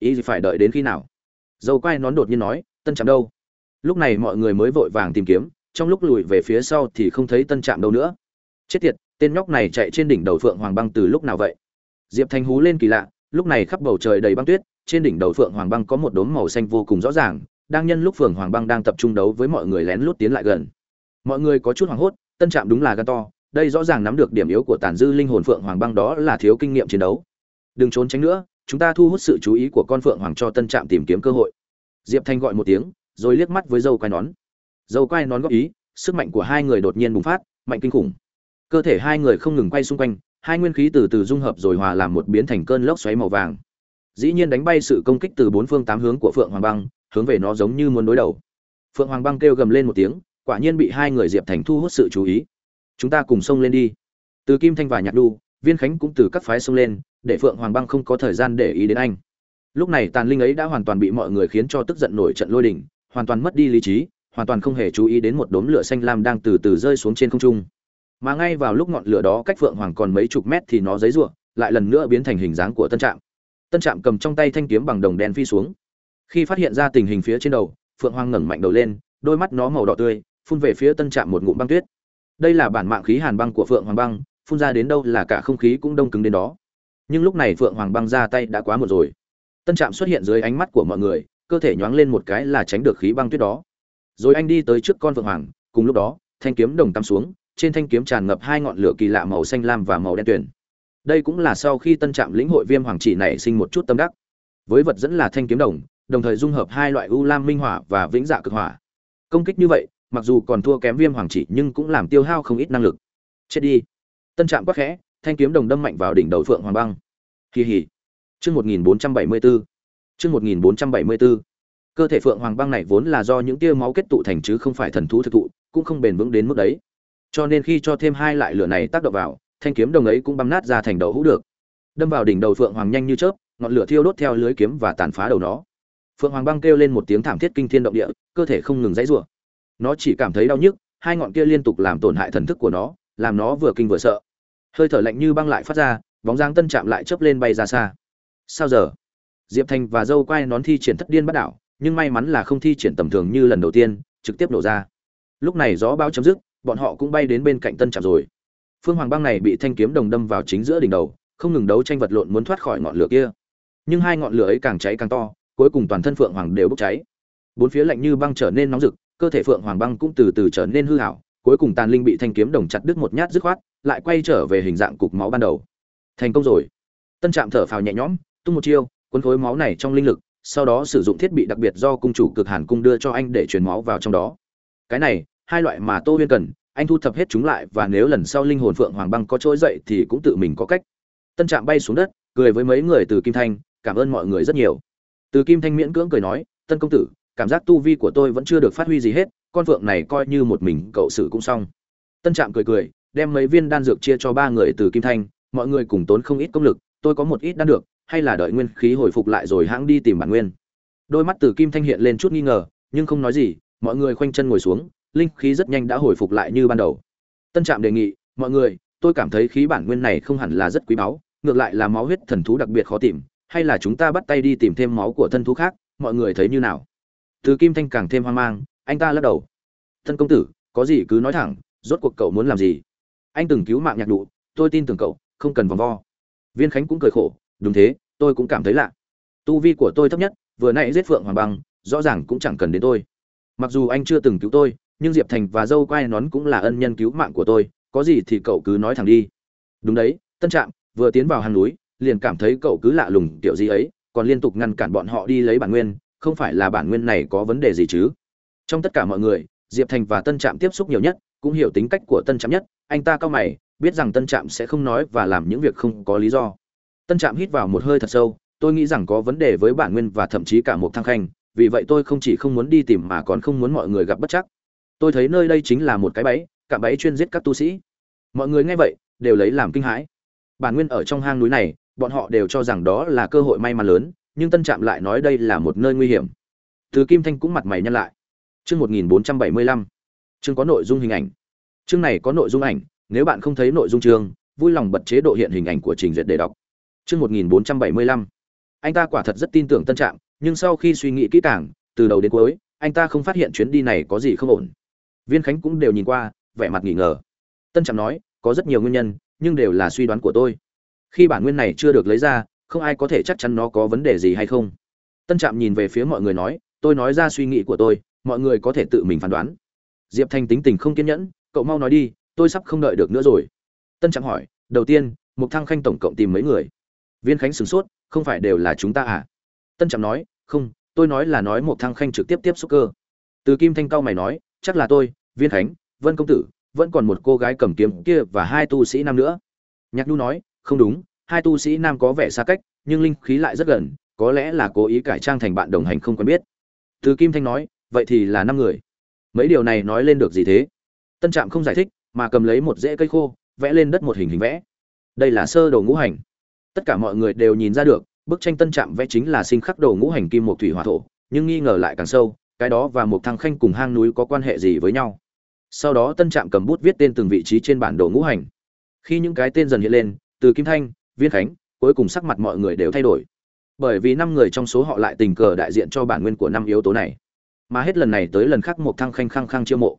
ý gì phải đợi đến khi nào? Dâu quai nón đột nhiên nói, tân trạm đâu? Lúc này mọi người mới vội vàng tìm kiếm, trong lúc lùi về phía sau thì không thấy tân trạm đâu nữa. Chết tiệt, tên nhóc này chạy trên đỉnh đầu phượng hoàng băng từ lúc nào vậy? Diệp thanh hú lên kỳ lạ, lúc này khắp bầu trời đầy băng tuyết, trên đỉnh đầu phượng hoàng băng có một đốm màu xanh vô cùng rõ ràng, đang nhân lúc phượng hoàng băng đang tập trung đấu với mọi người lén lút tiến lại gần. Mọi người có chút hoảng hốt, tân trạm đúng là gan to, đây rõ ràng nắm được điểm yếu của tàn dư linh hồn phượng hoàng băng đó là thiếu kinh nghiệm chiến đấu. Đừng trốn tránh nữa chúng ta thu hút sự chú ý của con phượng hoàng cho tân trạm tìm kiếm cơ hội. Diệp thanh gọi một tiếng, rồi liếc mắt với dâu quai nón. Dâu quai nón góp ý, sức mạnh của hai người đột nhiên bùng phát, mạnh kinh khủng. Cơ thể hai người không ngừng quay xung quanh, hai nguyên khí từ từ dung hợp rồi hòa làm một biến thành cơn lốc xoáy màu vàng. Dĩ nhiên đánh bay sự công kích từ bốn phương tám hướng của phượng hoàng băng, hướng về nó giống như muốn đối đầu. Phượng hoàng băng kêu gầm lên một tiếng, quả nhiên bị hai người diệp thành thu hút sự chú ý. Chúng ta cùng xông lên đi. Từ kim thanh và nhạc đu viên khánh cũng từ các phái xông lên để phượng hoàng băng không có thời gian để ý đến anh. Lúc này tàn linh ấy đã hoàn toàn bị mọi người khiến cho tức giận nổi trận lôi đình, hoàn toàn mất đi lý trí, hoàn toàn không hề chú ý đến một đốm lửa xanh lam đang từ từ rơi xuống trên không trung. Mà ngay vào lúc ngọn lửa đó cách phượng hoàng còn mấy chục mét thì nó giấy ruộng lại lần nữa biến thành hình dáng của tân trạm. Tân trạm cầm trong tay thanh kiếm bằng đồng đen phi xuống. Khi phát hiện ra tình hình phía trên đầu, phượng hoàng ngẩng mạnh đầu lên, đôi mắt nó màu đỏ tươi, phun về phía tân trạm một ngụm băng tuyết. Đây là bản mạng khí hàn băng của phượng hoàng băng, phun ra đến đâu là cả không khí cũng đông cứng đến đó nhưng lúc này phượng hoàng băng ra tay đã quá muộn rồi. Tân trạm xuất hiện dưới ánh mắt của mọi người, cơ thể nhoáng lên một cái là tránh được khí băng tuyết đó. Rồi anh đi tới trước con phượng hoàng, cùng lúc đó, thanh kiếm đồng tắm xuống, trên thanh kiếm tràn ngập hai ngọn lửa kỳ lạ màu xanh lam và màu đen tuyền. Đây cũng là sau khi tân trạm lĩnh hội viêm hoàng chỉ nảy sinh một chút tâm đắc. Với vật dẫn là thanh kiếm đồng đồng thời dung hợp hai loại u lam minh hỏa và vĩnh dạ cực hỏa. Công kích như vậy, mặc dù còn thua kém viêm hoàng chỉ nhưng cũng làm tiêu hao không ít năng lực. Chết đi. Tân trạm quắc khẽ thanh kiếm đồng đâm mạnh vào đỉnh đầu phượng hoàng băng. Kỳ hỉ chương một nghìn bốn trăm bảy mươi bốn chương một nghìn bốn trăm bảy mươi bốn cơ thể phượng hoàng băng này vốn là do những tia máu kết tụ thành chứ không phải thần thú thực thụ, cũng không bền vững đến mức đấy. Cho nên khi cho thêm hai loại lửa này tác động vào, thanh kiếm đồng ấy cũng băm nát ra thành đầu hũ được. Đâm vào đỉnh đầu phượng hoàng nhanh như chớp, ngọn lửa thiêu đốt theo lưới kiếm và tàn phá đầu nó. Phượng hoàng băng kêu lên một tiếng thảm thiết kinh thiên động địa, cơ thể không ngừng dãy rủa. Nó chỉ cảm thấy đau nhức, hai ngọn kia liên tục làm tổn hại thần thức của nó, làm nó vừa kinh vừa sợ hơi thở lạnh như băng lại phát ra, bóng dáng tân chạm lại chớp lên bay ra xa. Sao giờ? Diệp thành và dâu quay nón thi triển thất điên bắt đảo, nhưng may mắn là không thi triển tầm thường như lần đầu tiên, trực tiếp nổ ra. Lúc này gió bao chấm dứt, bọn họ cũng bay đến bên cạnh tân trạm rồi. Phương hoàng băng này bị thanh kiếm đồng đâm vào chính giữa đỉnh đầu, không ngừng đấu tranh vật lộn muốn thoát khỏi ngọn lửa kia. Nhưng hai ngọn lửa ấy càng cháy càng to, cuối cùng toàn thân phượng hoàng đều bốc cháy. Bốn phía lạnh như băng trở nên nóng rực, cơ thể phượng hoàng băng cũng từ từ trở nên hư hảo, cuối cùng tàn linh bị thanh kiếm đồng chặt đứt một nhát dứt khoát lại quay trở về hình dạng cục máu ban đầu. Thành công rồi. Tân trạm thở phào nhẹ nhõm, tung một chiêu, cuốn khối máu này trong linh lực, sau đó sử dụng thiết bị đặc biệt do cung chủ cực hàn cung đưa cho anh để truyền máu vào trong đó. Cái này, hai loại mà tô huyên cần, anh thu thập hết chúng lại và nếu lần sau linh hồn phượng hoàng băng có trỗi dậy thì cũng tự mình có cách. Tân trạm bay xuống đất, cười với mấy người từ kim thanh, cảm ơn mọi người rất nhiều. Từ kim thanh miễn cưỡng cười nói, tân công tử, cảm giác tu vi của tôi vẫn chưa được phát huy gì hết, con phượng này coi như một mình cậu xử cũng xong. Tân trạm cười cười đem mấy viên đan dược chia cho ba người từ kim thanh, mọi người cùng tốn không ít công lực, tôi có một ít đan được, hay là đợi nguyên khí hồi phục lại rồi hãng đi tìm bản nguyên. Đôi mắt từ kim thanh hiện lên chút nghi ngờ, nhưng không nói gì, mọi người khoanh chân ngồi xuống, linh khí rất nhanh đã hồi phục lại như ban đầu. Tân trạm đề nghị, mọi người, tôi cảm thấy khí bản nguyên này không hẳn là rất quý báu, ngược lại là máu huyết thần thú đặc biệt khó tìm, hay là chúng ta bắt tay đi tìm thêm máu của thân thú khác, mọi người thấy như nào? Từ kim thanh càng thêm hoang mang, anh ta lắc đầu. Thân công tử, có gì cứ nói thẳng, rốt cuộc cậu muốn làm gì? Anh từng cứu mạng nhạc đủ, tôi tin tưởng cậu không cần vòng vo. Viên khánh cũng cười khổ đúng thế tôi cũng cảm thấy lạ. Tu vi của tôi thấp nhất vừa nãy giết phượng hoàng băng rõ ràng cũng chẳng cần đến tôi. Mặc dù anh chưa từng cứu tôi nhưng diệp thành và dâu quai nón cũng là ân nhân cứu mạng của tôi có gì thì cậu cứ nói thẳng đi. Đúng đấy tân trạm vừa tiến vào hang núi liền cảm thấy cậu cứ lạ lùng kiểu gì ấy còn liên tục ngăn cản bọn họ đi lấy bản nguyên không phải là bản nguyên này có vấn đề gì chứ? Trong tất cả mọi người diệp thành và tân trạm tiếp xúc nhiều nhất cũng hiểu tính cách của tân trạm nhất anh ta cao mày, biết rằng tân trạm sẽ không nói và làm những việc không có lý do. Tân trạm hít vào một hơi thật sâu, tôi nghĩ rằng có vấn đề với bản nguyên và thậm chí cả một thăng khanh, vì vậy tôi không chỉ không muốn đi tìm mà còn không muốn mọi người gặp bất chắc. Tôi thấy nơi đây chính là một cái bẫy cả bẫy chuyên giết các tu sĩ. Mọi người nghe vậy, đều lấy làm kinh hãi. Bản nguyên ở trong hang núi này, bọn họ đều cho rằng đó là cơ hội may mắn lớn, nhưng tân trạm lại nói đây là một nơi nguy hiểm. Từ kim thanh cũng mặt mày nhăn lại. Chương một nghìn bốn trăm bảy mươi lăm. Chương có nội dung hình ảnh chương này có nội dung ảnh, nếu bạn không thấy nội dung chương, vui lòng bật chế độ hiện hình ảnh của trình duyệt để đọc. Chương một nghìn bốn trăm bảy mươi lăm. Anh ta quả thật rất tin tưởng tân trạm, nhưng sau khi suy nghĩ kỹ càng, từ đầu đến cuối, anh ta không phát hiện chuyến đi này có gì không ổn. Viên khánh cũng đều nhìn qua, vẻ mặt nghỉ ngờ. Tân trạm nói, có rất nhiều nguyên nhân, nhưng đều là suy đoán của tôi. Khi bản nguyên này chưa được lấy ra, không ai có thể chắc chắn nó có vấn đề gì hay không. Tân trạm nhìn về phía mọi người nói, tôi nói ra suy nghĩ của tôi, mọi người có thể tự mình phán đoán. Diệp thanh tính tình không kiên nhẫn cậu mau nói đi, tôi sắp không đợi được nữa rồi. Tân trạm hỏi, đầu tiên, mục thăng khanh tổng cộng tìm mấy người? Viên khánh sửng sốt, không phải đều là chúng ta à? Tân trạm nói, không, tôi nói là nói mục thăng khanh trực tiếp tiếp xúc cơ. Từ kim thanh cao mày nói, chắc là tôi, viên khánh, vân công tử, vẫn còn một cô gái cầm kiếm kia và hai tu sĩ nam nữa. Nhạc nhu nói, không đúng, hai tu sĩ nam có vẻ xa cách, nhưng linh khí lại rất gần, có lẽ là cố ý cải trang thành bạn đồng hành không quen biết. Từ kim thanh nói, vậy thì là năm người. Mấy điều này nói lên được gì thế? Tân trạm không giải thích, mà cầm lấy một rễ cây khô, vẽ lên đất một hình hình vẽ. Đây là sơ đồ ngũ hành. Tất cả mọi người đều nhìn ra được, bức tranh tân trạm vẽ chính là sinh khắc đồ ngũ hành kim một thủy hỏa thổ, nhưng nghi ngờ lại càng sâu, cái đó và một thăng khanh cùng hang núi có quan hệ gì với nhau? Sau đó tân trạm cầm bút viết tên từng vị trí trên bản đồ ngũ hành. Khi những cái tên dần hiện lên, từ kim thanh, viên khánh, cuối cùng sắc mặt mọi người đều thay đổi. Bởi vì năm người trong số họ lại tình cờ đại diện cho bản nguyên của năm yếu tố này. Mà hết lần này tới lần khác một thăng khanh khăng khăng chiêu mộ.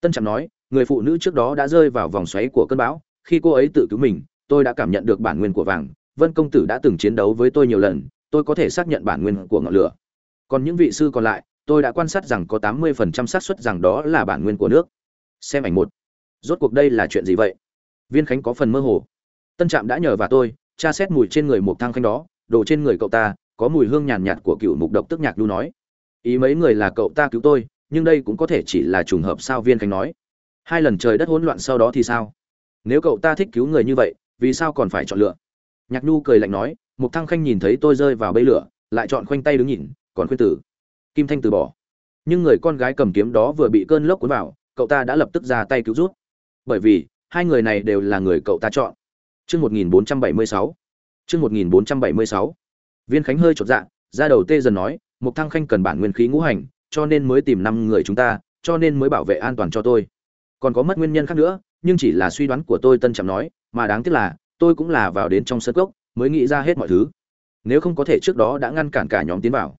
Tân trạm nói người phụ nữ trước đó đã rơi vào vòng xoáy của cơn bão, khi cô ấy tự cứu mình, tôi đã cảm nhận được bản nguyên của vàng, vân công tử đã từng chiến đấu với tôi nhiều lần, tôi có thể xác nhận bản nguyên của ngọn lửa. Còn những vị sư còn lại, tôi đã quan sát rằng có tám mươi phần trăm xác suất rằng đó là bản nguyên của nước. Xem ảnh một. Rốt cuộc đây là chuyện gì vậy? Viên khánh có phần mơ hồ. Tân trạm đã nhờ và tôi, tra xét mùi trên người một thang khanh đó, đồ trên người cậu ta, có mùi hương nhàn nhạt của cựu mục độc tức nhạc đu nói. Ý mấy người là cậu ta cứu tôi, nhưng đây cũng có thể chỉ là trùng hợp sao viên khánh nói hai lần trời đất hỗn loạn sau đó thì sao? Nếu cậu ta thích cứu người như vậy, vì sao còn phải chọn lựa? Nhạc nhu cười lạnh nói, mục thăng khanh nhìn thấy tôi rơi vào bẫy lửa, lại chọn khoanh tay đứng nhìn, còn khuyên tử. Kim thanh từ bỏ. Nhưng người con gái cầm kiếm đó vừa bị cơn lốc cuốn vào, cậu ta đã lập tức ra tay cứu rút. Bởi vì, hai người này đều là người cậu ta chọn. Chương 1476 chương 1476 viên khánh hơi chột dạ ra đầu tê dần nói, mục thăng khanh cần bản nguyên khí ngũ hành, cho nên mới tìm năm người chúng ta, cho nên mới bảo vệ an toàn cho tôi còn có mất nguyên nhân khác nữa, nhưng chỉ là suy đoán của tôi, tân trạm nói, mà đáng tiếc là, tôi cũng là vào đến trong sân cốc, mới nghĩ ra hết mọi thứ. Nếu không có thể trước đó đã ngăn cản cả nhóm tiến vào.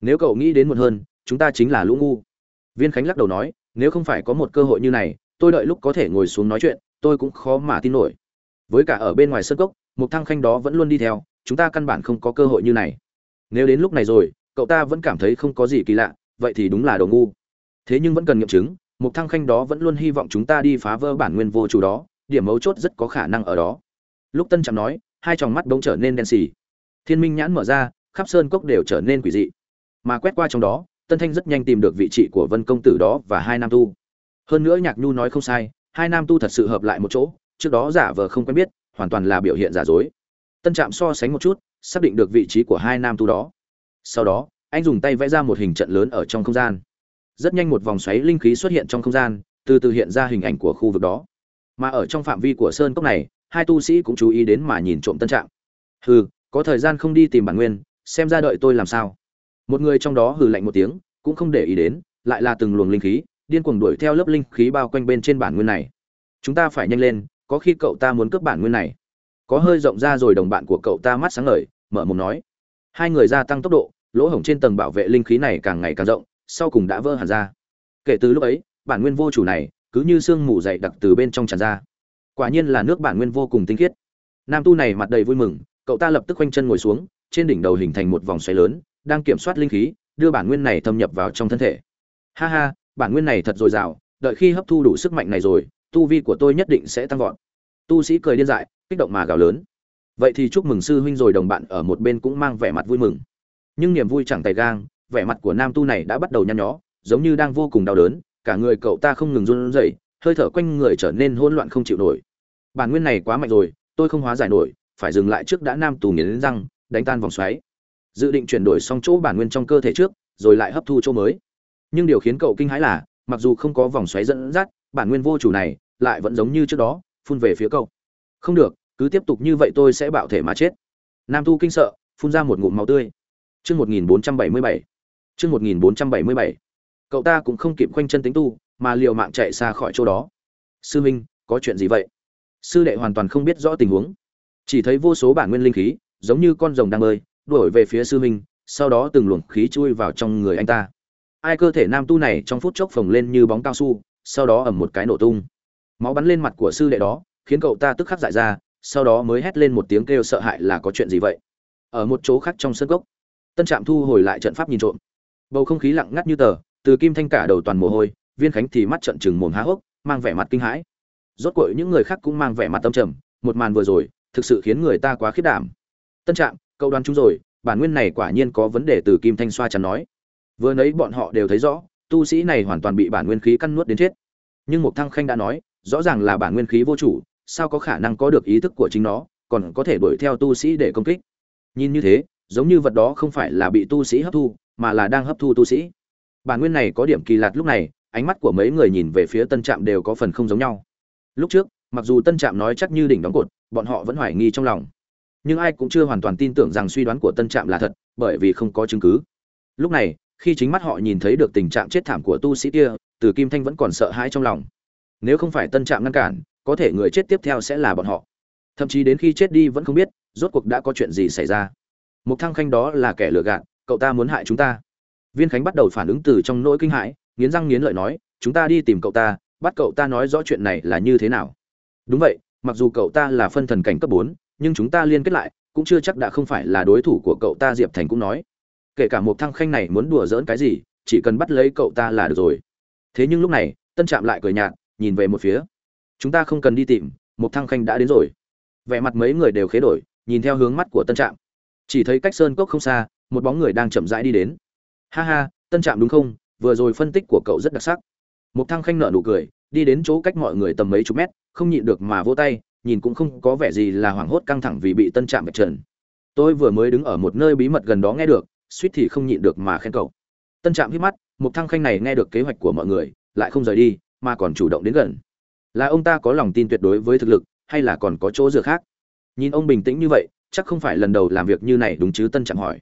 Nếu cậu nghĩ đến muộn hơn, chúng ta chính là lũ ngu. Viên khánh lắc đầu nói, nếu không phải có một cơ hội như này, tôi đợi lúc có thể ngồi xuống nói chuyện, tôi cũng khó mà tin nổi. Với cả ở bên ngoài sân cốc một thăng khanh đó vẫn luôn đi theo, chúng ta căn bản không có cơ hội như này. Nếu đến lúc này rồi, cậu ta vẫn cảm thấy không có gì kỳ lạ, vậy thì đúng là đồ ngu. Thế nhưng vẫn cần nghiệm chứng một thăng khanh đó vẫn luôn hy vọng chúng ta đi phá vỡ bản nguyên vô chủ đó, điểm mấu chốt rất có khả năng ở đó. Lúc tân trạm nói, hai tròng mắt bỗng trở nên đen xì. Thiên minh nhãn mở ra, khắp sơn cốc đều trở nên quỷ dị. Mà quét qua trong đó, tân thanh rất nhanh tìm được vị trí của vân công tử đó và hai nam tu. Hơn nữa nhạc nhu nói không sai, hai nam tu thật sự hợp lại một chỗ, trước đó giả vờ không quen biết, hoàn toàn là biểu hiện giả dối. Tân trạm so sánh một chút, xác định được vị trí của hai nam tu đó. Sau đó, anh dùng tay vẽ ra một hình trận lớn ở trong không gian rất nhanh một vòng xoáy linh khí xuất hiện trong không gian, từ từ hiện ra hình ảnh của khu vực đó. Mà ở trong phạm vi của sơn cốc này, hai tu sĩ cũng chú ý đến mà nhìn trộm tân trạng. hừ, có thời gian không đi tìm bản nguyên, xem ra đợi tôi làm sao. Một người trong đó hừ lạnh một tiếng, cũng không để ý đến, lại là từng luồng linh khí, điên cuồng đuổi theo lớp linh khí bao quanh bên trên bản nguyên này. Chúng ta phải nhanh lên, có khi cậu ta muốn cướp bản nguyên này. Có hơi rộng ra rồi đồng bạn của cậu ta mắt sáng ngời, mở mồm nói. Hai người gia tăng tốc độ, lỗ hổng trên tầng bảo vệ linh khí này càng ngày càng rộng sau cùng đã vỡ hẳn ra. Kể từ lúc ấy, bản nguyên vô chủ này cứ như sương mù dày đặc từ bên trong tràn ra. Quả nhiên là nước bản nguyên vô cùng tinh khiết. Nam tu này mặt đầy vui mừng, cậu ta lập tức quanh chân ngồi xuống, trên đỉnh đầu hình thành một vòng xoáy lớn, đang kiểm soát linh khí, đưa bản nguyên này thâm nhập vào trong thân thể. Ha ha, bản nguyên này thật dồi dào, đợi khi hấp thu đủ sức mạnh này rồi, tu vi của tôi nhất định sẽ tăng vọt. Tu sĩ cười điên dại, kích động mà gào lớn. Vậy thì chúc mừng sư huynh rồi, đồng bạn ở một bên cũng mang vẻ mặt vui mừng. Nhưng niềm vui chẳng tay gang vẻ mặt của nam tu này đã bắt đầu nhăn nhó, giống như đang vô cùng đau đớn, cả người cậu ta không ngừng run rẩy, hơi thở quanh người trở nên hỗn loạn không chịu nổi. Bản nguyên này quá mạnh rồi, tôi không hóa giải nổi, phải dừng lại trước đã nam tù nghiến răng, đánh tan vòng xoáy. Dự định chuyển đổi xong chỗ bản nguyên trong cơ thể trước, rồi lại hấp thu chỗ mới. Nhưng điều khiến cậu kinh hãi là, mặc dù không có vòng xoáy dẫn dắt, bản nguyên vô chủ này lại vẫn giống như trước đó, phun về phía cậu. Không được, cứ tiếp tục như vậy tôi sẽ bạo thể mà chết. Nam tu kinh sợ, phun ra một ngụm máu tươi. Chương một nghìn bốn trăm bảy mươi bảy chương một nghìn bốn trăm bảy mươi bảy. Cậu ta cũng không kịp quanh chân tính tu mà liều mạng chạy xa khỏi chỗ đó. Sư minh có chuyện gì vậy? Sư đệ hoàn toàn không biết rõ tình huống. Chỉ thấy vô số bản nguyên linh khí giống như con rồng đang bơi đuổi về phía sư Minh, sau đó từng luồng khí chui vào trong người anh ta. Ai cơ thể nam tu này trong phút chốc phồng lên như bóng cao su sau đó ầm một cái nổ tung. Máu bắn lên mặt của sư đệ đó khiến cậu ta tức khắc dại ra sau đó mới hét lên một tiếng kêu sợ hãi là có chuyện gì vậy? Ở một chỗ khác trong sân gốc tân trạm thu hồi lại trận pháp nhìn trộm bầu không khí lặng ngắt như tờ, từ kim thanh cả đầu toàn mồ hôi, viên khánh thì mắt trận trừng mồm há hốc, mang vẻ mặt kinh hãi. Rốt cuộc những người khác cũng mang vẻ mặt tâm trầm, một màn vừa rồi, thực sự khiến người ta quá khiết đảm. Tân trạm, cậu đoán chúng rồi, bản nguyên này quả nhiên có vấn đề từ kim thanh xoa chắn nói. Vừa nấy bọn họ đều thấy rõ, tu sĩ này hoàn toàn bị bản nguyên khí căn nuốt đến chết. Nhưng một thăng khanh đã nói, rõ ràng là bản nguyên khí vô chủ, sao có khả năng có được ý thức của chính nó, còn có thể đuổi theo tu sĩ để công kích. Nhìn như thế giống như vật đó không phải là bị tu sĩ hấp thu, mà là đang hấp thu tu sĩ. Bản nguyên này có điểm kỳ lạ lúc này, ánh mắt của mấy người nhìn về phía tân trạm đều có phần không giống nhau. Lúc trước, mặc dù tân trạm nói chắc như đỉnh đóng cột, bọn họ vẫn hoài nghi trong lòng. Nhưng ai cũng chưa hoàn toàn tin tưởng rằng suy đoán của tân trạm là thật, bởi vì không có chứng cứ. Lúc này, khi chính mắt họ nhìn thấy được tình trạng chết thảm của tu sĩ kia, từ kim thanh vẫn còn sợ hãi trong lòng. Nếu không phải tân trạm ngăn cản, có thể người chết tiếp theo sẽ là bọn họ. Thậm chí đến khi chết đi vẫn không biết, rốt cuộc đã có chuyện gì xảy ra một thăng khanh đó là kẻ lừa gạt, cậu ta muốn hại chúng ta. Viên khánh bắt đầu phản ứng từ trong nỗi kinh hãi, nghiến răng nghiến lợi nói, chúng ta đi tìm cậu ta, bắt cậu ta nói rõ chuyện này là như thế nào. Đúng vậy, mặc dù cậu ta là phân thần cảnh cấp bốn, nhưng chúng ta liên kết lại, cũng chưa chắc đã không phải là đối thủ của cậu ta, diệp thành cũng nói. Kể cả một thăng khanh này muốn đùa giỡn cái gì, chỉ cần bắt lấy cậu ta là được rồi. Thế nhưng lúc này, tân trạm lại cười nhạt, nhìn về một phía. Chúng ta không cần đi tìm một thăng khanh đã đến rồi. Vẻ mặt mấy người đều khế đổi, nhìn theo hướng mắt của tân trạm chỉ thấy cách sơn cốc không xa, một bóng người đang chậm rãi đi đến. Ha ha, tân trạm đúng không? Vừa rồi phân tích của cậu rất đặc sắc. Một thăng khanh nợ nụ cười, đi đến chỗ cách mọi người tầm mấy chục mét, không nhịn được mà vỗ tay, nhìn cũng không có vẻ gì là hoảng hốt căng thẳng vì bị tân trạm vạch trần. Tôi vừa mới đứng ở một nơi bí mật gần đó nghe được, suýt thì không nhịn được mà khen cậu. Tân trạm hít mắt một thăng khanh này nghe được kế hoạch của mọi người, lại không rời đi, mà còn chủ động đến gần. Là ông ta có lòng tin tuyệt đối với thực lực, hay là còn có chỗ dựa khác? Nhìn ông bình tĩnh như vậy chắc không phải lần đầu làm việc như này đúng chứ, tân trạm hỏi.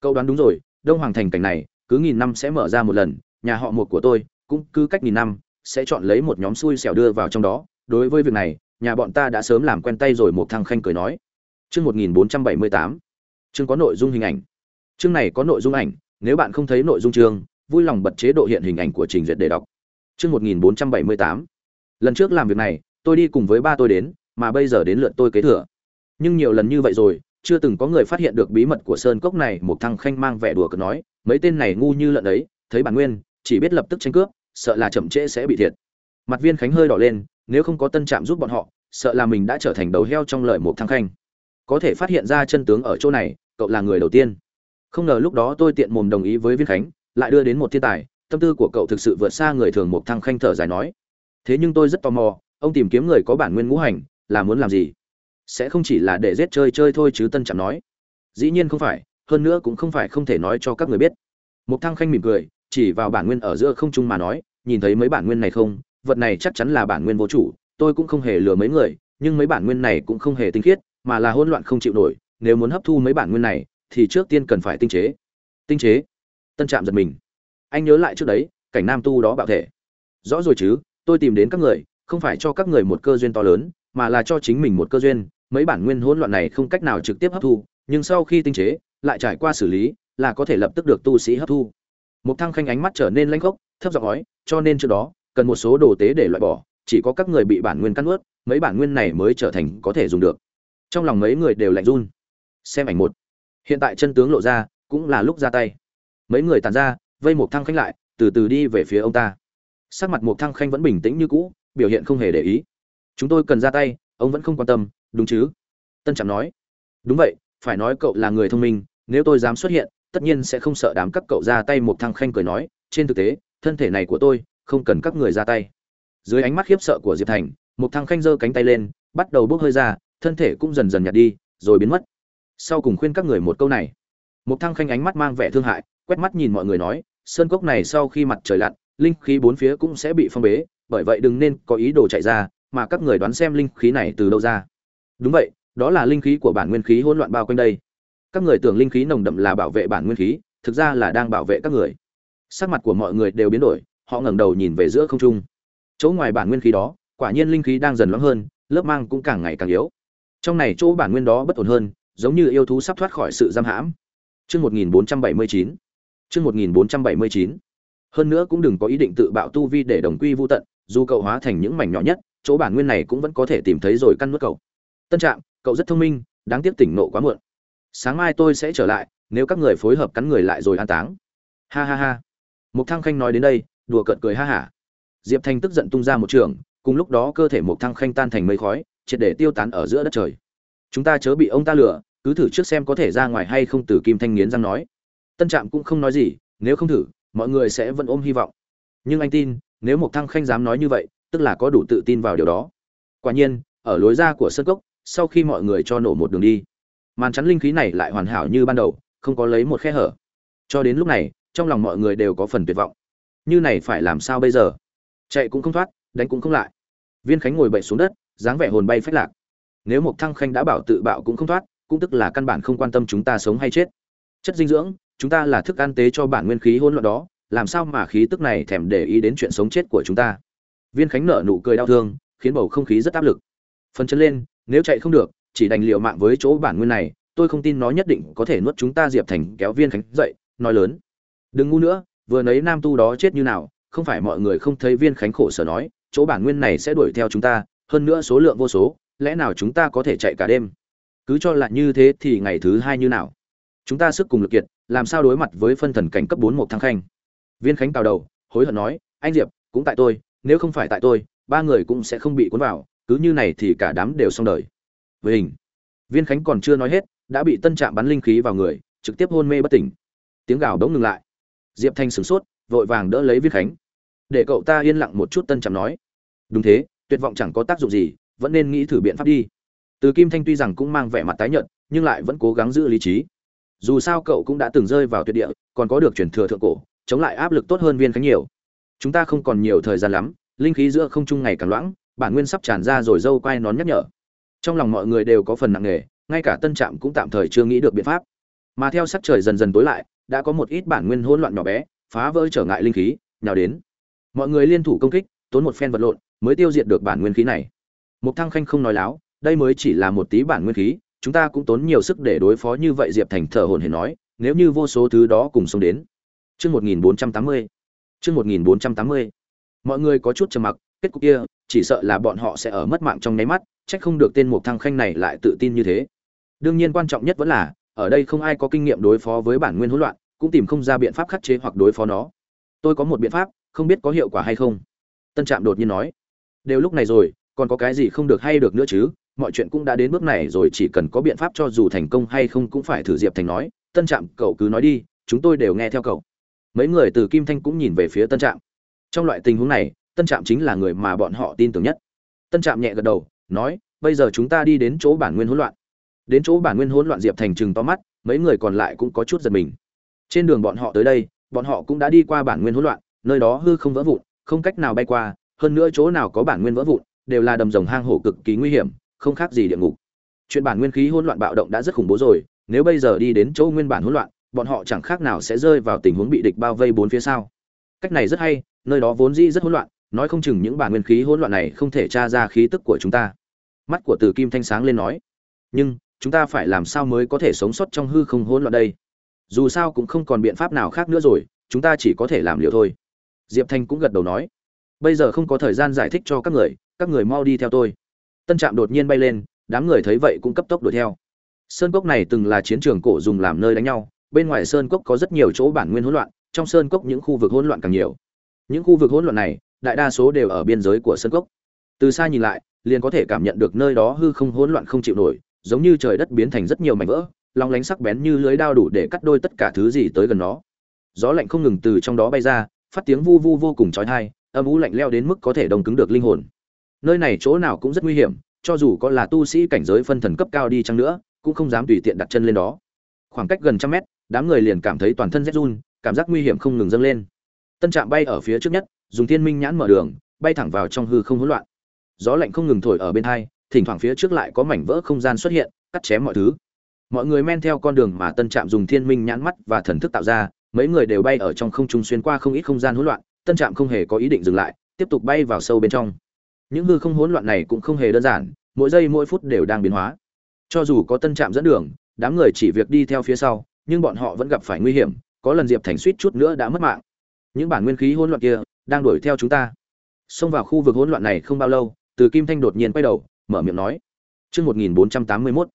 Cậu đoán đúng rồi, đông hoàng thành cảnh này, cứ nghìn năm sẽ mở ra một lần, nhà họ một của tôi, cũng cứ cách nghìn năm, sẽ chọn lấy một nhóm xui xẻo đưa vào trong đó. Đối với việc này, nhà bọn ta đã sớm làm quen tay rồi một thằng khanh cười nói. Chương một nghìn bốn trăm bảy mươi tám. Chương có nội dung hình ảnh. Chương này có nội dung ảnh, nếu bạn không thấy nội dung chương, vui lòng bật chế độ hiện hình ảnh của trình duyệt để đọc. Chương một nghìn bốn trăm bảy mươi tám. Lần trước làm việc này, tôi đi cùng với ba tôi đến, mà bây giờ đến lượt tôi kế thừa nhưng nhiều lần như vậy rồi, chưa từng có người phát hiện được bí mật của sơn cốc này, một thằng khanh mang vẻ đùa cợt nói, mấy tên này ngu như lợn ấy thấy bản nguyên, chỉ biết lập tức tranh cướp, sợ là chậm trễ sẽ bị thiệt. Mặt viên khánh hơi đỏ lên, nếu không có tân trạm giúp bọn họ, sợ là mình đã trở thành đầu heo trong lời một thăng khanh. Có thể phát hiện ra chân tướng ở chỗ này, cậu là người đầu tiên. Không ngờ lúc đó tôi tiện mồm đồng ý với viên khánh, lại đưa đến một thiên tài, tâm tư của cậu thực sự vượt xa người thường một thăng khanh thở dài nói. Thế nhưng tôi rất tò mò, ông tìm kiếm người có bản nguyên ngũ hành, là muốn làm gì? Sẽ không chỉ là để giết chơi chơi thôi chứ tân trạm nói. Dĩ nhiên không phải, hơn nữa cũng không phải không thể nói cho các người biết. Một thăng khanh mỉm cười, chỉ vào bản nguyên ở giữa không trung mà nói, nhìn thấy mấy bản nguyên này không, vật này chắc chắn là bản nguyên vô chủ, tôi cũng không hề lừa mấy người, nhưng mấy bản nguyên này cũng không hề tinh khiết, mà là hỗn loạn không chịu nổi, nếu muốn hấp thu mấy bản nguyên này, thì trước tiên cần phải tinh chế. Tinh chế? Tân trạm giật mình. Anh nhớ lại trước đấy, cảnh nam tu đó bạo thể. Rõ rồi chứ, tôi tìm đến các người, không phải cho các người một cơ duyên to lớn, mà là cho chính mình một cơ duyên mấy bản nguyên hỗn loạn này không cách nào trực tiếp hấp thu nhưng sau khi tinh chế lại trải qua xử lý là có thể lập tức được tu sĩ hấp thu. Một thăng khanh ánh mắt trở nên lãnh khốc thấp giọng nói cho nên trước đó cần một số đồ tế để loại bỏ chỉ có các người bị bản nguyên cắn nuốt, mấy bản nguyên này mới trở thành có thể dùng được. Trong lòng mấy người đều lạnh run. Xem ảnh một. Hiện tại chân tướng lộ ra cũng là lúc ra tay. Mấy người tàn ra vây một thăng khanh lại từ từ đi về phía ông ta. Sắc mặt một thăng khanh vẫn bình tĩnh như cũ biểu hiện không hề để ý. Chúng tôi cần ra tay ông vẫn không quan tâm đúng chứ? Tân trạm nói. Đúng vậy, phải nói cậu là người thông minh, nếu tôi dám xuất hiện, tất nhiên sẽ không sợ đám các cậu ra tay, một thằng khanh cười nói. Trên thực tế, thân thể này của tôi, không cần các người ra tay. Dưới ánh mắt khiếp sợ của diệp thành, một thằng khanh giơ cánh tay lên, bắt đầu bốc hơi ra, thân thể cũng dần dần nhạt đi, rồi biến mất. Sau cùng khuyên các người một câu này. Một thằng khanh ánh mắt mang vẻ thương hại, quét mắt nhìn mọi người nói, sơn cốc này sau khi mặt trời lặn, linh khí bốn phía cũng sẽ bị phong bế, bởi vậy đừng nên có ý đồ chạy ra, mà các người đoán xem linh khí này từ đâu ra đúng vậy đó là linh khí của bản nguyên khí hỗn loạn bao quanh đây các người tưởng linh khí nồng đậm là bảo vệ bản nguyên khí thực ra là đang bảo vệ các người sắc mặt của mọi người đều biến đổi họ ngẩng đầu nhìn về giữa không trung chỗ ngoài bản nguyên khí đó quả nhiên linh khí đang dần loãng hơn lớp mang cũng càng ngày càng yếu trong này chỗ bản nguyên đó bất ổn hơn giống như yêu thú sắp thoát khỏi sự giam hãm Chương 1479. Chương 1479. Hơn nữa cũng đừng có ý định tự bạo tu vi để đồng quy vu tận, dù cậu hóa thành những mảnh nhỏ nhất, chỗ bản nguyên này cũng vẫn có thể tìm thấy rồi căn nuốt cậu. Tân Trạm, cậu rất thông minh, đáng tiếc tỉnh nộ quá muộn. Sáng mai tôi sẽ trở lại, nếu các người phối hợp cắn người lại rồi an táng. Ha ha ha. Mục Thăng Khanh nói đến đây, đùa cợt cười ha hả. Diệp Thanh tức giận tung ra một trường, cùng lúc đó cơ thể Mục Thăng Khanh tan thành mây khói, triệt để tiêu tán ở giữa đất trời. Chúng ta chớ bị ông ta lừa, cứ thử trước xem có thể ra ngoài hay không từ Kim Thanh nghiến răng nói. Tân Trạm cũng không nói gì, nếu không thử, mọi người sẽ vẫn ôm hy vọng. Nhưng anh tin, nếu Mục Thăng Khanh dám nói như vậy, tức là có đủ tự tin vào điều đó. Quả nhiên, ở lối ra của sân cốc, sau khi mọi người cho nổ một đường đi, màn chắn linh khí này lại hoàn hảo như ban đầu, không có lấy một khe hở. Cho đến lúc này, trong lòng mọi người đều có phần tuyệt vọng. Như này phải làm sao bây giờ? Chạy cũng không thoát, đánh cũng không lại. Viên Khánh ngồi bậy xuống đất, dáng vẻ hồn bay phách lạc. Nếu một Thăng Khanh đã bảo tự bạo cũng không thoát, cũng tức là căn bản không quan tâm chúng ta sống hay chết. Chất dinh dưỡng, chúng ta là thức ăn tế cho bản nguyên khí hỗn loạn đó, làm sao mà khí tức này thèm để ý đến chuyện sống chết của chúng ta? Viên Khánh nở nụ cười đau thương, khiến bầu không khí rất áp lực. Phần chân lên, nếu chạy không được, chỉ đành liều mạng với chỗ bản nguyên này, tôi không tin nó nhất định có thể nuốt chúng ta Diệp Thành kéo Viên Khánh dậy, nói lớn. Đừng ngu nữa, vừa nấy nam tu đó chết như nào, không phải mọi người không thấy Viên Khánh khổ sở nói, chỗ bản nguyên này sẽ đuổi theo chúng ta, hơn nữa số lượng vô số, lẽ nào chúng ta có thể chạy cả đêm? Cứ cho là như thế thì ngày thứ hai như nào? Chúng ta sức cùng lực kiệt, làm sao đối mặt với phân thần cảnh cấp bốn một thăng khanh? Viên Khánh cào đầu, hối hận nói, anh Diệp, cũng tại tôi, nếu không phải tại tôi, ba người cũng sẽ không bị cuốn vào, cứ như này thì cả đám đều xong đời. Với hình, Viên Khánh còn chưa nói hết, đã bị tân trạm bắn linh khí vào người, trực tiếp hôn mê bất tỉnh. Tiếng gào đống ngừng lại. Diệp Thanh sửng sốt, vội vàng đỡ lấy Viên Khánh. Để cậu ta yên lặng một chút tân trạm nói. Đúng thế, tuyệt vọng chẳng có tác dụng gì, vẫn nên nghĩ thử biện pháp đi. Từ Kim Thanh tuy rằng cũng mang vẻ mặt tái nhợt, nhưng lại vẫn cố gắng giữ lý trí. Dù sao cậu cũng đã từng rơi vào tuyệt địa, còn có được truyền thừa thượng cổ, chống lại áp lực tốt hơn Viên Khánh nhiều. Chúng ta không còn nhiều thời gian lắm, linh khí giữa không trung ngày càng loãng, bản nguyên sắp tràn ra rồi dâu quay nón nhắc nhở. Trong lòng mọi người đều có phần nặng nề, ngay cả Tân Trạm cũng tạm thời chưa nghĩ được biện pháp. Mà theo sắc trời dần dần tối lại, đã có một ít bản nguyên hỗn loạn nhỏ bé, phá vỡ trở ngại linh khí, nhào đến. Mọi người liên thủ công kích, tốn một phen vật lộn, mới tiêu diệt được bản nguyên khí này. Mục Thăng Khanh không nói láo, đây mới chỉ là một tí bản nguyên khí, chúng ta cũng tốn nhiều sức để đối phó như vậy Diệp Thành thở hổn hển nói, nếu như vô số thứ đó cùng xông đến. Chương 1480. Chương 1480 mọi người có chút trầm mặc kết cục kia, chỉ sợ là bọn họ sẽ ở mất mạng trong nháy mắt trách không được tên mục thăng khanh này lại tự tin như thế. Đương nhiên quan trọng nhất vẫn là, ở đây không ai có kinh nghiệm đối phó với bản nguyên hỗn loạn, cũng tìm không ra biện pháp khắc chế hoặc đối phó nó. Tôi có một biện pháp, không biết có hiệu quả hay không. Tân trạm đột nhiên nói. Đều lúc này rồi, còn có cái gì không được hay được nữa chứ? Mọi chuyện cũng đã đến bước này rồi, chỉ cần có biện pháp cho dù thành công hay không cũng phải thử diệp thành nói. Tân trạm, cậu cứ nói đi, chúng tôi đều nghe theo cậu. Mấy người từ kim thanh cũng nhìn về phía tân trạm. Trong loại tình huống này tân trạm chính là người mà bọn họ tin tưởng nhất. Tân trạm nhẹ gật đầu, nói, bây giờ chúng ta đi đến chỗ bản nguyên hỗn loạn. Đến chỗ bản nguyên hỗn loạn diệp thành chừng to mắt, mấy người còn lại cũng có chút giật mình. Trên đường bọn họ tới đây, bọn họ cũng đã đi qua bản nguyên hỗn loạn, nơi đó hư không vỡ vụn, không cách nào bay qua, hơn nữa chỗ nào có bản nguyên vỡ vụn, đều là đầm rồng hang hổ cực kỳ nguy hiểm, không khác gì địa ngục. Chuyện bản nguyên khí hỗn loạn bạo động đã rất khủng bố rồi, nếu bây giờ đi đến chỗ nguyên bản hỗn loạn, bọn họ chẳng khác nào sẽ rơi vào tình huống bị địch bao vây bốn phía sau cách này rất hay, nơi đó vốn dĩ rất hỗn loạn nói không chừng những bản nguyên khí hỗn loạn này không thể tra ra khí tức của chúng ta. Mắt của từ kim thanh sáng lên nói, nhưng, chúng ta phải làm sao mới có thể sống sót trong hư không hỗn loạn đây? Dù sao cũng không còn biện pháp nào khác nữa rồi, chúng ta chỉ có thể làm liệu thôi. Diệp thanh cũng gật đầu nói, bây giờ không có thời gian giải thích cho các người các người mau đi theo tôi. Tân trạm đột nhiên bay lên, đám người thấy vậy cũng cấp tốc đuổi theo. Sơn cốc này từng là chiến trường cổ dùng làm nơi đánh nhau, bên ngoài sơn cốc có rất nhiều chỗ bản nguyên hỗn loạn, trong sơn cốc những khu vực hỗn loạn càng nhiều. Những khu vực hỗn loạn này đại đa số đều ở biên giới của sân cốc. Từ xa nhìn lại, liền có thể cảm nhận được nơi đó hư không hỗn loạn không chịu nổi, giống như trời đất biến thành rất nhiều mảnh vỡ, long lánh sắc bén như lưới đao đủ để cắt đôi tất cả thứ gì tới gần nó. Gió lạnh không ngừng từ trong đó bay ra, phát tiếng vu vu vô cùng chói tai, âm u lạnh leo đến mức có thể đông cứng được linh hồn. Nơi này chỗ nào cũng rất nguy hiểm, cho dù có là tu sĩ cảnh giới phân thần cấp cao đi chăng nữa, cũng không dám tùy tiện đặt chân lên đó. Khoảng cách gần trăm mét, đám người liền cảm thấy toàn thân rét run, cảm giác nguy hiểm không ngừng dâng lên. Tân trạm bay ở phía trước nhất dùng thiên minh nhãn mở đường, bay thẳng vào trong hư không hỗn loạn. Gió lạnh không ngừng thổi ở bên hai, thỉnh thoảng phía trước lại có mảnh vỡ không gian xuất hiện, cắt chém mọi thứ. Mọi người men theo con đường mà tân trạm dùng thiên minh nhãn mắt và thần thức tạo ra, mấy người đều bay ở trong không trung xuyên qua không ít không gian hỗn loạn, tân trạm không hề có ý định dừng lại, tiếp tục bay vào sâu bên trong. Những hư không hỗn loạn này cũng không hề đơn giản, mỗi giây mỗi phút đều đang biến hóa. Cho dù có tân trạm dẫn đường, đám người chỉ việc đi theo phía sau, nhưng bọn họ vẫn gặp phải nguy hiểm, có lần diệp thành suýt chút nữa đã mất mạng. Những bản nguyên khí hỗn loạn kia đang đuổi theo chúng ta. Xông vào khu vực hỗn loạn này không bao lâu, từ kim thanh đột nhiên quay đầu, mở miệng nói, chương một nghìn bốn trăm tám mươi mốt,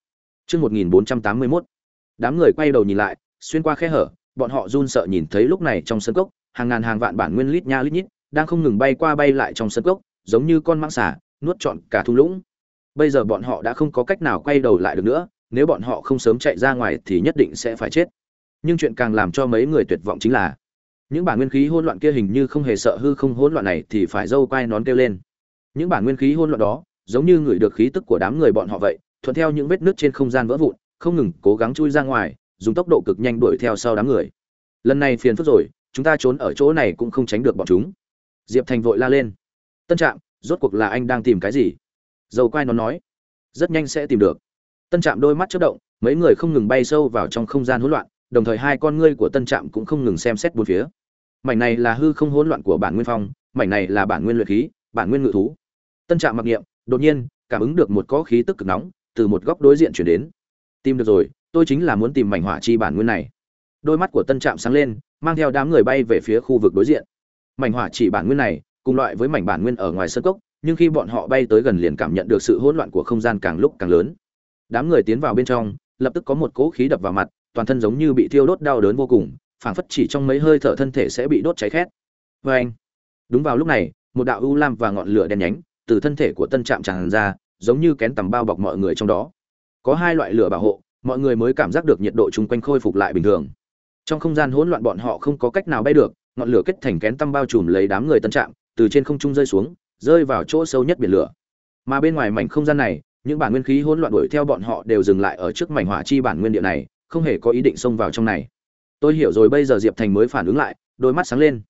chương một nghìn bốn trăm tám mươi mốt. Đám người quay đầu nhìn lại, xuyên qua khe hở, bọn họ run sợ nhìn thấy lúc này trong sân cốc, hàng ngàn hàng vạn bản nguyên lít nha lít nhít, đang không ngừng bay qua bay lại trong sân cốc, giống như con mãng xả nuốt trọn cả thung lũng. Bây giờ bọn họ đã không có cách nào quay đầu lại được nữa, nếu bọn họ không sớm chạy ra ngoài thì nhất định sẽ phải chết. Nhưng chuyện càng làm cho mấy người tuyệt vọng chính là những bản nguyên khí hỗn loạn kia hình như không hề sợ hư không hỗn loạn này thì phải dâu quai nón kêu lên. Những bản nguyên khí hỗn loạn đó, giống như người được khí tức của đám người bọn họ vậy, thuận theo những vết nứt trên không gian vỡ vụn, không ngừng cố gắng chui ra ngoài, dùng tốc độ cực nhanh đuổi theo sau đám người. Lần này phiền phức rồi, chúng ta trốn ở chỗ này cũng không tránh được bọn chúng. Diệp thành vội la lên. Tân trạm, rốt cuộc là anh đang tìm cái gì? Dầu quai nó nói. Rất nhanh sẽ tìm được. Tân trạm đôi mắt chớp động, mấy người không ngừng bay sâu vào trong không gian hỗn loạn đồng thời hai con ngươi của tân trạm cũng không ngừng xem xét bốn phía. Mảnh này là hư không hỗn loạn của bản nguyên phong, mảnh này là bản nguyên luyện khí, bản nguyên ngự thú. Tân trạm mặc niệm, đột nhiên, cảm ứng được một cỗ khí tức cực nóng từ một góc đối diện chuyển đến. Tìm được rồi, tôi chính là muốn tìm mảnh hỏa chi bản nguyên này. Đôi mắt của tân trạm sáng lên, mang theo đám người bay về phía khu vực đối diện. Mảnh hỏa chỉ bản nguyên này, cùng loại với mảnh bản nguyên ở ngoài sân cốc, nhưng khi bọn họ bay tới gần liền cảm nhận được sự hỗn loạn của không gian càng lúc càng lớn. Đám người tiến vào bên trong, lập tức có một cỗ khí đập vào mặt toàn thân giống như bị thiêu đốt đau đớn vô cùng, phảng phất chỉ trong mấy hơi thở thân thể sẽ bị đốt cháy khét. Vê anh, đúng vào lúc này, một đạo u lam và ngọn lửa đen nhánh từ thân thể của tân trạm tràn ra, giống như kén tầm bao bọc mọi người trong đó. Có hai loại lửa bảo hộ, mọi người mới cảm giác được nhiệt độ chung quanh khôi phục lại bình thường. Trong không gian hỗn loạn bọn họ không có cách nào bay được, ngọn lửa kết thành kén tăm bao trùm lấy đám người tân trạm, từ trên không trung rơi xuống, rơi vào chỗ sâu nhất biển lửa. Mà bên ngoài mảnh không gian này, những bản nguyên khí hỗn loạn đuổi theo bọn họ đều dừng lại ở trước mảnh hỏa chi bản nguyên địa này không hề có ý định xông vào trong này. Tôi hiểu rồi, bây giờ diệp thành mới phản ứng lại, đôi mắt sáng lên.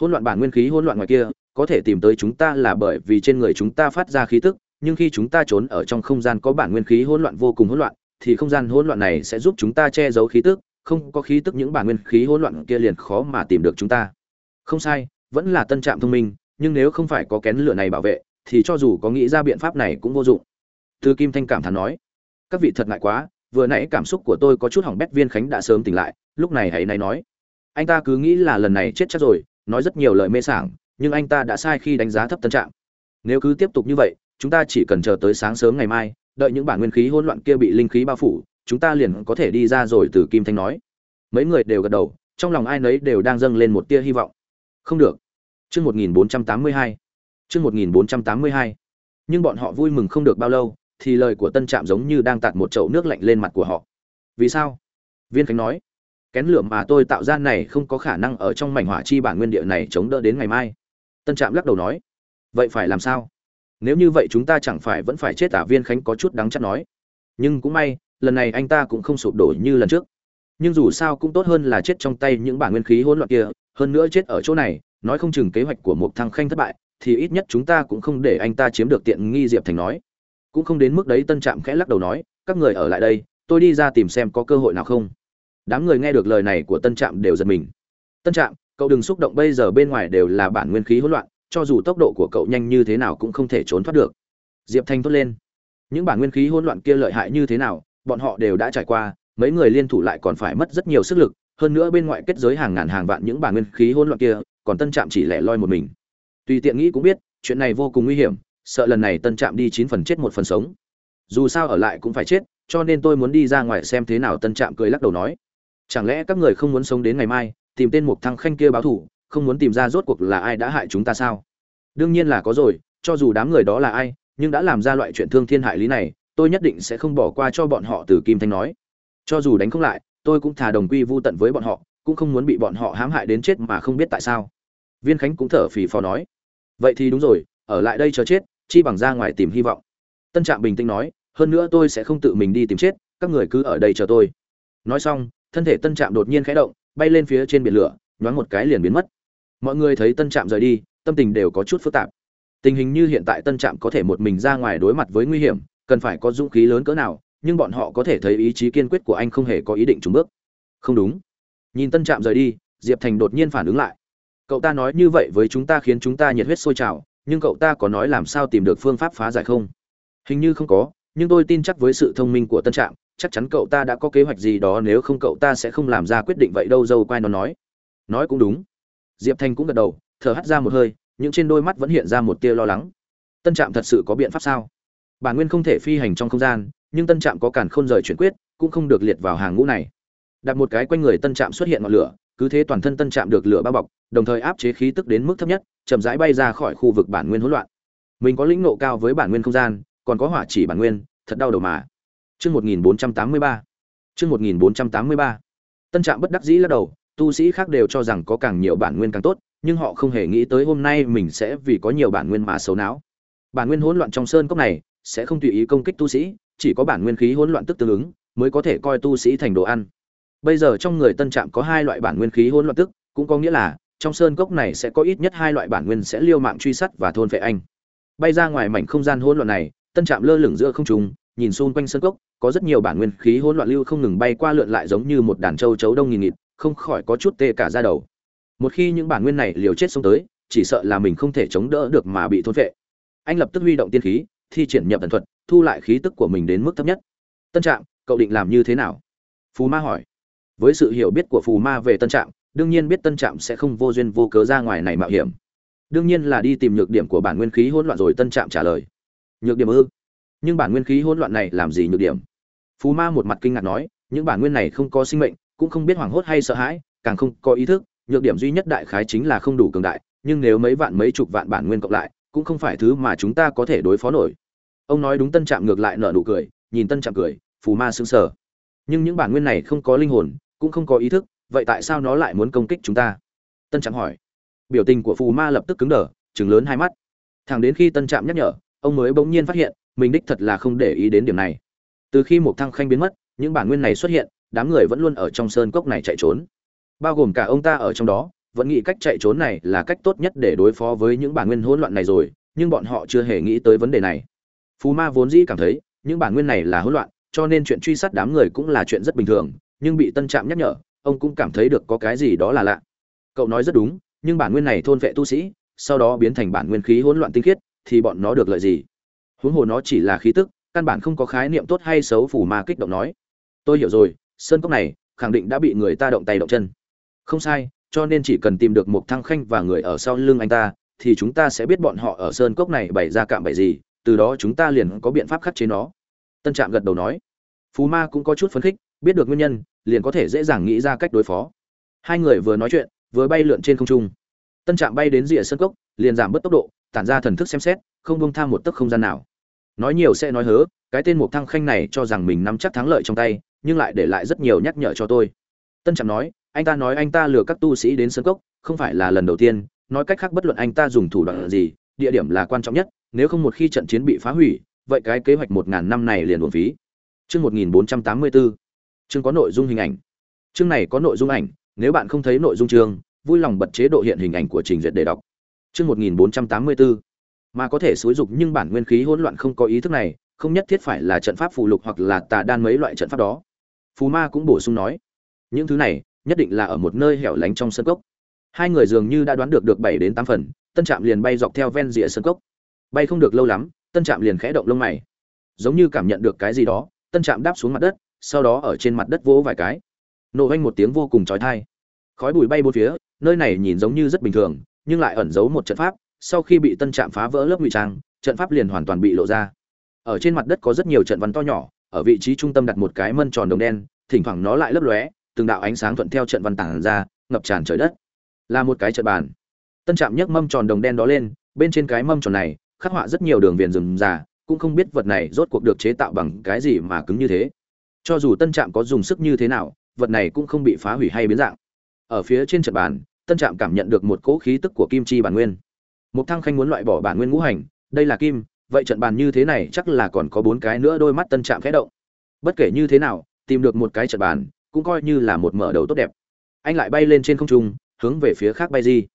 Hỗn loạn bản nguyên khí, hỗn loạn ngoài kia, có thể tìm tới chúng ta là bởi vì trên người chúng ta phát ra khí tức, nhưng khi chúng ta trốn ở trong không gian có bản nguyên khí hỗn loạn vô cùng hỗn loạn, thì không gian hỗn loạn này sẽ giúp chúng ta che giấu khí tức, không có khí tức những bản nguyên khí hỗn loạn kia liền khó mà tìm được chúng ta. Không sai, vẫn là tân trạm thông minh, nhưng nếu không phải có kén lửa này bảo vệ, thì cho dù có nghĩ ra biện pháp này cũng vô dụng. Từ kim thanh cảm thán nói, các vị thật ngại quá vừa nãy cảm xúc của tôi có chút hỏng bét, viên khánh đã sớm tỉnh lại, lúc này hãy nay nói. Anh ta cứ nghĩ là lần này chết chắc rồi, nói rất nhiều lời mê sảng, nhưng anh ta đã sai khi đánh giá thấp tân trạng. Nếu cứ tiếp tục như vậy, chúng ta chỉ cần chờ tới sáng sớm ngày mai, đợi những bản nguyên khí hỗn loạn kia bị linh khí bao phủ, chúng ta liền có thể đi ra rồi, từ kim thanh nói. Mấy người đều gật đầu, trong lòng ai nấy đều đang dâng lên một tia hy vọng. Không được. Chương một nghìn bốn trăm tám mươi hai. Chương một nghìn bốn trăm tám mươi hai. Nhưng bọn họ vui mừng không được bao lâu thì lời của tân trạm giống như đang tạt một chậu nước lạnh lên mặt của họ. Vì sao? Viên khánh nói. Kén lửa mà tôi tạo ra này không có khả năng ở trong mảnh hỏa chi bản nguyên địa này chống đỡ đến ngày mai. Tân trạm lắc đầu nói. Vậy phải làm sao? Nếu như vậy chúng ta chẳng phải vẫn phải chết à? Viên khánh có chút đắng chắc nói. Nhưng cũng may, lần này anh ta cũng không sụp đổ như lần trước. Nhưng dù sao cũng tốt hơn là chết trong tay những bản nguyên khí hỗn loạn kia. Hơn nữa chết ở chỗ này, nói không chừng kế hoạch của một thằng khanh thất bại, thì ít nhất chúng ta cũng không để anh ta chiếm được tiện nghi diệp thành nói cũng không đến mức đấy tân trạm khẽ lắc đầu nói, các người ở lại đây, tôi đi ra tìm xem có cơ hội nào không. Đám người nghe được lời này của tân trạm đều giật mình. Tân trạm, cậu đừng xúc động, bây giờ bên ngoài đều là bản nguyên khí hỗn loạn, cho dù tốc độ của cậu nhanh như thế nào cũng không thể trốn thoát được. Diệp thanh thốt lên. Những bản nguyên khí hỗn loạn kia lợi hại như thế nào, bọn họ đều đã trải qua, mấy người liên thủ lại còn phải mất rất nhiều sức lực, hơn nữa bên ngoài kết giới hàng ngàn hàng vạn những bản nguyên khí hỗn loạn kia, còn tân trạm chỉ lẻ loi một mình. Tùy tiện nghĩ cũng biết, chuyện này vô cùng nguy hiểm sợ lần này tân trạm đi chín phần chết một phần sống. Dù sao ở lại cũng phải chết, cho nên tôi muốn đi ra ngoài xem thế nào tân trạm cười lắc đầu nói. Chẳng lẽ các người không muốn sống đến ngày mai, tìm tên mục thăng khanh kia báo thủ, không muốn tìm ra rốt cuộc là ai đã hại chúng ta sao? Đương nhiên là có rồi, cho dù đám người đó là ai, nhưng đã làm ra loại chuyện thương thiên hại lý này, tôi nhất định sẽ không bỏ qua cho bọn họ, từ kim thanh nói. Cho dù đánh không lại, tôi cũng thà đồng quy vô tận với bọn họ, cũng không muốn bị bọn họ hãm hại đến chết mà không biết tại sao. Viên khánh cũng thở phì phò nói. Vậy thì đúng rồi, ở lại đây chờ chết chi bằng ra ngoài tìm hy vọng. Tân trạm bình tĩnh nói, hơn nữa tôi sẽ không tự mình đi tìm chết, các người cứ ở đây chờ tôi. Nói xong, thân thể tân trạm đột nhiên khẽ động, bay lên phía trên biển lửa, nhoáng một cái liền biến mất. Mọi người thấy tân trạm rời đi, tâm tình đều có chút phức tạp. Tình hình như hiện tại tân trạm có thể một mình ra ngoài đối mặt với nguy hiểm, cần phải có dũng khí lớn cỡ nào, nhưng bọn họ có thể thấy ý chí kiên quyết của anh không hề có ý định trùng bước. Không đúng. Nhìn tân trạm rời đi, diệp thành đột nhiên phản ứng lại. Cậu ta nói như vậy với chúng ta khiến chúng ta nhiệt huyết sôi trào nhưng cậu ta có nói làm sao tìm được phương pháp phá giải không? Hình như không có, nhưng tôi tin chắc với sự thông minh của tân trạm, chắc chắn cậu ta đã có kế hoạch gì đó, nếu không cậu ta sẽ không làm ra quyết định vậy đâu, dâu quai nó nói. Nói cũng đúng. Diệp thanh cũng gật đầu, thở hắt ra một hơi, nhưng trên đôi mắt vẫn hiện ra một tia lo lắng. Tân trạm thật sự có biện pháp sao? Bản nguyên không thể phi hành trong không gian, nhưng tân trạm có cản không rời chuyển quyết, cũng không được liệt vào hàng ngũ này. Đặt một cái quanh người tân trạm xuất hiện ngọn lửa, cứ thế toàn thân tân trạm được lửa bao bọc, đồng thời áp chế khí tức đến mức thấp nhất chậm rãi bay ra khỏi khu vực bản nguyên hỗn loạn mình có lĩnh ngộ cao với bản nguyên không gian còn có hỏa chỉ bản nguyên thật đau đầu mà Chương 1483. Chương 1483. Tân Trạm bất đắc dĩ lắc đầu, tu sĩ khác đều cho rằng có càng nhiều bản nguyên càng tốt, nhưng họ không hề nghĩ tới hôm nay mình sẽ vì có nhiều bản nguyên mà xấu não. Bản nguyên hỗn loạn trong sơn cốc này sẽ không tùy ý công kích tu sĩ, chỉ có bản nguyên khí hỗn loạn tức tương ứng mới có thể coi tu sĩ thành đồ ăn. Bây giờ trong người Tân Trạm có hai loại bản nguyên khí hỗn loạn tức, cũng có nghĩa là trong sơn cốc này sẽ có ít nhất hai loại bản nguyên sẽ liêu mạng truy sát và thôn vệ anh. Bay ra ngoài mảnh không gian hỗn loạn này, Tân Trạm lơ lửng giữa không trung, nhìn xung quanh sơn cốc, có rất nhiều bản nguyên khí hỗn loạn lưu không ngừng bay qua lượn lại giống như một đàn châu chấu đông nghìn nghịt, không khỏi có chút tê cả ra đầu. Một khi những bản nguyên này liều chết xông tới, chỉ sợ là mình không thể chống đỡ được mà bị thôn vệ Anh lập tức huy động tiên khí, thi triển nhập thần thuật, thu lại khí tức của mình đến mức thấp nhất. Tân Trạm, cậu định làm như thế nào? Phù Ma hỏi. Với sự hiểu biết của Phù Ma về Tân Trạm, đương nhiên biết Tân Trạm sẽ không vô duyên vô cớ ra ngoài này mạo hiểm. Đương nhiên là đi tìm nhược điểm của bản nguyên khí hỗn loạn rồi Tân Trạm trả lời. Nhược điểm ư? nhưng bản nguyên khí hỗn loạn này làm gì nhược điểm phú ma một mặt kinh ngạc nói, những bản nguyên này không có sinh mệnh, cũng không biết hoảng hốt hay sợ hãi, càng không có ý thức, nhược điểm duy nhất đại khái chính là không đủ cường đại, nhưng nếu mấy vạn mấy chục vạn bản nguyên cộng lại, cũng không phải thứ mà chúng ta có thể đối phó nổi ông nói đúng tân trạm ngược lại nở nụ cười, nhìn tân trạm cười phù ma sững sờ nhưng những bản nguyên này không có linh hồn, cũng không có ý thức vậy tại sao nó lại muốn công kích chúng ta? Tân trạm hỏi. Biểu tình của phù ma lập tức cứng đờ chừng lớn hai mắt. Thẳng đến khi tân trạm nhắc nhở, ông mới bỗng nhiên phát hiện, mình đích thật là không để ý đến điểm này. Từ khi một thăng khanh biến mất, những bản nguyên này xuất hiện, đám người vẫn luôn ở trong sơn cốc này chạy trốn. Bao gồm cả ông ta ở trong đó, vẫn nghĩ cách chạy trốn này là cách tốt nhất để đối phó với những bản nguyên hỗn loạn này rồi, nhưng bọn họ chưa hề nghĩ tới vấn đề này. Phú ma vốn dĩ cảm thấy, những bản nguyên này là hỗn loạn, cho nên chuyện truy sát đám người cũng là chuyện rất bình thường, nhưng bị tân trạm nhắc nhở ông cũng cảm thấy được có cái gì đó là lạ. Cậu nói rất đúng, nhưng bản nguyên này thôn vệ tu sĩ, sau đó biến thành bản nguyên khí hỗn loạn tinh khiết, thì bọn nó được lợi gì? Huống hồ nó chỉ là khí tức, căn bản không có khái niệm tốt hay xấu phủ ma kích động nói. Tôi hiểu rồi, sơn cốc này, khẳng định đã bị người ta động tay động chân. Không sai, cho nên chỉ cần tìm được một thăng khanh và người ở sau lưng anh ta, thì chúng ta sẽ biết bọn họ ở sơn cốc này bày ra cạm bậy gì, từ đó chúng ta liền có biện pháp khắc chế nó. Tân trạm gật đầu nói. Phú ma cũng có chút phấn khích, biết được nguyên nhân liền có thể dễ dàng nghĩ ra cách đối phó. Hai người vừa nói chuyện vừa bay lượn trên không trung. Tân trạm bay đến rìa sân cốc liền giảm bớt tốc độ tản ra thần thức xem xét không bông tham một tấc không gian nào. Nói nhiều sẽ nói hớ cái tên mục thăng khanh này cho rằng mình nắm chắc thắng lợi trong tay nhưng lại để lại rất nhiều nhắc nhở cho tôi. Tân trạm nói anh ta nói anh ta lừa các tu sĩ đến sân cốc không phải là lần đầu tiên nói cách khác bất luận anh ta dùng thủ đoạn gì địa điểm là quan trọng nhất nếu không một khi trận chiến bị phá hủy vậy cái kế hoạch một ngàn năm này liền uổng phí. Trước 1484, chương có nội dung hình ảnh. Chương này có nội dung ảnh, nếu bạn không thấy nội dung chương, vui lòng bật chế độ hiện hình ảnh của trình duyệt để đọc. Chương một nghìn bốn trăm tám mươi bốn. Mà có thể xúi dục nhưng bản nguyên khí hỗn loạn không có ý thức này, không nhất thiết phải là trận pháp phù lục hoặc là tà đan mấy loại trận pháp đó. Phù ma cũng bổ sung nói, những thứ này nhất định là ở một nơi hẻo lánh trong sân cốc. Hai người dường như đã đoán được được bảy đến tám phần, tân trạm liền bay dọc theo ven rìa sân cốc. Bay không được lâu lắm, tân trạm liền khẽ động lông mày. Giống như cảm nhận được cái gì đó, tân trạm đáp xuống mặt đất sau đó ở trên mặt đất vỗ vài cái. Nổ vanh một tiếng vô cùng trói thai khói bụi bay bốn phía, nơi này nhìn giống như rất bình thường, nhưng lại ẩn giấu một trận pháp, sau khi bị tân trạm phá vỡ lớp ngụy trang, trận pháp liền hoàn toàn bị lộ ra. Ở trên mặt đất có rất nhiều trận văn to nhỏ, ở vị trí trung tâm đặt một cái mân tròn đồng đen, thỉnh thoảng nó lại lấp lóe, từng đạo ánh sáng thuận theo trận văn tản ra, ngập tràn trời đất. Là một cái trận bàn. Tân trạm nhấc mâm tròn đồng đen đó lên, bên trên cái mâm tròn này, khắc họa rất nhiều đường viền rừng già cũng không biết vật này rốt cuộc được chế tạo bằng cái gì mà cứng như thế cho dù tân trạm có dùng sức như thế nào, vật này cũng không bị phá hủy hay biến dạng. Ở phía trên trận bàn, tân trạm cảm nhận được một cỗ khí tức của kim chi bản nguyên. Một thăng khanh muốn loại bỏ bản nguyên ngũ hành, đây là kim, vậy trận bàn như thế này chắc là còn có bốn cái nữa, đôi mắt tân trạm khẽ động. Bất kể như thế nào, tìm được một cái trận bàn, cũng coi như là một mở đầu tốt đẹp. Anh lại bay lên trên không trung, hướng về phía khác bay di.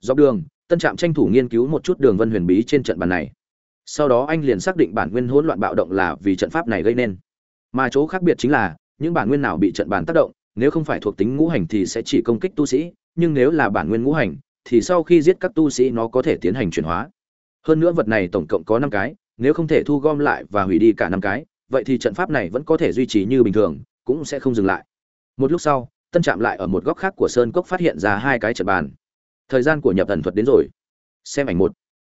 Dọc đường, tân trạm tranh thủ nghiên cứu một chút đường vân huyền bí trên trận bàn này. Sau đó anh liền xác định bản nguyên hỗn loạn bạo động là vì trận pháp này gây nên mà chỗ khác biệt chính là, những bản nguyên nào bị trận bàn tác động, nếu không phải thuộc tính ngũ hành thì sẽ chỉ công kích tu sĩ, nhưng nếu là bản nguyên ngũ hành, thì sau khi giết các tu sĩ nó có thể tiến hành chuyển hóa. Hơn nữa vật này tổng cộng có năm cái, nếu không thể thu gom lại và hủy đi cả năm cái, vậy thì trận pháp này vẫn có thể duy trì như bình thường, cũng sẽ không dừng lại. Một lúc sau, tân trạm lại ở một góc khác của sơn cốc phát hiện ra hai cái trận bàn. Thời gian của nhập thần thuật đến rồi. Xem ảnh một.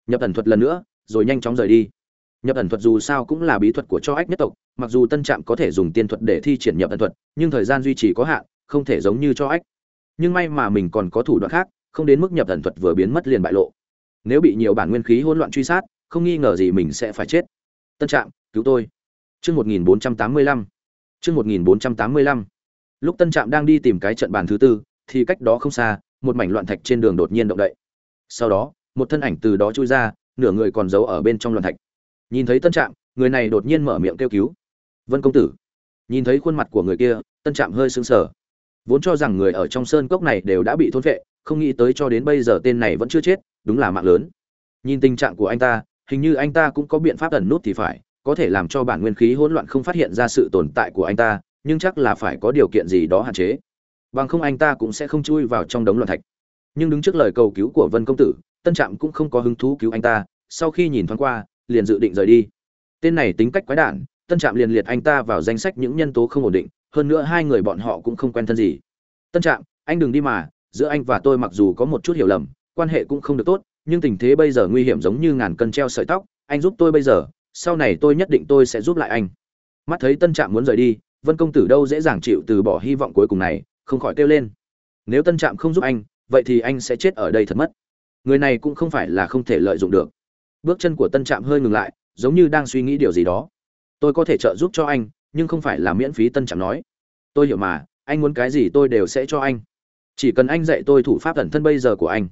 Nhập thần thuật lần nữa, rồi nhanh chóng rời đi nhập ẩn thuật dù sao cũng là bí thuật của cho ách nhất tộc, mặc dù tân trạm có thể dùng tiên thuật để thi triển nhập ẩn thuật, nhưng thời gian duy trì có hạn, không thể giống như cho ách. Nhưng may mà mình còn có thủ đoạn khác, không đến mức nhập ẩn thuật vừa biến mất liền bại lộ. Nếu bị nhiều bản nguyên khí hỗn loạn truy sát, không nghi ngờ gì mình sẽ phải chết. Tân trạm, cứu tôi. Chương một nghìn bốn trăm tám mươi lăm. Chương một nghìn bốn trăm tám mươi lăm. Lúc tân trạm đang đi tìm cái trận bàn thứ tư, thì cách đó không xa, một mảnh loạn thạch trên đường đột nhiên động đậy. Sau đó, một thân ảnh từ đó chui ra, nửa người còn giấu ở bên trong loạn thạch nhìn thấy tân trạm, người này đột nhiên mở miệng kêu cứu. Vân công tử. Nhìn thấy khuôn mặt của người kia, tân trạm hơi sững sờ. Vốn cho rằng người ở trong sơn cốc này đều đã bị thôn vệ không nghĩ tới cho đến bây giờ tên này vẫn chưa chết, đúng là mạng lớn. Nhìn tình trạng của anh ta, hình như anh ta cũng có biện pháp ẩn nút thì phải, có thể làm cho bản nguyên khí hỗn loạn không phát hiện ra sự tồn tại của anh ta, nhưng chắc là phải có điều kiện gì đó hạn chế. Bằng không anh ta cũng sẽ không chui vào trong đống loạn thạch. Nhưng đứng trước lời cầu cứu của vân công tử, tân trạm cũng không có hứng thú cứu anh ta, sau khi nhìn thoáng qua liền dự định rời đi. Tên này tính cách quái đản, tân trạm liền liệt anh ta vào danh sách những nhân tố không ổn định, hơn nữa hai người bọn họ cũng không quen thân gì. Tân trạm, anh đừng đi mà, giữa anh và tôi mặc dù có một chút hiểu lầm, quan hệ cũng không được tốt, nhưng tình thế bây giờ nguy hiểm giống như ngàn cân treo sợi tóc, anh giúp tôi bây giờ, sau này tôi nhất định tôi sẽ giúp lại anh. Mắt thấy tân trạm muốn rời đi, vân công tử đâu dễ dàng chịu từ bỏ hy vọng cuối cùng này, không khỏi kêu lên. Nếu tân trạm không giúp anh, vậy thì anh sẽ chết ở đây thật mất. Người này cũng không phải là không thể lợi dụng được bước chân của tân trạm hơi ngừng lại, giống như đang suy nghĩ điều gì đó. Tôi có thể trợ giúp cho anh, nhưng không phải là miễn phí, tân trạm nói. Tôi hiểu mà, anh muốn cái gì tôi đều sẽ cho anh. Chỉ cần anh dạy tôi thủ pháp thần thân bây giờ của anh.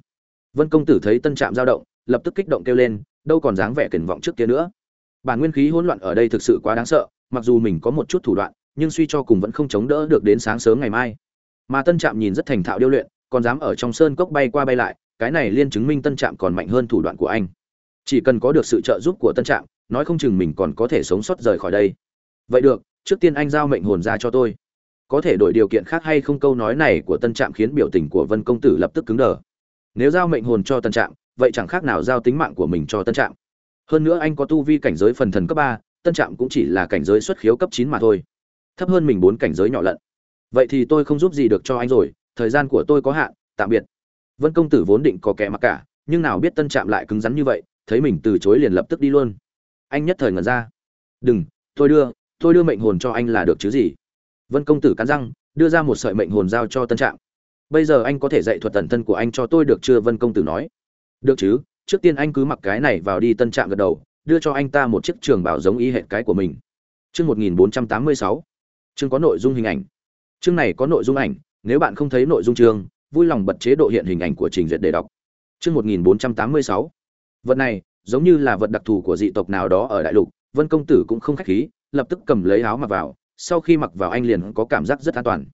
Vân công tử thấy tân trạm dao động, lập tức kích động kêu lên, đâu còn dáng vẻ kiển vọng trước kia nữa. Bản nguyên khí hỗn loạn ở đây thực sự quá đáng sợ, mặc dù mình có một chút thủ đoạn, nhưng suy cho cùng vẫn không chống đỡ được đến sáng sớm ngày mai. Mà tân trạm nhìn rất thành thạo điêu luyện, còn dám ở trong sơn cốc bay qua bay lại, cái này liên chứng minh tân trạm còn mạnh hơn thủ đoạn của anh chỉ cần có được sự trợ giúp của tân trạm, nói không chừng mình còn có thể sống sót rời khỏi đây. Vậy được, trước tiên anh giao mệnh hồn ra cho tôi. Có thể đổi điều kiện khác hay không câu nói này của tân trạm khiến biểu tình của vân công tử lập tức cứng đờ. Nếu giao mệnh hồn cho tân trạm, vậy chẳng khác nào giao tính mạng của mình cho tân trạm. Hơn nữa anh có tu vi cảnh giới phần thần cấp ba, tân trạm cũng chỉ là cảnh giới xuất khiếu cấp chín mà thôi. Thấp hơn mình bốn cảnh giới nhỏ lận. Vậy thì tôi không giúp gì được cho anh rồi, thời gian của tôi có hạn, tạm biệt. Vân công tử vốn định có kẻ mặc cả, nhưng nào biết tân trạm lại cứng rắn như vậy thấy mình từ chối liền lập tức đi luôn. Anh nhất thời ngẩn ra. Đừng, tôi đưa tôi đưa mệnh hồn cho anh là được chứ gì? Vân công tử cắn răng, đưa ra một sợi mệnh hồn giao cho tân trạng. bây giờ anh có thể dạy thuật tần thân của anh cho tôi được chưa? Vân công tử nói. Được chứ, trước tiên anh cứ mặc cái này vào đi. Tân trạng gật đầu. Đưa cho anh ta một chiếc trường bảo giống y hệt cái của mình. Chương một nghìn bốn trăm tám mươi sáu. Chương có nội dung hình ảnh. Chương này có nội dung ảnh, nếu bạn không thấy nội dung chương, vui lòng bật chế độ hiện hình ảnh của trình duyệt để đọc. Chương một nghìn bốn trăm tám mươi sáu vật này, giống như là vật đặc thù của dị tộc nào đó ở đại lục, vân công tử cũng không khách khí, lập tức cầm lấy áo mặc vào, sau khi mặc vào anh liền có cảm giác rất an toàn.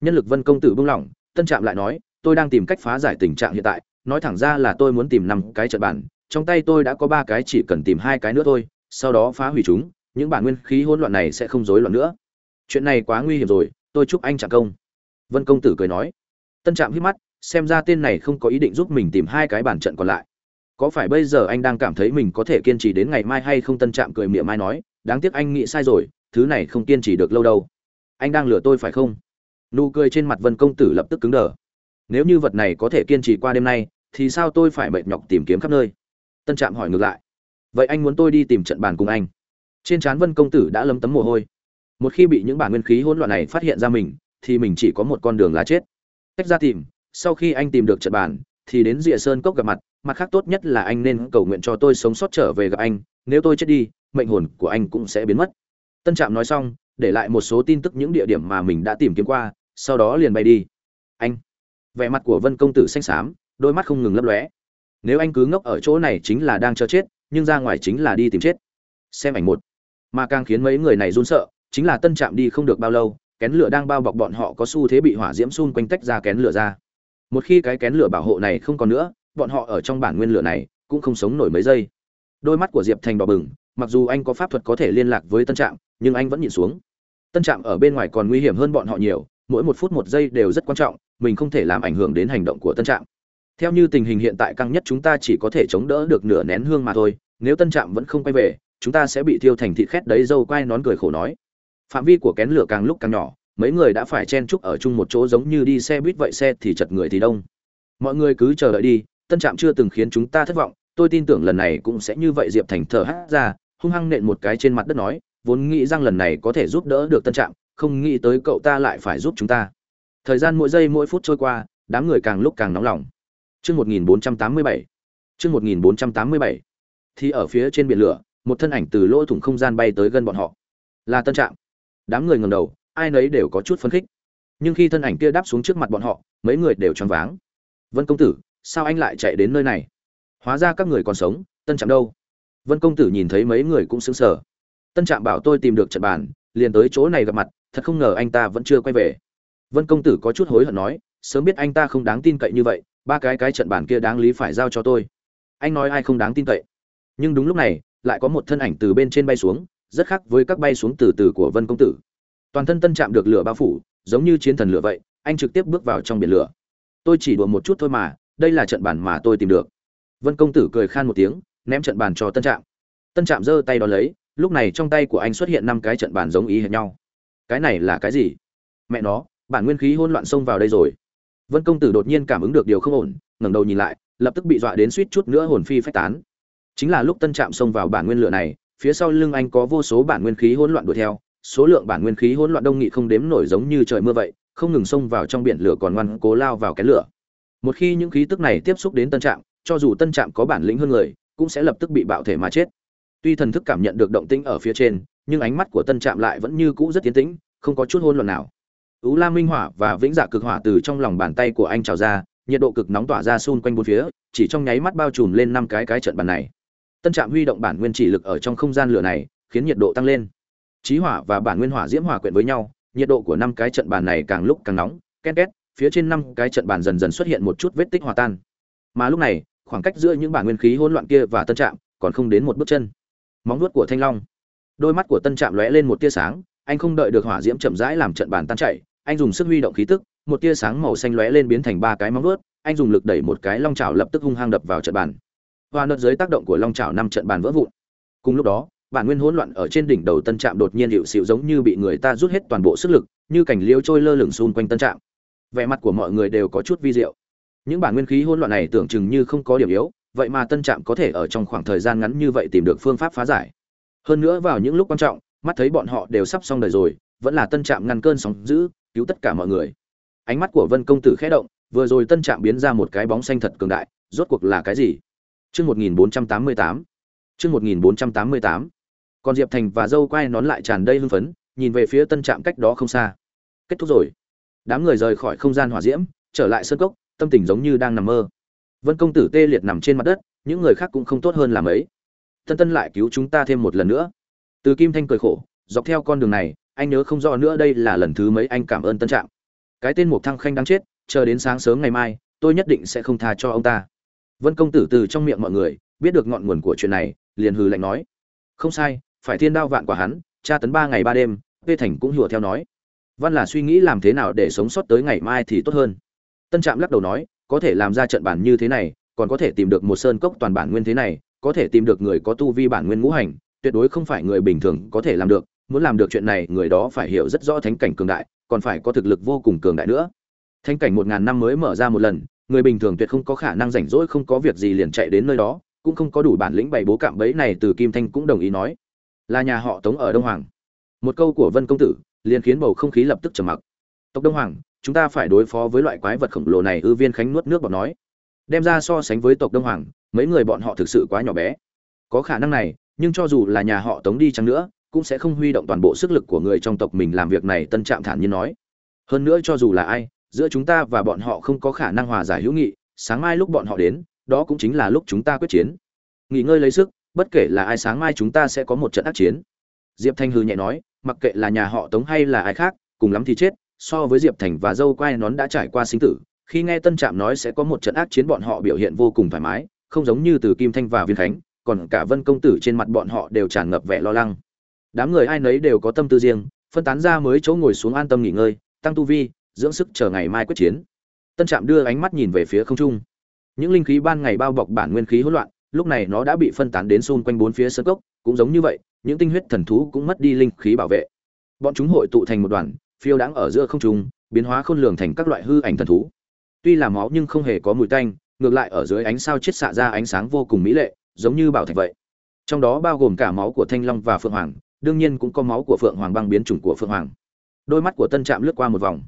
Nhân lực vân công tử buông lỏng, tân trạm lại nói, tôi đang tìm cách phá giải tình trạng hiện tại, nói thẳng ra là tôi muốn tìm năm cái trận bản trong tay tôi đã có ba cái chỉ cần tìm hai cái nữa thôi, sau đó phá hủy chúng, những bản nguyên khí hỗn loạn này sẽ không rối loạn nữa. Chuyện này quá nguy hiểm rồi, tôi chúc anh trạng công. Vân công tử cười nói. Tân trạm hít mắt, xem ra tên này không có ý định giúp mình tìm hai cái bản trận còn lại có phải bây giờ anh đang cảm thấy mình có thể kiên trì đến ngày mai hay không? Tân trạm cười miệng mai nói, đáng tiếc anh nghĩ sai rồi, thứ này không kiên trì được lâu đâu. Anh đang lừa tôi phải không? Nụ cười trên mặt vân công tử lập tức cứng đờ. Nếu như vật này có thể kiên trì qua đêm nay, thì sao tôi phải mệt nhọc tìm kiếm khắp nơi? Tân trạm hỏi ngược lại. Vậy anh muốn tôi đi tìm trận bàn cùng anh? Trên trán vân công tử đã lấm tấm mồ hôi. Một khi bị những bản nguyên khí hỗn loạn này phát hiện ra mình, thì mình chỉ có một con đường là chết. Tách ra tìm, sau khi anh tìm được trận bàn thì đến rìa sơn cốc gặp mặt mặt khác tốt nhất là anh nên cầu nguyện cho tôi sống sót trở về gặp anh, nếu tôi chết đi, mệnh hồn của anh cũng sẽ biến mất. Tân trạm nói xong, để lại một số tin tức những địa điểm mà mình đã tìm kiếm qua, sau đó liền bay đi. Anh, vẻ mặt của vân công tử xanh xám, đôi mắt không ngừng lấp lóe. Nếu anh cứ ngốc ở chỗ này chính là đang chờ chết, nhưng ra ngoài chính là đi tìm chết. Xem ảnh một. Mà càng khiến mấy người này run sợ, chính là tân trạm đi không được bao lâu, kén lửa đang bao bọc bọn họ có xu thế bị hỏa diễm xung quanh tách ra kén lửa ra một khi cái kén lửa bảo hộ này không còn nữa, bọn họ ở trong bản nguyên lửa này cũng không sống nổi mấy giây. Đôi mắt của diệp thành đỏ bừng, mặc dù anh có pháp thuật có thể liên lạc với tân trạm, nhưng anh vẫn nhìn xuống. Tân trạm ở bên ngoài còn nguy hiểm hơn bọn họ nhiều, mỗi một phút một giây đều rất quan trọng, mình không thể làm ảnh hưởng đến hành động của tân trạm. Theo như tình hình hiện tại căng nhất chúng ta chỉ có thể chống đỡ được nửa nén hương mà thôi, nếu tân trạm vẫn không quay về, chúng ta sẽ bị thiêu thành thịt khét đấy, dâu quai nón cười khổ nói. Phạm vi của kén lửa càng lúc càng nhỏ mấy người đã phải chen chúc ở chung một chỗ giống như đi xe buýt vậy, xe thì chật, người thì đông. Mọi người cứ chờ đợi đi, tân trạm chưa từng khiến chúng ta thất vọng, tôi tin tưởng lần này cũng sẽ như vậy, diệp thành thở hát ra, hung hăng nện một cái trên mặt đất nói, vốn nghĩ rằng lần này có thể giúp đỡ được tân trạm, không nghĩ tới cậu ta lại phải giúp chúng ta. Thời gian mỗi giây mỗi phút trôi qua, đám người càng lúc càng nóng lòng. Chương 1487 chương 1487 thì ở phía trên biển lửa, một thân ảnh từ lỗ thủng không gian bay tới gần bọn họ. Là tân trạm. Đám người ngầm đầu ai nấy đều có chút phấn khích. Nhưng khi thân ảnh kia đáp xuống trước mặt bọn họ, mấy người đều choáng váng. Vân công tử, sao anh lại chạy đến nơi này? Hóa ra các người còn sống, tân trạm đâu? Vân công tử nhìn thấy mấy người cũng sững sờ. Tân trạm bảo tôi tìm được trận bàn, liền tới chỗ này gặp mặt, thật không ngờ anh ta vẫn chưa quay về. Vân công tử có chút hối hận nói, sớm biết anh ta không đáng tin cậy như vậy, ba cái cái trận bàn kia đáng lý phải giao cho tôi. Anh nói ai không đáng tin cậy. Nhưng đúng lúc này, lại có một thân ảnh từ bên trên bay xuống, rất khác với các bay xuống từ từ của vân công tử toàn thân tân chạm được lửa bao phủ, giống như chiến thần lửa vậy, anh trực tiếp bước vào trong biển lửa. Tôi chỉ đùa một chút thôi mà, đây là trận bàn mà tôi tìm được. Vân công tử cười khan một tiếng, ném trận bàn cho tân trạm. Tân trạm giơ tay đón lấy, lúc này trong tay của anh xuất hiện năm cái trận bàn giống ý hệt nhau. Cái này là cái gì? Mẹ nó, bản nguyên khí hỗn loạn xông vào đây rồi. Vân công tử đột nhiên cảm ứng được điều không ổn, ngẩng đầu nhìn lại, lập tức bị dọa đến suýt chút nữa hồn phi phách tán. Chính là lúc tân trạm xông vào bản nguyên lửa này, phía sau lưng anh có vô số bản nguyên khí hỗn loạn đuổi theo số lượng bản nguyên khí hỗn loạn đông nghị không đếm nổi giống như trời mưa vậy, không ngừng xông vào trong biển lửa còn ngoan cố lao vào cái lửa. Một khi những khí tức này tiếp xúc đến tân trạm, cho dù tân trạm có bản lĩnh hơn người, cũng sẽ lập tức bị bạo thể mà chết. Tuy thần thức cảm nhận được động tĩnh ở phía trên, nhưng ánh mắt của tân trạm lại vẫn như cũ rất tiến tĩnh, không có chút hỗn loạn nào. U la minh hỏa và vĩnh dạ cực hỏa từ trong lòng bàn tay của anh trào ra, nhiệt độ cực nóng tỏa ra xung quanh bốn phía, chỉ trong nháy mắt bao trùm lên năm cái cái trận bàn này. Tân trạm huy động bản nguyên chỉ lực ở trong không gian lửa này, khiến nhiệt độ tăng lên trí hỏa và bản nguyên hỏa diễm hỏa quyện với nhau, nhiệt độ của năm cái trận bàn này càng lúc càng nóng ken két, phía trên năm cái trận bàn dần dần xuất hiện một chút vết tích hòa tan. Mà lúc này, khoảng cách giữa những bản nguyên khí hỗn loạn kia và tân trạm còn không đến một bước chân. Móng vuốt của thanh long, đôi mắt của tân trạm lóe lên một tia sáng, anh không đợi được hỏa diễm chậm rãi làm trận bàn tan chảy, anh dùng sức huy động khí tức, một tia sáng màu xanh lóe lên biến thành ba cái móng vuốt, anh dùng lực đẩy một cái long chảo lập tức hung hăng đập vào trận bàn. Hoa nợt dưới tác động của long chảo năm trận bàn vỡ vụn. Cùng lúc đó bản nguyên hỗn loạn ở trên đỉnh đầu tân trạm đột nhiên hiệu xịu giống như bị người ta rút hết toàn bộ sức lực, như cảnh liêu trôi lơ lửng xung quanh tân trạm. Vẻ mặt của mọi người đều có chút vi diệu. Những bản nguyên khí hỗn loạn này tưởng chừng như không có điểm yếu, vậy mà tân trạm có thể ở trong khoảng thời gian ngắn như vậy tìm được phương pháp phá giải. Hơn nữa vào những lúc quan trọng, mắt thấy bọn họ đều sắp xong đời rồi, vẫn là tân trạm ngăn cơn sóng giữ cứu tất cả mọi người. Ánh mắt của vân công tử khẽ động, vừa rồi tân trạm biến ra một cái bóng xanh thật cường đại, rốt cuộc là cái gì? Chương một nghìn bốn trăm tám mươi tám. Chương một nghìn bốn trăm tám mươi tám còn diệp thành và dâu quay nón lại tràn đầy hưng phấn, nhìn về phía tân trạm cách đó không xa. Kết thúc rồi. Đám người rời khỏi không gian hỏa diễm, trở lại sân cốc, tâm tình giống như đang nằm mơ. Vân công tử tê liệt nằm trên mặt đất, những người khác cũng không tốt hơn làm ấy. Tân tân lại cứu chúng ta thêm một lần nữa. Từ kim thanh cười khổ, dọc theo con đường này, anh nhớ không rõ nữa đây là lần thứ mấy anh cảm ơn tân trạm. Cái tên mục thăng khanh đang chết, chờ đến sáng sớm ngày mai, tôi nhất định sẽ không tha cho ông ta. Vân công tử từ trong miệng mọi người, biết được ngọn nguồn của chuyện này, liền hừ lạnh nói. Không sai phải thiên đao vạn quả hắn tra tấn ba ngày ba đêm Vê Thành cũng hùa theo nói. Văn là suy nghĩ làm thế nào để sống sót tới ngày mai thì tốt hơn. Tân Trạm lắc đầu nói, có thể làm ra trận bản như thế này, còn có thể tìm được một sơn cốc toàn bản nguyên thế này, có thể tìm được người có tu vi bản nguyên ngũ hành, tuyệt đối không phải người bình thường có thể làm được, muốn làm được chuyện này, người đó phải hiểu rất rõ thánh cảnh cường đại, còn phải có thực lực vô cùng cường đại nữa. Thánh cảnh một ngàn năm mới mở ra một lần, người bình thường tuyệt không có khả năng rảnh rỗi không có việc gì liền chạy đến nơi đó, cũng không có đủ bản lĩnh bày bố cạm bẫy này từ Kim Thanh cũng đồng ý nói. Là nhà họ Tống ở Đông Hoàng. Một câu của vân công tử, liền khiến bầu không khí lập tức trầm mặc. Tộc đông hoàng, chúng ta phải đối phó với loại quái vật khổng lồ này, ư viên khánh nuốt nước bọt nói. Đem ra so sánh với tộc đông hoàng, mấy người bọn họ thực sự quá nhỏ bé. Có khả năng này, nhưng cho dù là nhà họ tống đi chăng nữa, cũng sẽ không huy động toàn bộ sức lực của người trong tộc mình làm việc này, tân trạm thản nhiên nói. Hơn nữa cho dù là ai, giữa chúng ta và bọn họ không có khả năng hòa giải hữu nghị, sáng mai lúc bọn họ đến, đó cũng chính là lúc chúng ta quyết chiến. Nghỉ ngơi lấy sức bất kể là ai sáng mai chúng ta sẽ có một trận ác chiến diệp thanh hư nhẹ nói mặc kệ là nhà họ Tống hay là ai khác, cùng lắm thì chết, so với Diệp Thành và dâu quai nón đã trải qua sinh tử, khi nghe Tân Trạm nói sẽ có một trận ác chiến bọn họ biểu hiện vô cùng thoải mái, không giống như từ Kim Thanh và Viên Khánh, còn cả Vân công tử trên mặt bọn họ đều tràn ngập vẻ lo lắng. Đám người ai nấy đều có tâm tư riêng, phân tán ra mới chỗ ngồi xuống an tâm nghỉ ngơi, tăng tu vi, dưỡng sức chờ ngày mai quyết chiến. Tân Trạm đưa ánh mắt nhìn về phía không trung. Những linh khí ban ngày bao bọc bản nguyên khí hỗn loạn, lúc này nó đã bị phân tán đến xung quanh bốn phía sân cốc, cũng giống như vậy những tinh huyết thần thú cũng mất đi linh khí bảo vệ. Bọn chúng hội tụ thành một đoàn phiêu đáng ở giữa không trung biến hóa khôn lường thành các loại hư ảnh thần thú. Tuy là máu nhưng không hề có mùi tanh ngược lại ở dưới ánh sao chết xạ ra ánh sáng vô cùng mỹ lệ giống như bảo thạch vậy. Trong đó bao gồm cả máu của thanh long và phượng hoàng đương nhiên cũng có máu của phượng hoàng băng biến chủng của phượng hoàng. Đôi mắt của tân trạm lướt qua một vòng.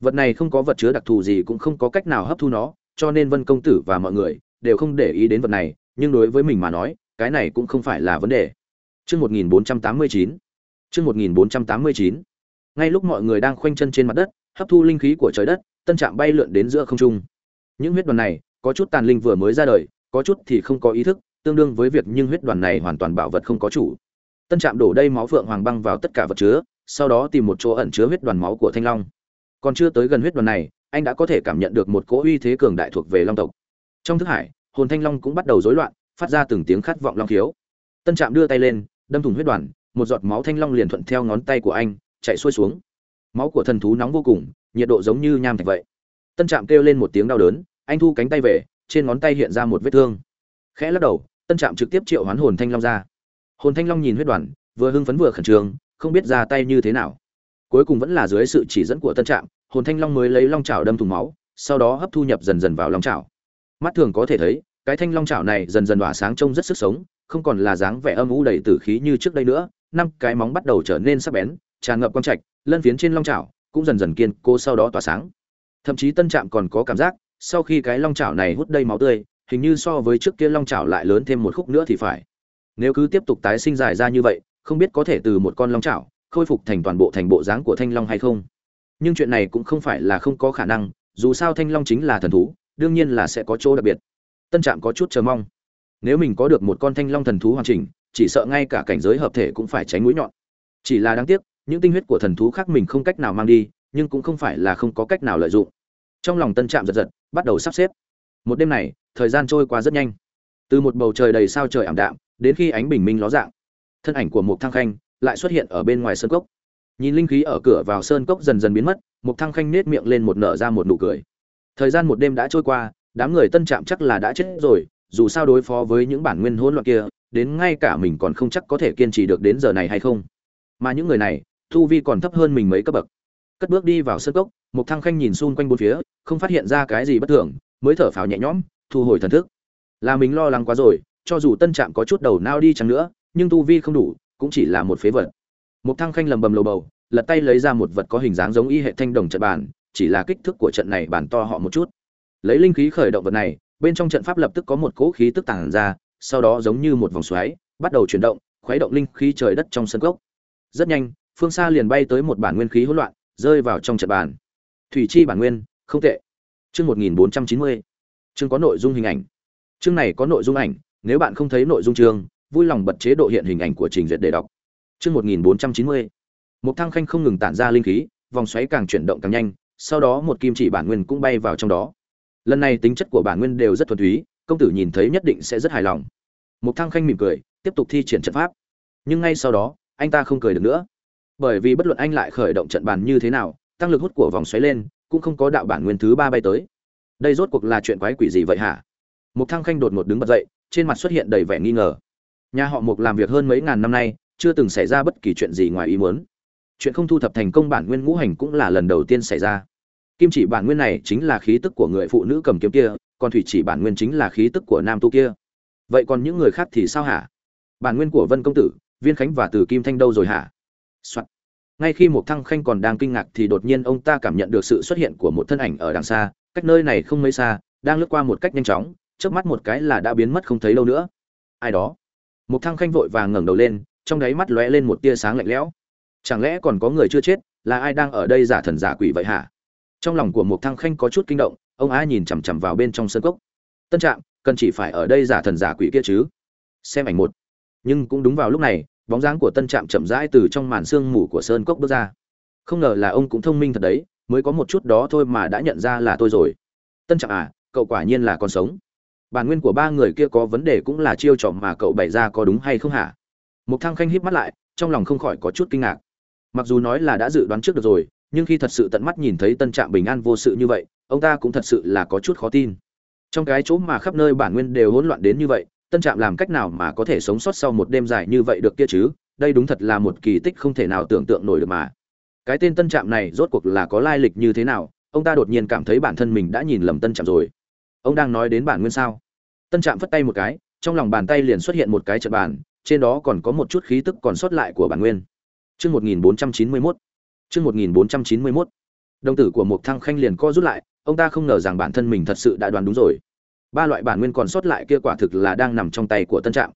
Vật này không có vật chứa đặc thù gì cũng không có cách nào hấp thu nó cho nên vân công tử và mọi người đều không để ý đến vật này nhưng đối với mình mà nói cái này cũng không phải là vấn đề Chương 1489. Chương 1489. Ngay lúc mọi người đang khoanh chân trên mặt đất, hấp thu linh khí của trời đất, tân trạm bay lượn đến giữa không trung. Những huyết đoàn này, có chút tàn linh vừa mới ra đời, có chút thì không có ý thức, tương đương với việc nhưng huyết đoàn này hoàn toàn bảo vật không có chủ. Tân trạm đổ đầy máu phượng hoàng băng vào tất cả vật chứa, sau đó tìm một chỗ ẩn chứa huyết đoàn máu của thanh long. Còn chưa tới gần huyết đoàn này, anh đã có thể cảm nhận được một cỗ uy thế cường đại thuộc về long tộc. Trong thức hải, hồn thanh long cũng bắt đầu rối loạn, phát ra từng tiếng khát vọng long khiếu. Tân Trạm đưa tay lên, đâm thủng huyết đoàn, một giọt máu thanh long liền thuận theo ngón tay của anh, chạy xuôi xuống. Máu của thần thú nóng vô cùng, nhiệt độ giống như nham thạch vậy. Tân Trạm kêu lên một tiếng đau đớn, anh thu cánh tay về, trên ngón tay hiện ra một vết thương. Khẽ lắc đầu, Tân Trạm trực tiếp triệu hoán hồn thanh long ra. Hồn thanh long nhìn huyết đoàn, vừa hưng phấn vừa khẩn trương, không biết ra tay như thế nào. Cuối cùng vẫn là dưới sự chỉ dẫn của Tân Trạm, hồn thanh long mới lấy long chảo đâm thủng máu, sau đó hấp thu nhập dần dần vào long chảo. Mắt thường có thể thấy, cái thanh long chảo này dần dần tỏa sáng trông rất sức sống, không còn là dáng vẻ âm u đầy tử khí như trước đây nữa, năm cái móng bắt đầu trở nên sắc bén, tràn ngập quang trạch, lân phiến trên long chảo cũng dần dần kiên cố sau đó tỏa sáng. Thậm chí Tân Trạm còn có cảm giác, sau khi cái long chảo này hút đầy máu tươi, hình như so với trước kia long chảo lại lớn thêm một khúc nữa thì phải. Nếu cứ tiếp tục tái sinh dài ra như vậy, không biết có thể từ một con long chảo khôi phục thành toàn bộ thành bộ dáng của thanh long hay không. Nhưng chuyện này cũng không phải là không có khả năng, dù sao thanh long chính là thần thú, đương nhiên là sẽ có chỗ đặc biệt. Tân Trạm có chút chờ mong. Nếu mình có được một con thanh long thần thú hoàn chỉnh, chỉ sợ ngay cả cảnh giới hợp thể cũng phải tránh mũi nhọn. Chỉ là đáng tiếc, những tinh huyết của thần thú khác mình không cách nào mang đi, nhưng cũng không phải là không có cách nào lợi dụng. Trong lòng tân trạm giật giật, bắt đầu sắp xếp. Một đêm này, thời gian trôi qua rất nhanh. Từ một bầu trời đầy sao trời ảm đạm, đến khi ánh bình minh ló dạng, thân ảnh của một thăng khanh lại xuất hiện ở bên ngoài sơn cốc. Nhìn linh khí ở cửa vào sơn cốc dần dần biến mất một thăng khanh nết miệng lên một nở ra một nụ cười thời gian một đêm đã trôi qua đám người tân trạm chắc là đã chết rồi dù sao đối phó với những bản nguyên hỗn loạn kia, đến ngay cả mình còn không chắc có thể kiên trì được đến giờ này hay không. Mà những người này, thu vi còn thấp hơn mình mấy cấp bậc. Cất bước đi vào sân cốc, một Thăng Khanh nhìn xung quanh bốn phía, không phát hiện ra cái gì bất thường, mới thở phào nhẹ nhõm, thu hồi thần thức. Là mình lo lắng quá rồi, cho dù tân trạm có chút đầu nao đi chăng nữa, nhưng tu vi không đủ, cũng chỉ là một phế vật. Một Thăng Khanh lầm bầm lầu bầu, lật tay lấy ra một vật có hình dáng giống y hệ thanh đồng trận bàn, chỉ là kích thước của trận này bản to họ một chút. Lấy linh khí khởi động vật này, bên trong trận pháp lập tức có một cỗ khí tức tàng ra sau đó giống như một vòng xoáy bắt đầu chuyển động khuấy động linh khí trời đất trong sân cốc. Rất nhanh phương xa liền bay tới một bản nguyên khí hỗn loạn rơi vào trong trận bàn. Thủy chi bản nguyên không tệ. Chương một nghìn bốn trăm chín mươi. Chương có nội dung hình ảnh. Chương này có nội dung ảnh nếu bạn không thấy nội dung chương vui lòng bật chế độ hiện hình ảnh của trình duyệt để đọc. Chương một nghìn bốn trăm chín mươi. Một thăng khanh không ngừng tản ra linh khí vòng xoáy càng chuyển động càng nhanh sau đó một kim chỉ bản nguyên cũng bay vào trong đó. Lần này tính chất của bản nguyên đều rất thuần túy, công tử nhìn thấy nhất định sẽ rất hài lòng. Mục thăng khanh mỉm cười, tiếp tục thi triển trận pháp. Nhưng ngay sau đó, anh ta không cười được nữa. Bởi vì bất luận anh lại khởi động trận bàn như thế nào, tăng lực hút của vòng xoáy lên, cũng không có đạo bản nguyên thứ ba bay tới. Đây rốt cuộc là chuyện quái quỷ gì vậy hả? Mục thăng khanh đột ngột đứng bật dậy, trên mặt xuất hiện đầy vẻ nghi ngờ. Nhà họ mục làm việc hơn mấy ngàn năm nay, chưa từng xảy ra bất kỳ chuyện gì ngoài ý muốn. Chuyện không thu thập thành công bản nguyên ngũ hành cũng là lần đầu tiên xảy ra kim chỉ bản nguyên này chính là khí tức của người phụ nữ cầm kiếm kia, còn thủy chỉ bản nguyên chính là khí tức của nam tu kia. Vậy còn những người khác thì sao hả? Bản nguyên của vân công tử, viên khánh và từ kim thanh đâu rồi hả、Soạn. ngay khi một thăng khanh còn đang kinh ngạc thì đột nhiên ông ta cảm nhận được sự xuất hiện của một thân ảnh ở đằng xa, cách nơi này không mấy xa, đang lướt qua một cách nhanh chóng trước mắt một cái là đã biến mất không thấy đâu nữa. Ai đó? Một thăng khanh vội vàng ngẩng đầu lên, trong đáy mắt lóe lên một tia sáng lạnh lẽo. Chẳng lẽ còn có người chưa chết, là ai đang ở đây giả thần giả quỷ vậy hả? Trong lòng của một thăng khanh có chút kinh động, ông a nhìn chằm chằm vào bên trong sân cốc. Tân trạm, cần chỉ phải ở đây giả thần giả quỷ kia chứ? Xem ảnh một. Nhưng cũng đúng vào lúc này, bóng dáng của tân trạm chậm rãi từ trong màn sương mù của sơn cốc bước ra. Không ngờ là ông cũng thông minh thật đấy, mới có một chút đó thôi mà đã nhận ra là tôi rồi. Tân trạm à cậu quả nhiên là còn sống. Bản nguyên của ba người kia có vấn đề cũng là chiêu trò mà cậu bày ra có đúng hay không hả? Một thăng khanh híp mắt lại, trong lòng không khỏi có chút kinh ngạc. Mặc dù nói là đã dự đoán trước được rồi nhưng khi thật sự tận mắt nhìn thấy tân trạm bình an vô sự như vậy, ông ta cũng thật sự là có chút khó tin. Trong cái chỗ mà khắp nơi bản nguyên đều hỗn loạn đến như vậy, tân trạm làm cách nào mà có thể sống sót sau một đêm dài như vậy được kia chứ? Đây đúng thật là một kỳ tích không thể nào tưởng tượng nổi được mà. Cái tên tân trạm này rốt cuộc là có lai lịch như thế nào? Ông ta đột nhiên cảm thấy bản thân mình đã nhìn lầm tân trạm rồi. Ông đang nói đến bản nguyên sao? Tân trạm phất tay một cái, trong lòng bàn tay liền xuất hiện một cái trận bàn, trên đó còn có một chút khí tức còn sót lại của bản nguyên. Chương 1491. Chương 1491. Đồng tử của Mục Thăng Khanh liền co rút lại, ông ta không ngờ rằng bản thân mình thật sự đã đoán đúng rồi. Ba loại bản nguyên còn sót lại kia quả thực là đang nằm trong tay của Tân Trạm.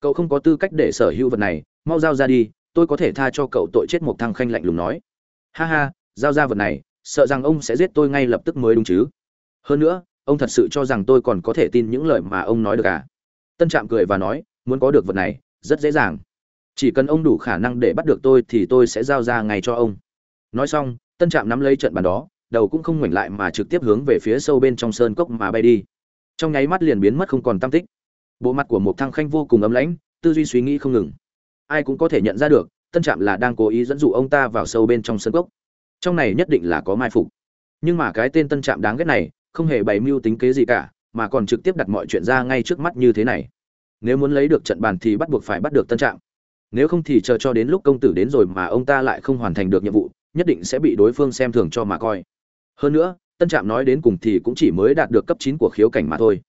Cậu không có tư cách để sở hữu vật này, mau giao ra đi, tôi có thể tha cho cậu tội chết Mục Thăng Khanh lạnh lùng nói. Ha ha, giao ra vật này, sợ rằng ông sẽ giết tôi ngay lập tức mới đúng chứ. Hơn nữa, ông thật sự cho rằng tôi còn có thể tin những lời mà ông nói được à? Tân Trạm cười và nói, muốn có được vật này, rất dễ dàng chỉ cần ông đủ khả năng để bắt được tôi thì tôi sẽ giao ra ngay cho ông nói xong, tân trạm nắm lấy trận bàn đó, đầu cũng không ngoảnh lại mà trực tiếp hướng về phía sâu bên trong sơn cốc mà bay đi. Trong nháy mắt liền biến mất không còn tam tích. Bộ mặt của một thăng khanh vô cùng ấm lãnh, tư duy suy nghĩ không ngừng. Ai cũng có thể nhận ra được, tân trạm là đang cố ý dẫn dụ ông ta vào sâu bên trong sơn cốc. Trong này nhất định là có mai phục. Nhưng mà cái tên tân trạm đáng ghét này, không hề bày mưu tính kế gì cả, mà còn trực tiếp đặt mọi chuyện ra ngay trước mắt như thế này. Nếu muốn lấy được trận bàn thì bắt buộc phải bắt được tân trạm. Nếu không thì chờ cho đến lúc công tử đến rồi mà ông ta lại không hoàn thành được nhiệm vụ nhất định sẽ bị đối phương xem thường cho mà coi. Hơn nữa, tân trạm nói đến cùng thì cũng chỉ mới đạt được cấp chín của khiếu cảnh mà thôi.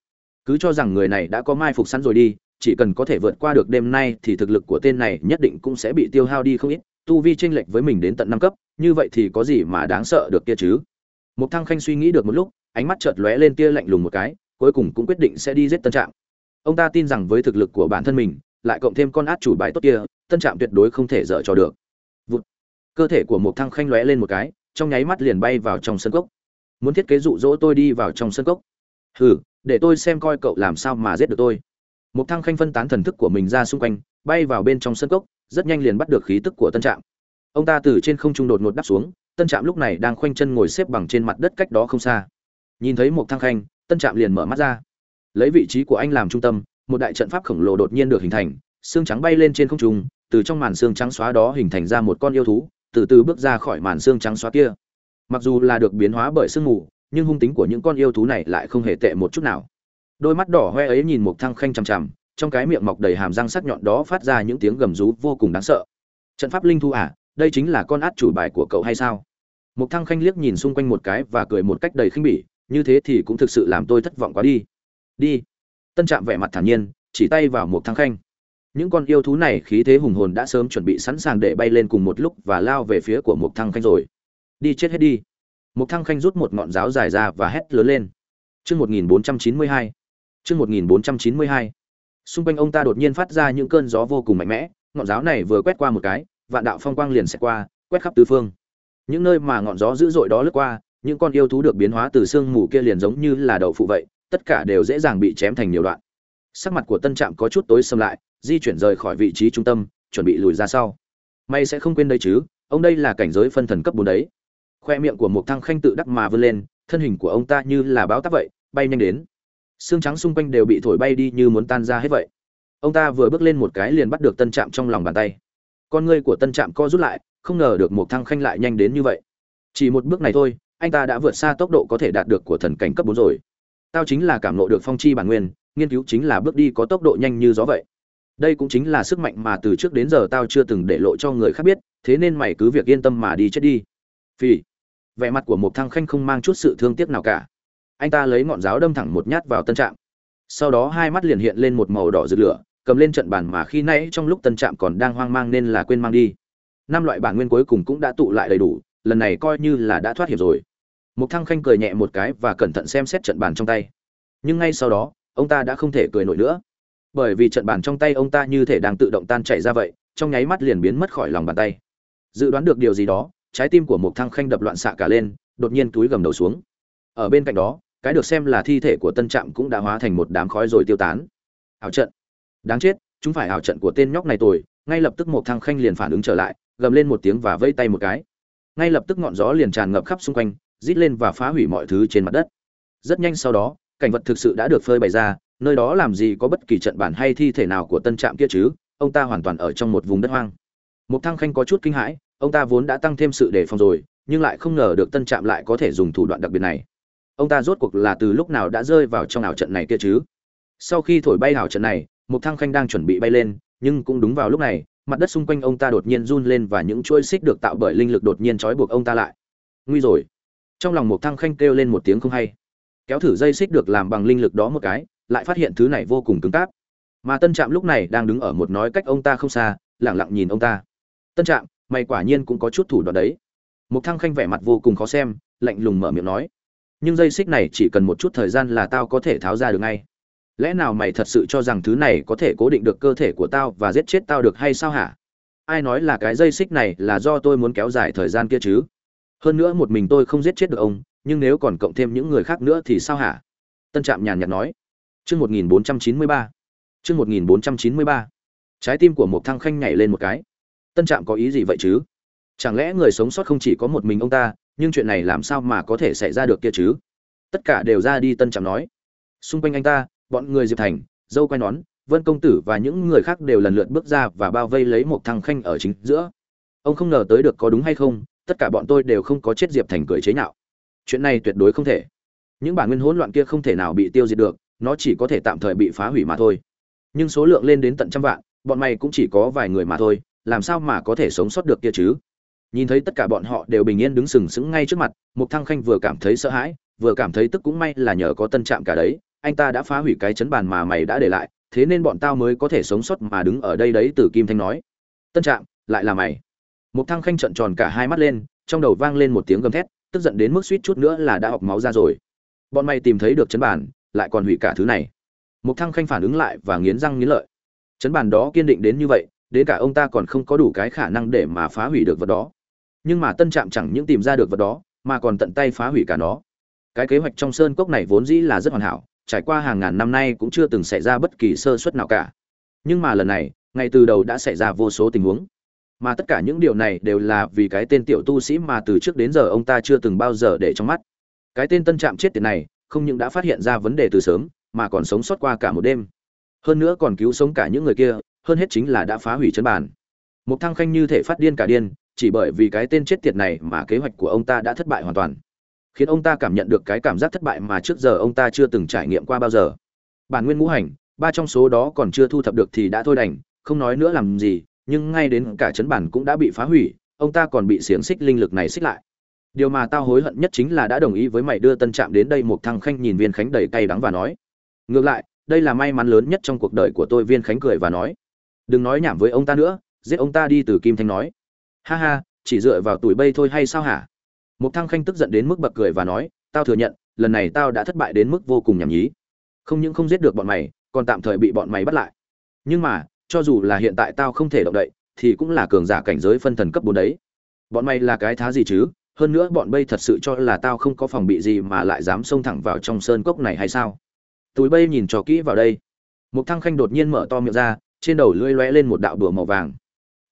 Cứ cho rằng người này đã có mai phục sẵn rồi đi, chỉ cần có thể vượt qua được đêm nay thì thực lực của tên này nhất định cũng sẽ bị tiêu hao đi không ít, tu vi chênh lệch với mình đến tận năm cấp, như vậy thì có gì mà đáng sợ được kia chứ? Một thăng khanh suy nghĩ được một lúc, ánh mắt chợt lóe lên tia lạnh lùng một cái, cuối cùng cũng quyết định sẽ đi giết tân trạm. Ông ta tin rằng với thực lực của bản thân mình, lại cộng thêm con át chủ bài tốt kia, tân trạm tuyệt đối không thể dở cho được cơ thể của một thăng khanh lóe lên một cái, trong nháy mắt liền bay vào trong sân cốc. Muốn thiết kế dụ dỗ tôi đi vào trong sân cốc. Hừ, để tôi xem coi cậu làm sao mà giết được tôi. Một thăng khanh phân tán thần thức của mình ra xung quanh, bay vào bên trong sân cốc, rất nhanh liền bắt được khí tức của tân trạm. Ông ta từ trên không trung đột ngột đáp xuống, tân trạm lúc này đang khoanh chân ngồi xếp bằng trên mặt đất cách đó không xa. Nhìn thấy một thăng khanh, tân trạm liền mở mắt ra. Lấy vị trí của anh làm trung tâm, một đại trận pháp khổng lồ đột nhiên được hình thành, xương trắng bay lên trên không trung, từ trong màn xương trắng xóa đó hình thành ra một con yêu thú từ từ bước ra khỏi màn xương trắng xóa kia. Mặc dù là được biến hóa bởi sương mù, nhưng hung tính của những con yêu thú này lại không hề tệ một chút nào. Đôi mắt đỏ hoe ấy nhìn một thăng khanh chằm chằm, trong cái miệng mọc đầy hàm răng sắc nhọn đó phát ra những tiếng gầm rú vô cùng đáng sợ. Trận pháp linh thu à đây chính là con át chủ bài của cậu hay sao? Một thăng khanh liếc nhìn xung quanh một cái và cười một cách đầy khinh bỉ, như thế thì cũng thực sự làm tôi thất vọng quá đi. Đi. Tân trạm vẻ mặt thản nhiên, chỉ tay vào một thăng khanh những con yêu thú này khí thế hùng hồn đã sớm chuẩn bị sẵn sàng để bay lên cùng một lúc và lao về phía của Mục thăng khanh rồi. Đi chết hết đi. Mục thăng khanh rút một ngọn giáo dài ra và hét lớn lên. Chương một nghìn bốn trăm chín mươi hai. Chương một nghìn bốn trăm chín mươi hai. Xung quanh ông ta đột nhiên phát ra những cơn gió vô cùng mạnh mẽ. Ngọn giáo này vừa quét qua một cái, vạn đạo phong quang liền xẹt qua, quét khắp tứ phương. Những nơi mà ngọn gió dữ dội đó lướt qua, những con yêu thú được biến hóa từ sương mù kia liền giống như là đậu phụ vậy, tất cả đều dễ dàng bị chém thành nhiều đoạn. Sắc mặt của tân trạm có chút tối xâm lại di chuyển rời khỏi vị trí trung tâm, chuẩn bị lùi ra sau. May sẽ không quên đây chứ, ông đây là cảnh giới phân thần cấp bốn đấy. Khoe miệng của một thăng khanh tự đắc mà vươn lên, thân hình của ông ta như là báo táp vậy, bay nhanh đến. Xương trắng xung quanh đều bị thổi bay đi như muốn tan ra hết vậy. Ông ta vừa bước lên một cái liền bắt được tân trạm trong lòng bàn tay. Con ngươi của tân trạm co rút lại, không ngờ được một thăng khanh lại nhanh đến như vậy. Chỉ một bước này thôi, anh ta đã vượt xa tốc độ có thể đạt được của thần cảnh cấp bốn rồi. Tao chính là cảm lộ được phong chi bản nguyên, nghiên cứu chính là bước đi có tốc độ nhanh như gió vậy đây cũng chính là sức mạnh mà từ trước đến giờ tao chưa từng để lộ cho người khác biết, thế nên mày cứ việc yên tâm mà đi chết đi. Phì. Vẻ mặt của một thăng khanh không mang chút sự thương tiếc nào cả. Anh ta lấy ngọn giáo đâm thẳng một nhát vào tân trạm. Sau đó hai mắt liền hiện lên một màu đỏ rực lửa, cầm lên trận bàn mà khi nãy trong lúc tân trạm còn đang hoang mang nên là quên mang đi. Năm loại bản nguyên cuối cùng cũng đã tụ lại đầy đủ, lần này coi như là đã thoát hiểm rồi. Một thăng khanh cười nhẹ một cái và cẩn thận xem xét trận bàn trong tay. Nhưng ngay sau đó, ông ta đã không thể cười nổi nữa bởi vì trận bàn trong tay ông ta như thể đang tự động tan chảy ra vậy, trong nháy mắt liền biến mất khỏi lòng bàn tay. Dự đoán được điều gì đó, trái tim của một thăng khanh đập loạn xạ cả lên, đột nhiên túi gầm đầu xuống. Ở bên cạnh đó, cái được xem là thi thể của tân trạm cũng đã hóa thành một đám khói rồi tiêu tán. Ảo trận. Đáng chết, chúng phải ảo trận của tên nhóc này tồi, ngay lập tức một thăng khanh liền phản ứng trở lại, gầm lên một tiếng và vây tay một cái. Ngay lập tức ngọn gió liền tràn ngập khắp xung quanh, rít lên và phá hủy mọi thứ trên mặt đất. Rất nhanh sau đó, cảnh vật thực sự đã được phơi bày ra nơi đó làm gì có bất kỳ trận bản hay thi thể nào của tân trạm kia chứ? Ông ta hoàn toàn ở trong một vùng đất hoang. Một thăng khanh có chút kinh hãi, ông ta vốn đã tăng thêm sự đề phòng rồi, nhưng lại không ngờ được tân trạm lại có thể dùng thủ đoạn đặc biệt này. Ông ta rốt cuộc là từ lúc nào đã rơi vào trong ảo trận này kia chứ? Sau khi thổi bay ảo trận này một thăng khanh đang chuẩn bị bay lên, nhưng cũng đúng vào lúc này, mặt đất xung quanh ông ta đột nhiên run lên và những chuỗi xích được tạo bởi linh lực đột nhiên trói buộc ông ta lại. Nguy rồi. Trong lòng một thăng khanh kêu lên một tiếng không hay. Kéo thử dây xích được làm bằng linh lực đó một cái lại phát hiện thứ này vô cùng cứng cáp. Mà tân trạm lúc này đang đứng ở một nói cách ông ta không xa lẳng lặng nhìn ông ta. Tân trạm, mày quả nhiên cũng có chút thủ đoạn đấy. Một thăng khanh vẻ mặt vô cùng khó xem, lạnh lùng mở miệng nói. Nhưng dây xích này chỉ cần một chút thời gian là tao có thể tháo ra được ngay. Lẽ nào mày thật sự cho rằng thứ này có thể cố định được cơ thể của tao và giết chết tao được hay sao hả? Ai nói là cái dây xích này là do tôi muốn kéo dài thời gian kia chứ? Hơn nữa một mình tôi không giết chết được ông, nhưng nếu còn cộng thêm những người khác nữa thì sao hả? Tân trạm nhàn nhạt nói chương một nghìn bốn trăm chín mươi ba. Chương một nghìn bốn trăm chín mươi ba. Trái tim của một thăng khanh nhảy lên một cái. Tân trạm có ý gì vậy chứ? Chẳng lẽ người sống sót không chỉ có một mình ông ta, nhưng chuyện này làm sao mà có thể xảy ra được kia chứ? Tất cả đều ra đi, tân trạm nói. Xung quanh anh ta, bọn người diệp thành, dâu quay nón, vân công tử và những người khác đều lần lượt bước ra và bao vây lấy một Thăng khanh ở chính giữa. Ông không ngờ tới được có đúng hay không, tất cả bọn tôi đều không có chết diệp thành cười chế nhạo. Chuyện này tuyệt đối không thể. Những bản nguyên hỗn loạn kia không thể nào bị tiêu diệt được nó chỉ có thể tạm thời bị phá hủy mà thôi. Nhưng số lượng lên đến tận trăm vạn, bọn mày cũng chỉ có vài người mà thôi, làm sao mà có thể sống sót được kia chứ? Nhìn thấy tất cả bọn họ đều bình yên đứng sừng sững ngay trước mặt, mục thăng khanh vừa cảm thấy sợ hãi, vừa cảm thấy tức cũng may là nhờ có tân trạm cả đấy, anh ta đã phá hủy cái chấn bàn mà mày đã để lại, thế nên bọn tao mới có thể sống sót mà đứng ở đây đấy, từ kim thanh nói. Tân trạm, lại là mày. Mục thăng khanh trợn tròn cả hai mắt lên, trong đầu vang lên một tiếng gầm thét, tức giận đến mức suýt chút nữa là đã học máu ra rồi. Bọn mày tìm thấy được chấn bàn lại còn hủy cả thứ này. Mục thăng khanh phản ứng lại và nghiến răng nghiến lợi. Chấn bàn đó kiên định đến như vậy, đến cả ông ta còn không có đủ cái khả năng để mà phá hủy được vật đó. Nhưng mà tân trạm chẳng những tìm ra được vật đó, mà còn tận tay phá hủy cả nó. Cái kế hoạch trong sơn cốc này vốn dĩ là rất hoàn hảo, trải qua hàng ngàn năm nay cũng chưa từng xảy ra bất kỳ sơ suất nào cả. Nhưng mà lần này, ngay từ đầu đã xảy ra vô số tình huống. Mà tất cả những điều này đều là vì cái tên tiểu tu sĩ mà từ trước đến giờ ông ta chưa từng bao giờ để trong mắt. Cái tên tân trạm chết tiệt này không những đã phát hiện ra vấn đề từ sớm, mà còn sống sót qua cả một đêm. Hơn nữa còn cứu sống cả những người kia, hơn hết chính là đã phá hủy chân bàn. Một thăng khanh như thể phát điên cả điên, chỉ bởi vì cái tên chết tiệt này mà kế hoạch của ông ta đã thất bại hoàn toàn. Khiến ông ta cảm nhận được cái cảm giác thất bại mà trước giờ ông ta chưa từng trải nghiệm qua bao giờ. Bản nguyên ngũ hành, ba trong số đó còn chưa thu thập được thì đã thôi đành, không nói nữa làm gì, nhưng ngay đến cả chấn bản cũng đã bị phá hủy, ông ta còn bị xiềng xích linh lực này xích lại điều mà tao hối hận nhất chính là đã đồng ý với mày đưa tân trạm đến đây một thằng khanh nhìn viên khánh đầy cay đắng và nói. Ngược lại, đây là may mắn lớn nhất trong cuộc đời của tôi, viên khánh cười và nói. Đừng nói nhảm với ông ta nữa, giết ông ta đi, từ kim thanh nói. Ha ha, chỉ dựa vào tuổi bây thôi hay sao hả? Một thằng khanh tức giận đến mức bật cười và nói. Tao thừa nhận, lần này tao đã thất bại đến mức vô cùng nhảm nhí. Không những không giết được bọn mày, còn tạm thời bị bọn mày bắt lại. Nhưng mà, cho dù là hiện tại tao không thể động đậy, thì cũng là cường giả cảnh giới phân thần cấp bốn đấy. Bọn mày là cái thá gì chứ? Hơn nữa bọn bây thật sự cho là tao không có phòng bị gì mà lại dám xông thẳng vào trong sơn cốc này hay sao? Túi bây nhìn cho kỹ vào đây. Một thăng khanh đột nhiên mở to miệng ra, trên đầu lưỡi lóe lên một đạo đùa màu vàng.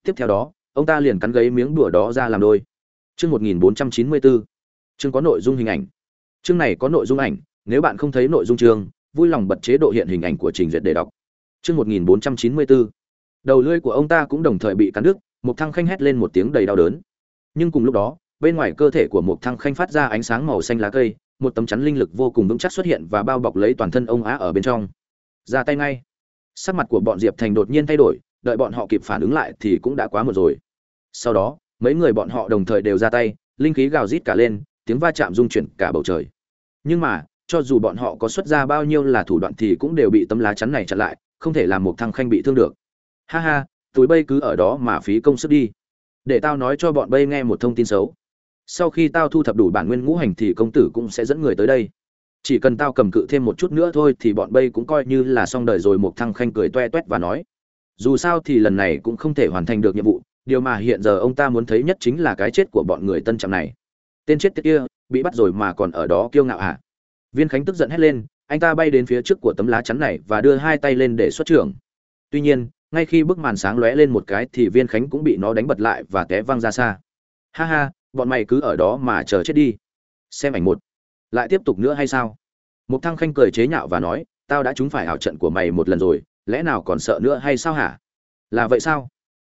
Tiếp theo đó, ông ta liền cắn gấy miếng đùa đó ra làm đôi. Chương một nghìn bốn trăm chín mươi bốn. Chương có nội dung hình ảnh. Chương này có nội dung ảnh, nếu bạn không thấy nội dung chương, vui lòng bật chế độ hiện hình ảnh của trình duyệt để đọc. Chương một nghìn bốn trăm chín mươi bốn. Đầu lưỡi của ông ta cũng đồng thời bị cắn đứt một thăng khanh hét lên một tiếng đầy đau đớn. Nhưng cùng lúc đó bên ngoài cơ thể của một thăng khanh phát ra ánh sáng màu xanh lá cây, một tấm chắn linh lực vô cùng vững chắc xuất hiện và bao bọc lấy toàn thân ông á ở bên trong. Ra tay ngay. Sắc mặt của bọn diệp thành đột nhiên thay đổi, đợi bọn họ kịp phản ứng lại thì cũng đã quá một rồi. Sau đó, mấy người bọn họ đồng thời đều ra tay, linh khí gào rít cả lên, tiếng va chạm rung chuyển cả bầu trời. Nhưng mà, cho dù bọn họ có xuất ra bao nhiêu là thủ đoạn thì cũng đều bị tấm lá chắn này chặn lại, không thể làm một thăng khanh bị thương được. Ha ha, túi bây cứ ở đó mà phí công sức đi. Để tao nói cho bọn bây nghe một thông tin xấu sau khi tao thu thập đủ bản nguyên ngũ hành thì công tử cũng sẽ dẫn người tới đây. Chỉ cần tao cầm cự thêm một chút nữa thôi thì bọn bây cũng coi như là xong đời rồi một thăng khanh cười toe toét và nói. Dù sao thì lần này cũng không thể hoàn thành được nhiệm vụ, điều mà hiện giờ ông ta muốn thấy nhất chính là cái chết của bọn người tân trạm này. Tên chết tiệt kia, bị bắt rồi mà còn ở đó kiêu ngạo hả? Viên khánh tức giận hét lên, anh ta bay đến phía trước của tấm lá chắn này và đưa hai tay lên để xuất trưởng. Tuy nhiên, ngay khi bức màn sáng lóe lên một cái thì viên khánh cũng bị nó đánh bật lại và té văng ra xa. Ha ha bọn mày cứ ở đó mà chờ chết đi. Xem ảnh một. Lại tiếp tục nữa hay sao? Một thăng khanh cười chế nhạo và nói, tao đã trúng phải ảo trận của mày một lần rồi, lẽ nào còn sợ nữa hay sao hả? Là vậy sao?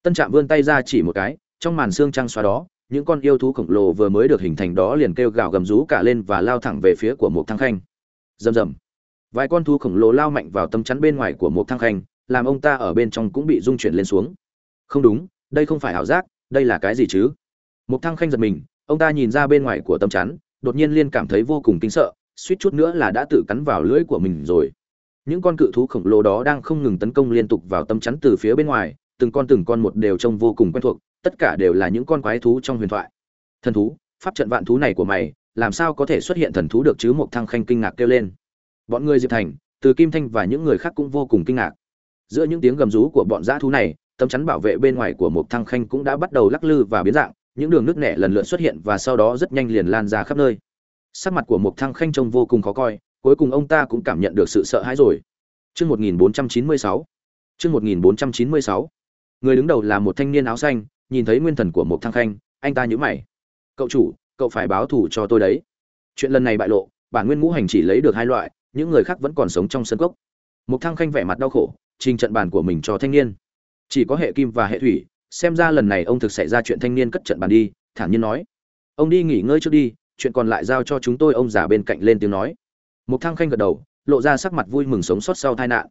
Tân trạm vươn tay ra chỉ một cái, trong màn xương trăng xóa đó, những con yêu thú khổng lồ vừa mới được hình thành đó liền kêu gào gầm rú cả lên và lao thẳng về phía của một thăng khanh. Rầm rầm. Vài con thú khổng lồ lao mạnh vào tấm chắn bên ngoài của một thăng khanh, làm ông ta ở bên trong cũng bị rung chuyển lên xuống. Không đúng, đây không phải ảo giác, đây là cái gì chứ? Một thăng khanh giật mình, ông ta nhìn ra bên ngoài của tấm chắn, đột nhiên liên cảm thấy vô cùng kinh sợ, suýt chút nữa là đã tự cắn vào lưỡi của mình rồi. Những con cự thú khổng lồ đó đang không ngừng tấn công liên tục vào tấm chắn từ phía bên ngoài, từng con từng con một đều trông vô cùng quen thuộc, tất cả đều là những con quái thú trong huyền thoại. Thần thú, pháp trận vạn thú này của mày, làm sao có thể xuất hiện thần thú được chứ? Một thăng khanh kinh ngạc kêu lên. Bọn người diệp thành, từ kim thanh và những người khác cũng vô cùng kinh ngạc. Giữa những tiếng gầm rú của bọn dã thú này, tấm chắn bảo vệ bên ngoài của một thăng khanh cũng đã bắt đầu lắc lư và biến dạng những đường nước nẻ lần lượt xuất hiện và sau đó rất nhanh liền lan ra khắp nơi sắc mặt của Mục thăng khanh trông vô cùng khó coi cuối cùng ông ta cũng cảm nhận được sự sợ hãi rồi Trước 1496. Chương 1496. Người đứng đầu là một thanh niên áo xanh, nhìn thấy nguyên thần của Mục thăng khanh, anh ta nhíu mày. "Cậu chủ, cậu phải báo thù cho tôi đấy." Chuyện lần này bại lộ, bản nguyên ngũ hành chỉ lấy được hai loại, những người khác vẫn còn sống trong sân cốc. Mục thăng khanh vẻ mặt đau khổ, trình trận bàn của mình cho thanh niên. Chỉ có hệ kim và hệ thủy, xem ra lần này ông thực xảy ra chuyện thanh niên cất trận bàn đi, thản nhiên nói: "Ông đi nghỉ ngơi trước đi, chuyện còn lại giao cho chúng tôi." Ông già bên cạnh lên tiếng nói. Một thang khanh gật đầu, lộ ra sắc mặt vui mừng sống sót sau tai nạn.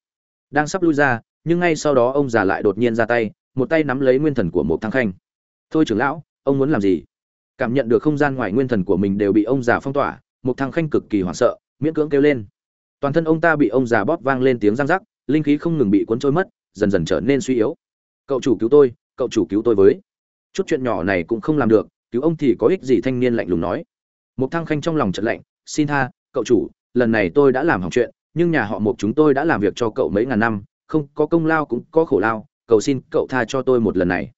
Đang sắp lui ra nhưng ngay sau đó ông già lại đột nhiên ra tay một tay nắm lấy nguyên thần của một thang khanh. Thôi trưởng lão ông muốn làm gì? Cảm nhận được không gian ngoài nguyên thần của mình đều bị ông già phong tỏa một thang khanh cực kỳ hoảng sợ miễn cưỡng kêu lên. Toàn thân ông ta bị ông già bóp vang lên tiếng răng rắc linh khí không ngừng bị cuốn trôi mất dần dần trở nên suy yếu. Cậu chủ cứu tôi cậu chủ cứu tôi với. Chút chuyện nhỏ này cũng không làm được, cứu ông thì có ích gì? Thanh niên lạnh lùng nói. Một thăng khanh trong lòng trận lạnh, xin tha, cậu chủ, lần này tôi đã làm hỏng chuyện, nhưng nhà họ mục chúng tôi đã làm việc cho cậu mấy ngàn năm, không có công lao cũng có khổ lao, cầu xin cậu tha cho tôi một lần này.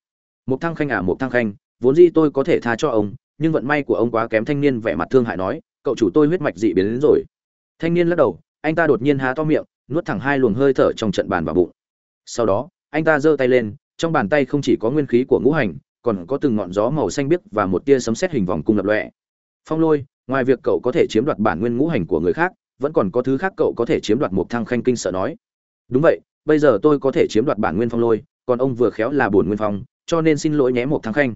Mục thăng khanh à mục thăng khanh, vốn dĩ tôi có thể tha cho ông, nhưng vận may của ông quá kém. Thanh niên vẻ mặt thương hại nói, cậu chủ tôi huyết mạch dị biến đến rồi. Thanh niên lắc đầu, anh ta đột nhiên há to miệng, nuốt thẳng hai luồng hơi thở trong trận bàn vào bụng. Sau đó, anh ta giơ tay lên trong bàn tay không chỉ có nguyên khí của ngũ hành, còn có từng ngọn gió màu xanh biếc và một tia sấm sét hình vòng cung lập lọe phong lôi, ngoài việc cậu có thể chiếm đoạt bản nguyên ngũ hành của người khác, vẫn còn có thứ khác cậu có thể chiếm đoạt một thăng khanh kinh sợ nói. Đúng vậy, bây giờ tôi có thể chiếm đoạt bản nguyên phong lôi, còn ông vừa khéo là bổn nguyên phong, cho nên xin lỗi nhé một thăng khanh.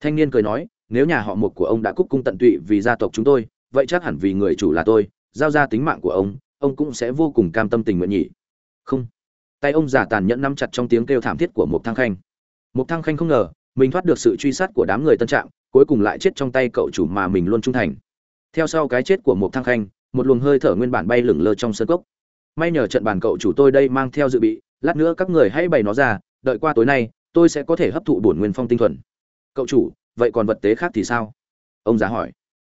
Thanh niên cười nói, nếu nhà họ một của ông đã cúc cung tận tụy vì gia tộc chúng tôi, vậy chắc hẳn vì người chủ là tôi, giao ra tính mạng của ông ông cũng sẽ vô cùng cam tâm tình nguyện nhỉ. Không tay ông giả tàn nhẫn nắm chặt trong tiếng kêu thảm thiết của một thăng khanh. Một thăng khanh không ngờ, mình thoát được sự truy sát của đám người tân trạng cuối cùng lại chết trong tay cậu chủ mà mình luôn trung thành. Theo sau cái chết của một thăng khanh, một luồng hơi thở nguyên bản bay lửng lơ trong sân cốc. May nhờ trận bàn cậu chủ tôi đây mang theo dự bị, lát nữa các người hãy bày nó ra, đợi qua tối nay, tôi sẽ có thể hấp thụ bổn nguyên phong tinh thuần. Cậu chủ, vậy còn vật tế khác thì sao? Ông già hỏi.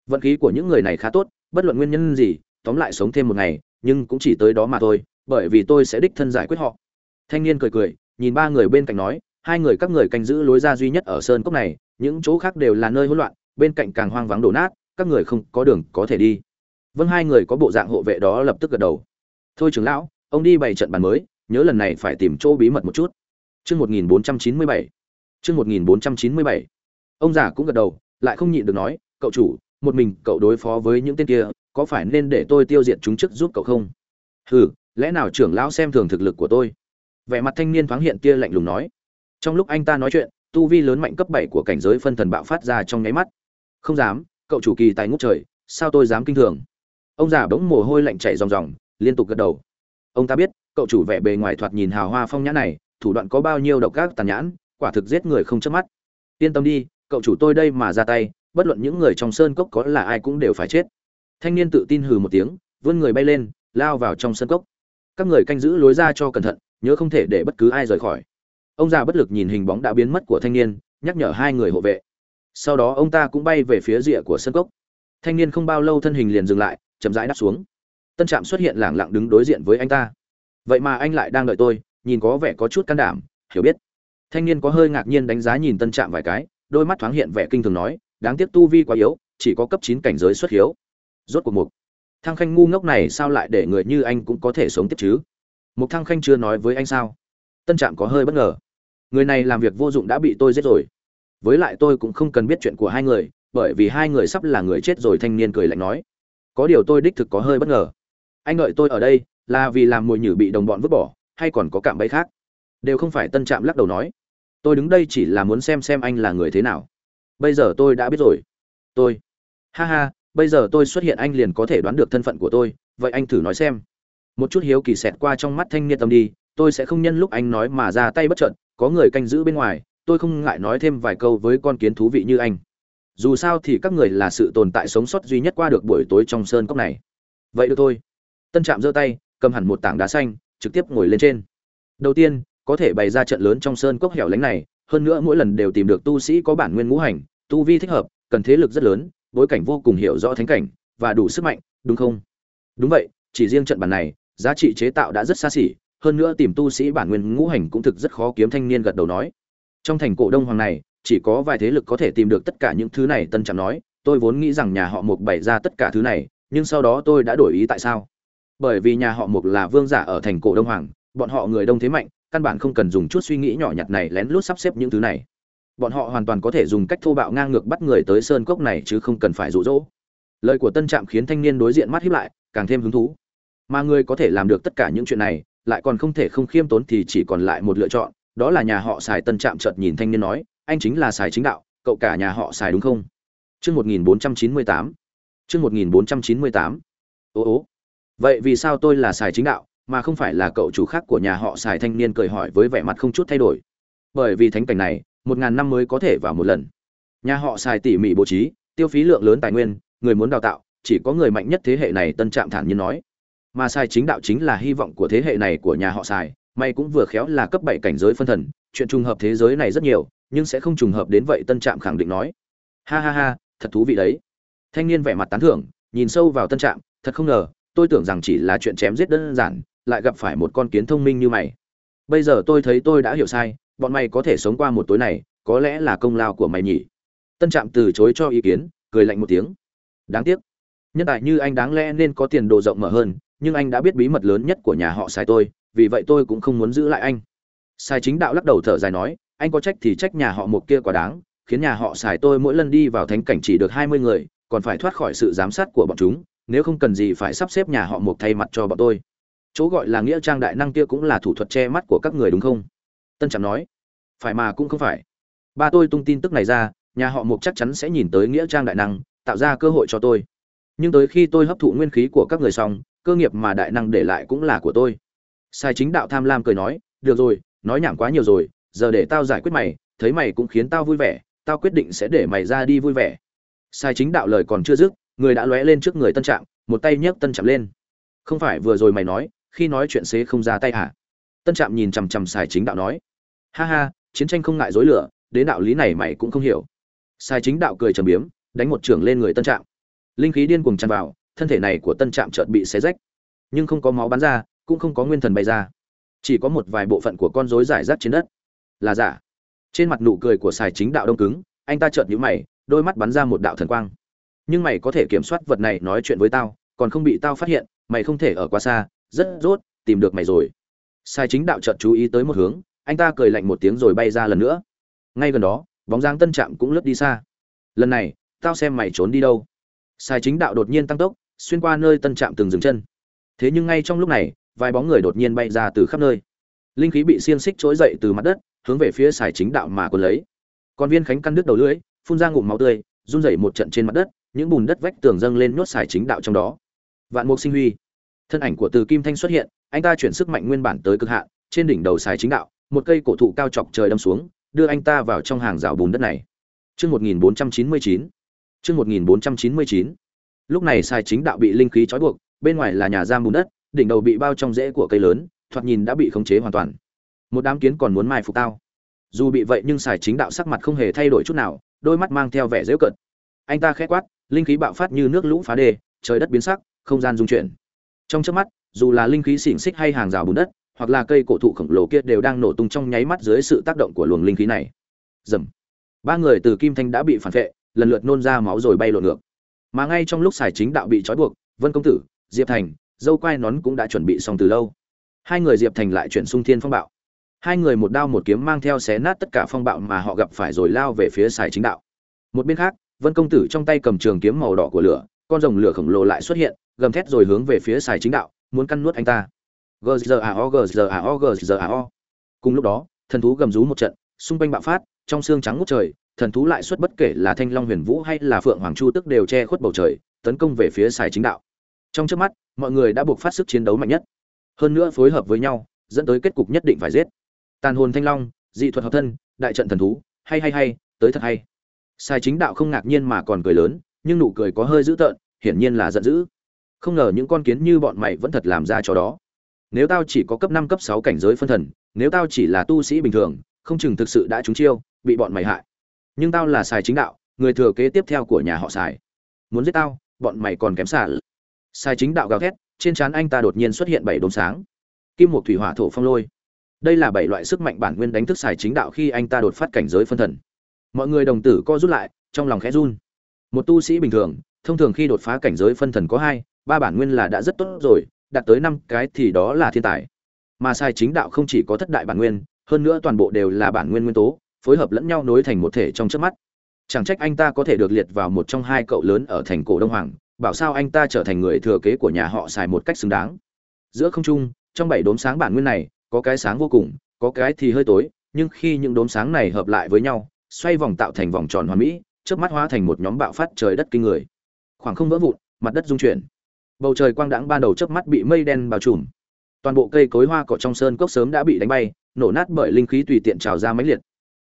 Vận khí của những người này khá tốt, bất luận nguyên nhân gì, tóm lại sống thêm một ngày, nhưng cũng chỉ tới đó mà thôi bởi vì tôi sẽ đích thân giải quyết họ. Thanh niên cười cười, nhìn ba người bên cạnh nói, hai người các người canh giữ lối ra duy nhất ở sơn cốc này, những chỗ khác đều là nơi hỗn loạn, bên cạnh càng hoang vắng đổ nát, các người không có đường có thể đi. Vâng hai người có bộ dạng hộ vệ đó lập tức gật đầu. Thôi trưởng lão, ông đi bày trận bàn mới, nhớ lần này phải tìm chỗ bí mật một chút. Chương một nghìn bốn trăm chín mươi bảy. Chương một nghìn bốn trăm chín mươi bảy. Ông già cũng gật đầu, lại không nhịn được nói, cậu chủ, một mình cậu đối phó với những tên kia, có phải nên để tôi tiêu diệt chúng trước giúp cậu không? Hừ lẽ nào trưởng lão xem thường thực lực của tôi? Vẻ mặt thanh niên thoáng hiện kia lạnh lùng nói. Trong lúc anh ta nói chuyện, tu vi lớn mạnh cấp bảy của cảnh giới phân thần bạo phát ra trong nháy mắt. Không dám, cậu chủ kỳ tài ngút trời, sao tôi dám kinh thường? Ông già bỗng mồ hôi lạnh chảy ròng ròng, liên tục gật đầu. Ông ta biết, cậu chủ vẻ bề ngoài thoạt nhìn hào hoa phong nhã này, thủ đoạn có bao nhiêu độc ác tàn nhãn, quả thực giết người không chớp mắt. Yên tâm đi, cậu chủ tôi đây mà ra tay, bất luận những người trong sơn cốc có là ai cũng đều phải chết. Thanh niên tự tin hừ một tiếng, vươn người bay lên, lao vào trong sơn cốc các người canh giữ lối ra cho cẩn thận, nhớ không thể để bất cứ ai rời khỏi. Ông già bất lực nhìn hình bóng đã biến mất của thanh niên, nhắc nhở hai người hộ vệ. Sau đó ông ta cũng bay về phía rìa của sân cốc. Thanh niên không bao lâu thân hình liền dừng lại, chậm rãi đáp xuống. Tân trạm xuất hiện lẳng lặng đứng đối diện với anh ta. Vậy mà anh lại đang đợi tôi, nhìn có vẻ có chút can đảm, hiểu biết. Thanh niên có hơi ngạc nhiên đánh giá nhìn tân trạm vài cái, đôi mắt thoáng hiện vẻ kinh thường nói, đáng tiếc tu vi quá yếu, chỉ có cấp chín cảnh giới xuất hiếu. Rốt cuộc mục thăng khanh ngu ngốc này sao lại để người như anh cũng có thể sống tiếp chứ? Mục thăng khanh chưa nói với anh sao? Tân trạm có hơi bất ngờ. Người này làm việc vô dụng đã bị tôi giết rồi. Với lại tôi cũng không cần biết chuyện của hai người, bởi vì hai người sắp là người chết rồi thanh niên cười lạnh nói. Có điều tôi đích thực có hơi bất ngờ. Anh đợi tôi ở đây là vì làm mồi nhử bị đồng bọn vứt bỏ, hay còn có cạm bẫy khác? Đều không phải tân trạm lắc đầu nói. Tôi đứng đây chỉ là muốn xem xem anh là người thế nào. Bây giờ tôi đã biết rồi. Tôi. Ha ha bây giờ tôi xuất hiện anh liền có thể đoán được thân phận của tôi, vậy anh thử nói xem. Một chút hiếu kỳ xẹt qua trong mắt thanh niên tâm đi, tôi sẽ không nhân lúc anh nói mà ra tay bất trợn có người canh giữ bên ngoài, tôi không ngại nói thêm vài câu với con kiến thú vị như anh. Dù sao thì các người là sự tồn tại sống sót duy nhất qua được buổi tối trong sơn cốc này. Vậy được thôi. Tân trạm giơ tay, cầm hẳn một tảng đá xanh, trực tiếp ngồi lên trên. Đầu tiên, có thể bày ra trận lớn trong sơn cốc hẻo lánh này, hơn nữa mỗi lần đều tìm được tu sĩ có bản nguyên ngũ hành, tu vi thích hợp, cần thế lực rất lớn bối cảnh vô cùng hiểu rõ thánh cảnh và đủ sức mạnh, đúng không? Đúng vậy, chỉ riêng trận bản này, giá trị chế tạo đã rất xa xỉ, hơn nữa tìm tu sĩ bản nguyên ngũ hành cũng thực rất khó kiếm thanh niên gật đầu nói. Trong thành cổ đông hoàng này, chỉ có vài thế lực có thể tìm được tất cả những thứ này, tân trạm nói, tôi vốn nghĩ rằng nhà họ mục bày ra tất cả thứ này, nhưng sau đó tôi đã đổi ý tại sao? Bởi vì nhà họ mục là vương giả ở thành cổ đông hoàng, bọn họ người đông thế mạnh, căn bản không cần dùng chút suy nghĩ nhỏ nhặt này lén lút sắp xếp những thứ này bọn họ hoàn toàn có thể dùng cách thô bạo ngang ngược bắt người tới sơn cốc này chứ không cần phải rụ rỗ. Lời của tân trạm khiến thanh niên đối diện mắt hiếp lại, càng thêm hứng thú. Mà người có thể làm được tất cả những chuyện này, lại còn không thể không khiêm tốn thì chỉ còn lại một lựa chọn, đó là nhà họ xài tân trạm chợt nhìn thanh niên nói, anh chính là xài chính đạo, cậu cả nhà họ xài đúng không? Chương một nghìn bốn trăm chín mươi tám. Chương một nghìn bốn trăm chín mươi tám. Ố ố vậy vì sao tôi là xài chính đạo, mà không phải là cậu chủ khác của nhà họ xài thanh niên cười hỏi với vẻ mặt không chút thay đổi. Bởi vì thánh cảnh này một ngàn năm mới có thể vào một lần. Nhà họ xài tỉ mỉ bố trí, tiêu phí lượng lớn tài nguyên, người muốn đào tạo, chỉ có người mạnh nhất thế hệ này, tân trạm thản nhiên nói. Mà Sai chính đạo chính là hy vọng của thế hệ này của nhà họ xài may cũng vừa khéo là cấp bảy cảnh giới phân thần, chuyện trùng hợp thế giới này rất nhiều, nhưng sẽ không trùng hợp đến vậy, tân trạm khẳng định nói. Ha ha ha, thật thú vị đấy. Thanh niên vẻ mặt tán thưởng, nhìn sâu vào tân trạm, thật không ngờ, tôi tưởng rằng chỉ là chuyện chém giết đơn giản, lại gặp phải một con kiến thông minh như mày bây giờ tôi thấy tôi đã hiểu sai, bọn mày có thể sống qua một tối này, có lẽ là công lao của mày nhỉ. Tân trạm từ chối cho ý kiến, cười lạnh một tiếng. Đáng tiếc. Nhân tài như anh đáng lẽ nên có tiền đồ rộng mở hơn, nhưng anh đã biết bí mật lớn nhất của nhà họ sai tôi, vì vậy tôi cũng không muốn giữ lại anh. Sai chính đạo lắc đầu thở dài nói, anh có trách thì trách nhà họ một kia quá đáng, khiến nhà họ xài tôi mỗi lần đi vào thánh cảnh chỉ được hai mươi người, còn phải thoát khỏi sự giám sát của bọn chúng, nếu không cần gì phải sắp xếp nhà họ một thay mặt cho bọn tôi chỗ gọi là nghĩa trang đại năng kia cũng là thủ thuật che mắt của các người đúng không? Tân trạm nói. Phải mà cũng không phải. Ba tôi tung tin tức này ra, nhà họ mục chắc chắn sẽ nhìn tới nghĩa trang đại năng, tạo ra cơ hội cho tôi. Nhưng tới khi tôi hấp thụ nguyên khí của các người xong, cơ nghiệp mà đại năng để lại cũng là của tôi. Sai chính đạo tham lam cười nói, được rồi, nói nhảm quá nhiều rồi, giờ để tao giải quyết mày, thấy mày cũng khiến tao vui vẻ, tao quyết định sẽ để mày ra đi vui vẻ. Sai chính đạo lời còn chưa dứt, người đã lóe lên trước người tân trạm, một tay nhấc tân trạm lên. Không phải, vừa rồi mày nói khi nói chuyện xế không ra tay hả? Tân trạm nhìn chằm chằm sai chính đạo nói. Ha ha, chiến tranh không ngại dối lửa, đến đạo lý này mày cũng không hiểu. Sai chính đạo cười trầm biếm, đánh một trưởng lên người tân trạm. Linh khí điên cuồng tràn vào, thân thể này của tân trạm chợt bị xé rách. Nhưng không có máu bắn ra, cũng không có nguyên thần bay ra. Chỉ có một vài bộ phận của con rối giải rác trên đất. Là giả. Trên mặt nụ cười của sài chính đạo đông cứng, anh ta chợt nhíu mày, đôi mắt bắn ra một đạo thần quang. Nhưng mày có thể kiểm soát vật này nói chuyện với tao, còn không bị tao phát hiện, mày không thể ở quá xa rất rốt, tìm được mày rồi. Sai chính đạo chợt chú ý tới một hướng, anh ta cười lạnh một tiếng rồi bay ra lần nữa. Ngay gần đó, bóng dáng tân trạm cũng lướt đi xa. Lần này, tao xem mày trốn đi đâu. Sai chính đạo đột nhiên tăng tốc, xuyên qua nơi tân trạm từng dừng chân. Thế nhưng ngay trong lúc này, vài bóng người đột nhiên bay ra từ khắp nơi. Linh khí bị xiên xích trỗi dậy từ mặt đất, hướng về phía xài chính đạo mà quân lấy. Còn viên khánh căn đứt đầu lưỡi, phun ra ngụm máu tươi, run rẩy một trận trên mặt đất, những bùn đất vách tường dâng lên nhốt xài chính đạo trong đó. Vạn mục sinh huy thân ảnh của từ kim thanh xuất hiện, anh ta chuyển sức mạnh nguyên bản tới cực hạn, trên đỉnh đầu xài chính đạo, một cây cổ thụ cao chọc trời đâm xuống, đưa anh ta vào trong hàng rào bùn đất này. Chương 1499 chương 1499 lúc này xài chính đạo bị linh khí trói buộc, bên ngoài là nhà giam bùn đất, đỉnh đầu bị bao trong rễ của cây lớn, thoạt nhìn đã bị khống chế hoàn toàn. Một đám kiến còn muốn mai phục tao. Dù bị vậy nhưng xài chính đạo sắc mặt không hề thay đổi chút nào, đôi mắt mang theo vẻ dễu cận anh ta khẽ quát, linh khí bạo phát như nước lũ phá đê, trời đất biến sắc, không gian dung chuyển trong trước mắt, dù là linh khí xỉn xích hay hàng rào bùn đất, hoặc là cây cổ thụ khổng lồ kia đều đang nổ tung trong nháy mắt dưới sự tác động của luồng linh khí này. Dầm ba người từ kim thanh đã bị phản vệ, lần lượt nôn ra máu rồi bay lộn ngược. Mà ngay trong lúc xài chính đạo bị trói buộc, vân công tử, diệp thành, dâu quai nón cũng đã chuẩn bị xong từ lâu. Hai người diệp thành lại chuyển sung thiên phong bạo. Hai người một đao một kiếm mang theo xé nát tất cả phong bạo mà họ gặp phải rồi lao về phía xài chính đạo. Một bên khác, vân công tử trong tay cầm trường kiếm màu đỏ của lửa, con rồng lửa khổng lồ lại xuất hiện gầm thét rồi hướng về phía xài chính đạo, muốn căn nuốt anh ta. Gzao gzao gzao cùng lúc đó, thần thú gầm rú một trận, xung quanh bạo phát, trong xương trắng ngút trời, thần thú lại xuất bất kể là thanh long huyền vũ hay là phượng hoàng chu tức đều che khuất bầu trời, tấn công về phía xài chính đạo. Trong trước mắt, mọi người đã buộc phát sức chiến đấu mạnh nhất. Hơn nữa phối hợp với nhau, dẫn tới kết cục nhất định phải giết. Tàn hồn thanh long, dị thuật hợp thân, đại trận thần thú, hay hay hay, tới thật hay. Sai chính đạo không ngạc nhiên mà còn cười lớn, nhưng nụ cười có hơi dữ tợn, hiển nhiên là giận dữ không ngờ những con kiến như bọn mày vẫn thật làm ra cho đó. Nếu tao chỉ có cấp năm, cấp sáu cảnh giới phân thần, nếu tao chỉ là tu sĩ bình thường, không chừng thực sự đã trúng chiêu, bị bọn mày hại. Nhưng tao là xài chính đạo, người thừa kế tiếp theo của nhà họ xài. Muốn giết tao, bọn mày còn kém xa. Xài chính đạo gào thét, trên trán anh ta đột nhiên xuất hiện bảy đốm sáng. Kim một thủy hỏa thổ phong lôi. Đây là bảy loại sức mạnh bản nguyên đánh thức xài chính đạo khi anh ta đột phát cảnh giới phân thần. Mọi người đồng tử co rút lại, trong lòng khẽ run. Một tu sĩ bình thường, thông thường khi đột phá cảnh giới phân thần có hai ba bản nguyên là đã rất tốt rồi, đạt tới năm cái thì đó là thiên tài. Mà sai chính đạo không chỉ có thất đại bản nguyên, hơn nữa toàn bộ đều là bản nguyên nguyên tố, phối hợp lẫn nhau nối thành một thể trong trước mắt. Chẳng trách anh ta có thể được liệt vào một trong hai cậu lớn ở thành cổ đông hoàng, bảo sao anh ta trở thành người thừa kế của nhà họ xài một cách xứng đáng. Giữa không trung, trong bảy đốm sáng bản nguyên này, có cái sáng vô cùng, có cái thì hơi tối, nhưng khi những đốm sáng này hợp lại với nhau, xoay vòng tạo thành vòng tròn hoàn mỹ trước mắt hóa thành một nhóm bạo phát trời đất kinh người. Khoảng không vỡ vụn, mặt đất rung chuyển bầu trời quang đãng ban đầu chớp mắt bị mây đen bao trùm. Toàn bộ cây cối hoa cỏ trong sơn cốc sớm đã bị đánh bay, nổ nát bởi linh khí tùy tiện trào ra mãnh liệt.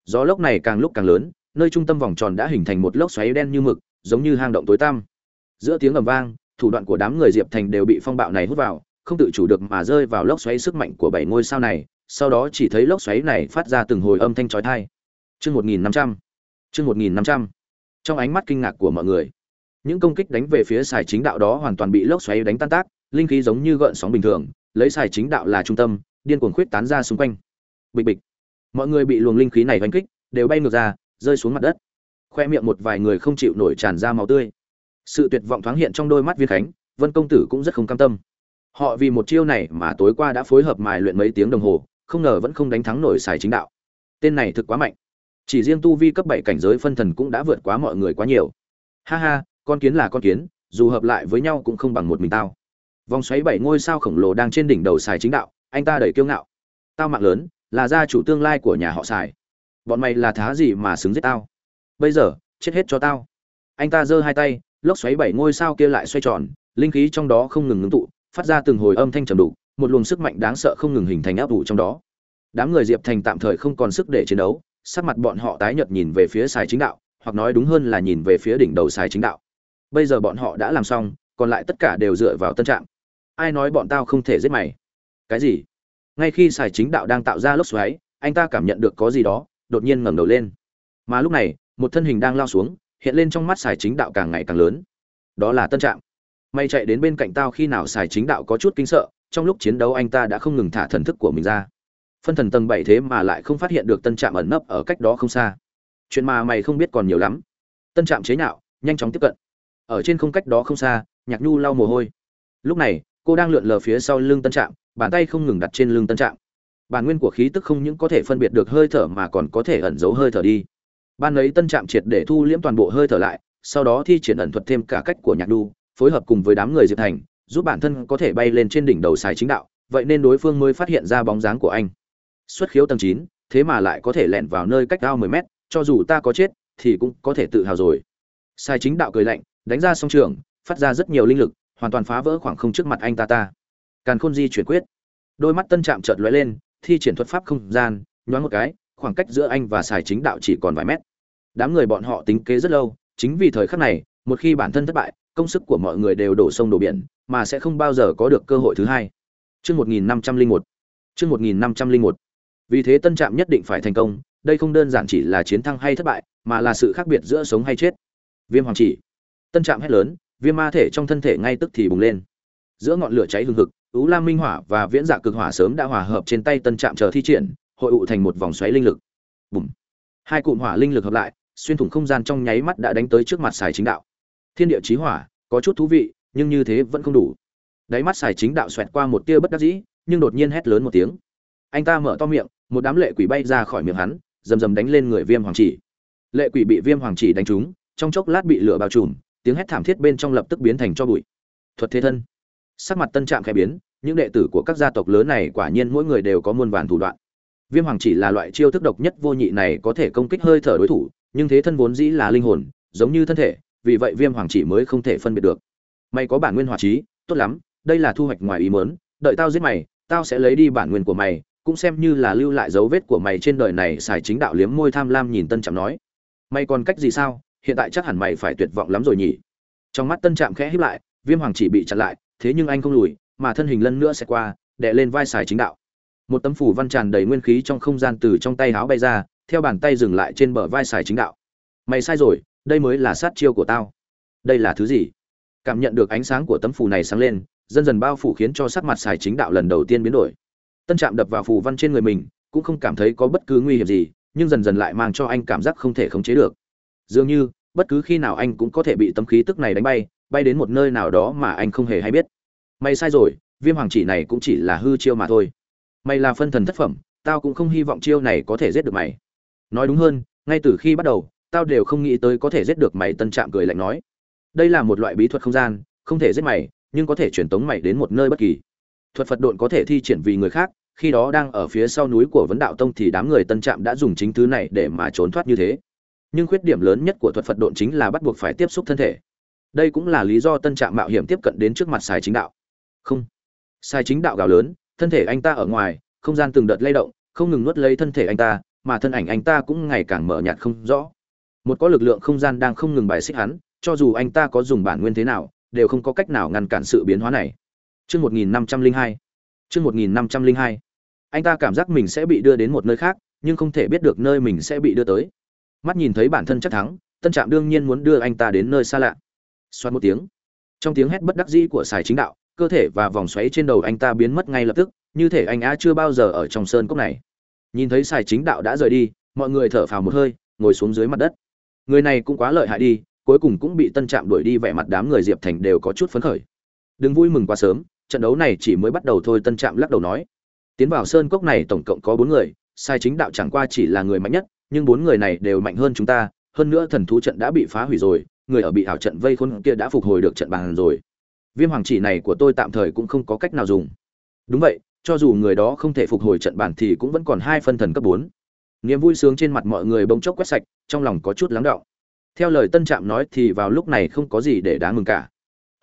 Gió lốc này càng lúc càng lớn, nơi trung tâm vòng tròn đã hình thành một lốc xoáy đen như mực, giống như hang động tối tăm. Giữa tiếng ầm vang, thủ đoạn của đám người diệp thành đều bị phong bạo này hút vào, không tự chủ được mà rơi vào lốc xoáy sức mạnh của bảy ngôi sao này, sau đó chỉ thấy lốc xoáy này phát ra từng hồi âm thanh chói tai. Chương một nghìn năm trăm, chương một nghìn năm trăm. Trong ánh mắt kinh ngạc của mọi người những công kích đánh về phía xài chính đạo đó hoàn toàn bị lốc xoáy đánh tan tác, linh khí giống như gợn sóng bình thường, lấy xài chính đạo là trung tâm, điên cuồng khuyết tán ra xung quanh. Bịch bịch. Mọi người bị luồng linh khí này đánh kích, đều bay ngược ra, rơi xuống mặt đất. Khoe miệng một vài người không chịu nổi tràn ra máu tươi. Sự tuyệt vọng thoáng hiện trong đôi mắt viên khánh, vân công tử cũng rất không cam tâm. Họ vì một chiêu này mà tối qua đã phối hợp mài luyện mấy tiếng đồng hồ, không ngờ vẫn không đánh thắng nổi xài chính đạo. Tên này thực quá mạnh. Chỉ riêng tu vi cấp bảy cảnh giới phân thần cũng đã vượt quá mọi người quá nhiều. Ha ha con kiến là con kiến, dù hợp lại với nhau cũng không bằng một mình tao. Vòng xoáy bảy ngôi sao khổng lồ đang trên đỉnh đầu xài chính đạo, anh ta đầy kiêu ngạo. Tao mạng lớn, là gia chủ tương lai của nhà họ xài. Bọn mày là thá gì mà xứng giết tao? Bây giờ, chết hết cho tao. Anh ta giơ hai tay, lốc xoáy bảy ngôi sao kia lại xoay tròn, linh khí trong đó không ngừng ngưng tụ, phát ra từng hồi âm thanh trầm đục, một luồng sức mạnh đáng sợ không ngừng hình thành áp đủ trong đó. Đám người diệp thành tạm thời không còn sức để chiến đấu, sắc mặt bọn họ tái nhợt nhìn về phía xài chính đạo, hoặc nói đúng hơn là nhìn về phía đỉnh đầu xài chính đạo bây giờ bọn họ đã làm xong, còn lại tất cả đều dựa vào tân trạng ai nói bọn tao không thể giết mày? Cái gì? Ngay khi xài chính đạo đang tạo ra lốc xoáy, anh ta cảm nhận được có gì đó, đột nhiên ngẩng đầu lên. Mà lúc này, một thân hình đang lao xuống, hiện lên trong mắt xài chính đạo càng ngày càng lớn. Đó là tân trạng may chạy đến bên cạnh tao khi nào xài chính đạo có chút kinh sợ, trong lúc chiến đấu anh ta đã không ngừng thả thần thức của mình ra. Phân thần tầng bảy thế mà lại không phát hiện được tân trạm ẩn nấp ở cách đó không xa. Chuyện mà mày không biết còn nhiều lắm. Tân trạm chế nhạo, nhanh chóng tiếp cận ở trên không cách đó không xa, nhạc nhu lau mồ hôi. Lúc này, cô đang lượn lờ phía sau lưng tân trạm, bàn tay không ngừng đặt trên lưng tân trạm. Bản nguyên của khí tức không những có thể phân biệt được hơi thở mà còn có thể ẩn giấu hơi thở đi. Ban ấy tân trạm triệt để thu liễm toàn bộ hơi thở lại, sau đó thi triển ẩn thuật thêm cả cách của nhạc nhu, phối hợp cùng với đám người diệp thành, giúp bản thân có thể bay lên trên đỉnh đầu sài chính đạo, vậy nên đối phương mới phát hiện ra bóng dáng của anh. Xuất khiếu tầng chín, thế mà lại có thể lẻn vào nơi cách cao mười mét, cho dù ta có chết, thì cũng có thể tự hào rồi. Sai chính đạo cười lạnh đánh ra song trường phát ra rất nhiều linh lực hoàn toàn phá vỡ khoảng không trước mặt anh ta ta càn khôn di chuyển quyết đôi mắt tân trạm chợt lóe lên thi triển thuật pháp không gian nhoáng một cái khoảng cách giữa anh và xài chính đạo chỉ còn vài mét đám người bọn họ tính kế rất lâu chính vì thời khắc này một khi bản thân thất bại công sức của mọi người đều đổ sông đổ biển mà sẽ không bao giờ có được cơ hội thứ hai Chương 1501. Chương 1501. Vì thế tân trạm nhất định phải thành công, đây không đơn giản chỉ là chiến thắng hay thất bại, mà là sự khác biệt giữa sống hay chết. Viêm hoàng chỉ. Tân trạm hét lớn, viêm ma thể trong thân thể ngay tức thì bùng lên. Giữa ngọn lửa cháy hừng hực, Ú Lam Minh Hỏa và Viễn Dạ Cực Hỏa sớm đã hòa hợp trên tay tân trạm chờ thi triển, hội tụ thành một vòng xoáy linh lực. Bùm. Hai cụm hỏa linh lực hợp lại, xuyên thủng không gian trong nháy mắt đã đánh tới trước mặt xài chính đạo. Thiên địa chí hỏa, có chút thú vị, nhưng như thế vẫn không đủ. Đáy mắt xài chính đạo xoẹt qua một tia bất đắc dĩ, nhưng đột nhiên hét lớn một tiếng. Anh ta mở to miệng, một đám lệ quỷ bay ra khỏi miệng hắn, rầm rầm đánh lên người Viêm Hoàng Chỉ. Lệ quỷ bị Viêm Hoàng Chỉ đánh trúng, trong chốc lát bị lửa bao trùm, tiếng hét thảm thiết bên trong lập tức biến thành cho bụi. Thuật thế thân. Sắc mặt Tân Trạm khẽ biến, những đệ tử của các gia tộc lớn này quả nhiên mỗi người đều có muôn vàn thủ đoạn. Viêm Hoàng Chỉ là loại chiêu thức độc nhất vô nhị này có thể công kích hơi thở đối thủ, nhưng thế thân vốn dĩ là linh hồn, giống như thân thể, vì vậy Viêm Hoàng Chỉ mới không thể phân biệt được. Mày có bản nguyên hỏa trí, tốt lắm, đây là thu hoạch ngoài ý muốn, đợi tao giết mày, tao sẽ lấy đi bản nguyên của mày cũng xem như là lưu lại dấu vết của mày trên đời này xài chính đạo liếm môi tham lam nhìn tân trạm nói mày còn cách gì sao hiện tại chắc hẳn mày phải tuyệt vọng lắm rồi nhỉ. Trong mắt tân trạm khẽ híp lại, viêm hoàng chỉ bị chặn lại, thế nhưng anh không lùi, mà thân hình lần nữa sẽ qua, đè lên vai xài chính đạo. Một tấm phủ văn tràn đầy nguyên khí trong không gian từ trong tay háo bay ra, theo bàn tay dừng lại trên bờ vai xài chính đạo. Mày sai rồi, đây mới là sát chiêu của tao. Đây là thứ gì? Cảm nhận được ánh sáng của tấm phù này sáng lên, dần dần bao phủ khiến cho sắc mặt xài chính đạo lần đầu tiên biến đổi. Tân trạm đập vào phù văn trên người mình, cũng không cảm thấy có bất cứ nguy hiểm gì, nhưng dần dần lại mang cho anh cảm giác không thể khống chế được dường như, bất cứ khi nào anh cũng có thể bị tấm khí tức này đánh bay bay đến một nơi nào đó mà anh không hề hay biết. Mày sai rồi, viêm hoàng chỉ này cũng chỉ là hư chiêu mà thôi. Mày là phân thần thất phẩm, tao cũng không hy vọng chiêu này có thể giết được mày. Nói đúng hơn, ngay từ khi bắt đầu, tao đều không nghĩ tới có thể giết được mày, tân trạm cười lạnh nói. Đây là một loại bí thuật không gian, không thể giết mày, nhưng có thể truyền tống mày đến một nơi bất kỳ. Thuật phật độn có thể thi triển vì người khác, khi đó đang ở phía sau núi của vấn đạo tông thì đám người tân trạm đã dùng chính thứ này để mà trốn thoát như thế nhưng khuyết điểm lớn nhất của thuật phật độn chính là bắt buộc phải tiếp xúc thân thể. Đây cũng là lý do tân trạm mạo hiểm tiếp cận đến trước mặt sài chính đạo. Không. Sai chính đạo gào lớn, thân thể anh ta ở ngoài, không gian từng đợt lay động, không ngừng nuốt lấy thân thể anh ta, mà thân ảnh anh ta cũng ngày càng mở nhạt không rõ. Một có lực lượng không gian đang không ngừng bài xích hắn, cho dù anh ta có dùng bản nguyên thế nào, đều không có cách nào ngăn cản sự biến hóa này. Chương một nghìn năm trăm linh hai. Chương một nghìn năm trăm linh hai. Anh ta cảm giác mình sẽ bị đưa đến một nơi khác, nhưng không thể biết được nơi mình sẽ bị đưa tới mắt nhìn thấy bản thân chắc thắng, tân trạm đương nhiên muốn đưa anh ta đến nơi xa lạ. Xoát một tiếng. Trong tiếng hét bất đắc dĩ của sài chính đạo, cơ thể và vòng xoáy trên đầu anh ta biến mất ngay lập tức, như thể anh á chưa bao giờ ở trong sơn cốc này. Nhìn thấy sài chính đạo đã rời đi, mọi người thở phào một hơi, ngồi xuống dưới mặt đất. Người này cũng quá lợi hại đi, cuối cùng cũng bị tân trạm đuổi đi vẻ mặt đám người diệp thành đều có chút phấn khởi. Đừng vui mừng quá sớm, trận đấu này chỉ mới bắt đầu thôi, tân trạm lắc đầu nói. Tiến vào sơn cốc này tổng cộng có bốn người sai chính đạo chẳng qua chỉ là người mạnh nhất nhưng bốn người này đều mạnh hơn chúng ta, hơn nữa thần thú trận đã bị phá hủy rồi, người ở bị ảo trận vây khôn kia đã phục hồi được trận bàn rồi. Viêm hoàng chỉ này của tôi tạm thời cũng không có cách nào dùng. Đúng vậy, cho dù người đó không thể phục hồi trận bàn thì cũng vẫn còn hai phân thần cấp bốn. Niềm vui sướng trên mặt mọi người bỗng chốc quét sạch, trong lòng có chút lắng đọng. theo lời tân trạm nói thì vào lúc này không có gì để đáng mừng cả.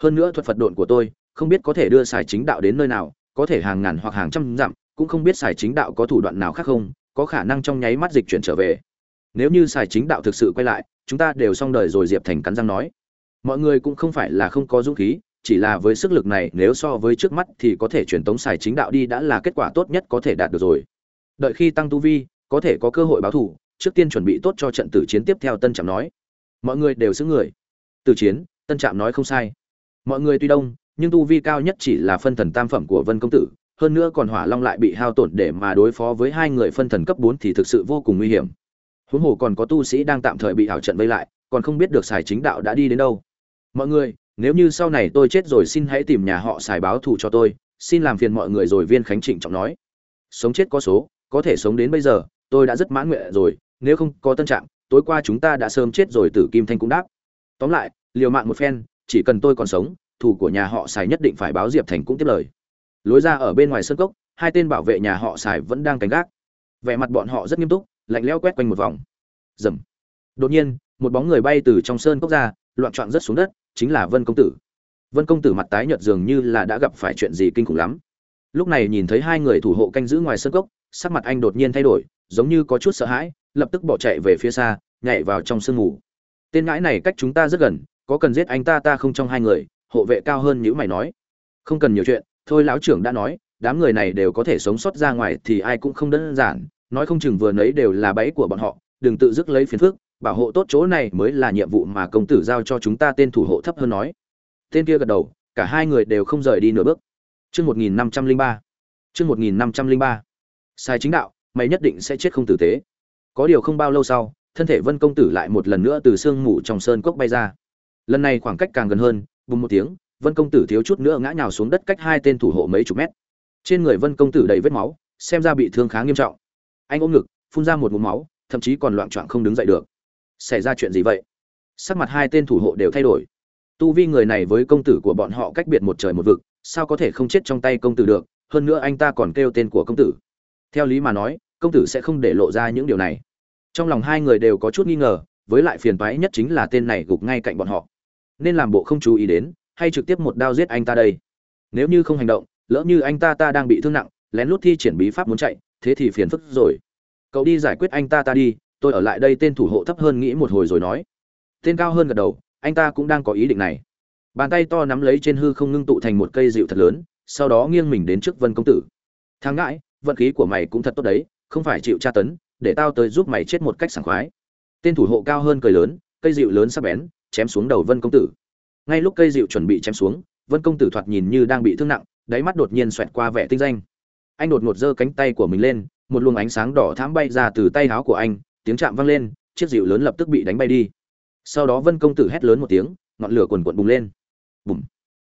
Hơn nữa thuật phật độn của tôi, không biết có thể đưa xài chính đạo đến nơi nào, có thể hàng ngàn hoặc hàng trăm dặm, cũng không biết xài chính đạo có thủ đoạn nào khác không có khả năng trong nháy mắt dịch chuyển trở về. Nếu như xài chính đạo thực sự quay lại, chúng ta đều xong đời rồi, diệp thành cắn răng nói. Mọi người cũng không phải là không có dũng khí, chỉ là với sức lực này, nếu so với trước mắt thì có thể truyền tống xài chính đạo đi đã là kết quả tốt nhất có thể đạt được rồi. Đợi khi tăng tu vi, có thể có cơ hội báo thù trước tiên chuẩn bị tốt cho trận tử chiến tiếp theo, tân trạm nói. Mọi người đều xứng người. Từ chiến, tân trạm nói không sai. Mọi người tuy đông, nhưng tu vi cao nhất chỉ là phân thần tam phẩm của vân công tử hơn nữa còn hỏa long lại bị hao tổn để mà đối phó với hai người phân thần cấp bốn thì thực sự vô cùng nguy hiểm. Huống hồ còn có tu sĩ đang tạm thời bị ảo trận vây lại, còn không biết được xài chính đạo đã đi đến đâu. Mọi người, nếu như sau này tôi chết rồi xin hãy tìm nhà họ xài báo thù cho tôi, xin làm phiền mọi người rồi viên khánh trịnh trọng nói. Sống chết có số, có thể sống đến bây giờ, tôi đã rất mãn nguyện rồi, nếu không có tân trạng, tối qua chúng ta đã sớm chết rồi tử kim thanh cũng đáp. Tóm lại, liều mạng một phen, chỉ cần tôi còn sống, thù của nhà họ xài nhất định phải báo diệp thành cũng tiếp lời lối ra ở bên ngoài sân cốc, hai tên bảo vệ nhà họ xài vẫn đang canh gác. Vẻ mặt bọn họ rất nghiêm túc, lạnh lẽo quét quanh một vòng. Dầm. Đột nhiên, một bóng người bay từ trong sơn cốc ra, loạn trọn rất xuống đất, chính là vân công tử. Vân công tử mặt tái nhợt dường như là đã gặp phải chuyện gì kinh khủng lắm. Lúc này nhìn thấy hai người thủ hộ canh giữ ngoài sân cốc, sắc mặt anh đột nhiên thay đổi, giống như có chút sợ hãi, lập tức bỏ chạy về phía xa, nhảy vào trong sương mù. Tên ngãi này cách chúng ta rất gần, có cần giết anh ta ta không trong hai người, hộ vệ cao hơn nhữ mày nói. Không cần nhiều chuyện thôi lão trưởng đã nói, đám người này đều có thể sống sót ra ngoài thì ai cũng không đơn giản, nói không chừng vừa nấy đều là bẫy của bọn họ, đừng tự dứt lấy phiền phức, bảo hộ tốt chỗ này mới là nhiệm vụ mà công tử giao cho chúng ta tên thủ hộ thấp hơn nói. Tên kia gật đầu, cả hai người đều không rời đi nửa bước. Chương một nghìn năm trăm linh ba. Chương một nghìn năm trăm linh ba. Sai chính đạo, mày nhất định sẽ chết không tử tế. Có điều không bao lâu sau, thân thể vân công tử lại một lần nữa từ sương mù trong sơn cốc bay ra. Lần này khoảng cách càng gần hơn, bùng một tiếng vân công tử thiếu chút nữa ngã nhào xuống đất cách hai tên thủ hộ mấy chục mét. Trên người vân công tử đầy vết máu, xem ra bị thương khá nghiêm trọng. Anh ôm ngực, phun ra một mụm máu, thậm chí còn loạn choạng không đứng dậy được. Xảy ra chuyện gì vậy? Sắc mặt hai tên thủ hộ đều thay đổi. Tu vi người này với công tử của bọn họ cách biệt một trời một vực, sao có thể không chết trong tay công tử được? Hơn nữa anh ta còn kêu tên của công tử. Theo lý mà nói, công tử sẽ không để lộ ra những điều này. Trong lòng hai người đều có chút nghi ngờ, với lại phiền toái nhất chính là tên này gục ngay cạnh bọn họ. Nên làm bộ không chú ý đến hay trực tiếp một đao giết anh ta đây? Nếu như không hành động, lỡ như anh ta ta đang bị thương nặng, lén lút thi triển bí pháp muốn chạy, thế thì phiền phức rồi. Cậu đi giải quyết anh ta ta đi, tôi ở lại đây tên thủ hộ thấp hơn nghĩ một hồi rồi nói. Tên cao hơn gật đầu, anh ta cũng đang có ý định này. Bàn tay to nắm lấy trên hư không ngưng tụ thành một cây dịu thật lớn, sau đó nghiêng mình đến trước vân công tử. Thang ngãi, vận khí của mày cũng thật tốt đấy, không phải chịu tra tấn, để tao tới giúp mày chết một cách sảng khoái. Tên thủ hộ cao hơn cười lớn, cây dịu lớn sắp bén, chém xuống đầu vân công tử ngay lúc cây dịu chuẩn bị chém xuống, vân công tử thoạt nhìn như đang bị thương nặng, đáy mắt đột nhiên xoẹt qua vẻ tinh danh. Anh đột ngột giơ cánh tay của mình lên, một luồng ánh sáng đỏ thám bay ra từ tay áo của anh, tiếng chạm vang lên, chiếc dịu lớn lập tức bị đánh bay đi. Sau đó vân công tử hét lớn một tiếng, ngọn lửa quần quận bùng lên. Bùm.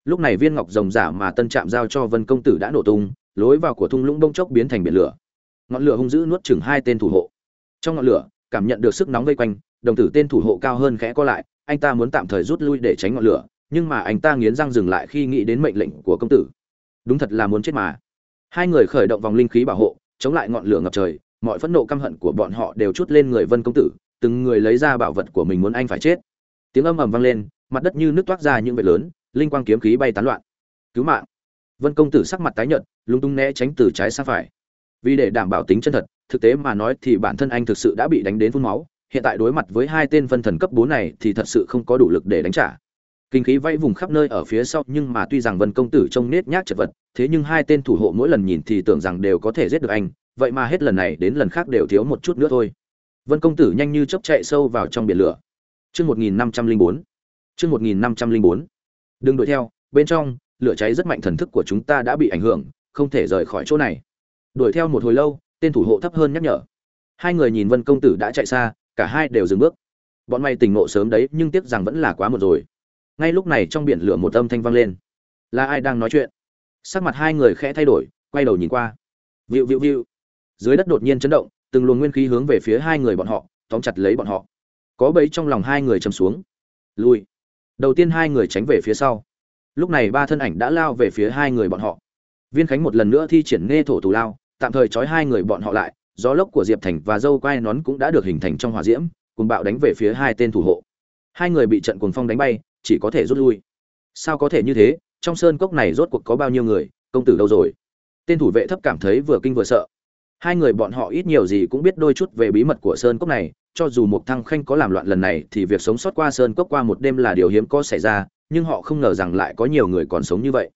Lúc này viên ngọc rồng giả mà tân trạm giao cho vân công tử đã nổ tung, lối vào của thung lũng bông chốc biến thành biển lửa. Ngọn lửa hung dữ nuốt chừng hai tên thủ hộ. Trong ngọn lửa, cảm nhận được sức nóng vây quanh, đồng tử tên thủ hộ cao hơn khẽ co lại anh ta muốn tạm thời rút lui để tránh ngọn lửa, nhưng mà anh ta nghiến răng dừng lại khi nghĩ đến mệnh lệnh của công tử. Đúng thật là muốn chết mà. Hai người khởi động vòng linh khí bảo hộ, chống lại ngọn lửa ngập trời, mọi phẫn nộ căm hận của bọn họ đều chút lên người vân công tử, từng người lấy ra bảo vật của mình muốn anh phải chết. Tiếng âm ầm vang lên, mặt đất như nước toát ra những vệt lớn, linh quang kiếm khí bay tán loạn. Cứu mạng. Vân công tử sắc mặt tái nhợt, lung tung né tránh từ trái sang phải. Vì để đảm bảo tính chân thật, thực tế mà nói thì bản thân anh thực sự đã bị đánh đến phun máu hiện tại đối mặt với hai tên phân thần cấp bốn này thì thật sự không có đủ lực để đánh trả. Kinh khí vây vùng khắp nơi ở phía sau, nhưng mà tuy rằng vân công tử trông nết nhác chật vật, thế nhưng hai tên thủ hộ mỗi lần nhìn thì tưởng rằng đều có thể giết được anh, vậy mà hết lần này đến lần khác đều thiếu một chút nữa thôi. Vân công tử nhanh như chốc chạy sâu vào trong biển lửa. Chương một nghìn năm trăm linh bốn. Chương một nghìn năm trăm linh bốn. Đừng đuổi theo, bên trong, lửa cháy rất mạnh thần thức của chúng ta đã bị ảnh hưởng, không thể rời khỏi chỗ này. Đuổi theo một hồi lâu, tên thủ hộ thấp hơn nhắc nhở. Hai người nhìn vân công tử đã chạy xa cả hai đều dừng bước. Bọn mày tỉnh ngộ sớm đấy, nhưng tiếc rằng vẫn là quá một rồi. Ngay lúc này trong biển lửa một âm thanh vang lên. Là ai đang nói chuyện? Sắc mặt hai người khẽ thay đổi, quay đầu nhìn qua. Vịu vịu vịu. Dưới đất đột nhiên chấn động, từng luồng nguyên khí hướng về phía hai người bọn họ, tóm chặt lấy bọn họ. Có bấy trong lòng hai người chầm xuống. Lui. Đầu tiên hai người tránh về phía sau. Lúc này ba thân ảnh đã lao về phía hai người bọn họ. Viên khánh một lần nữa thi triển nghe thổ tù lao, tạm thời trói hai người bọn họ lại gió lốc của diệp thành và dâu quai nón cũng đã được hình thành trong hỏa diễm, cùng bạo đánh về phía hai tên thủ hộ. Hai người bị trận cuồng phong đánh bay, chỉ có thể rút lui. Sao có thể như thế? Trong sơn cốc này rốt cuộc có bao nhiêu người? Công tử đâu rồi? Tên thủ vệ thấp cảm thấy vừa kinh vừa sợ. Hai người bọn họ ít nhiều gì cũng biết đôi chút về bí mật của sơn cốc này, cho dù một thăng khanh có làm loạn lần này thì việc sống sót qua sơn cốc qua một đêm là điều hiếm có xảy ra, nhưng họ không ngờ rằng lại có nhiều người còn sống như vậy.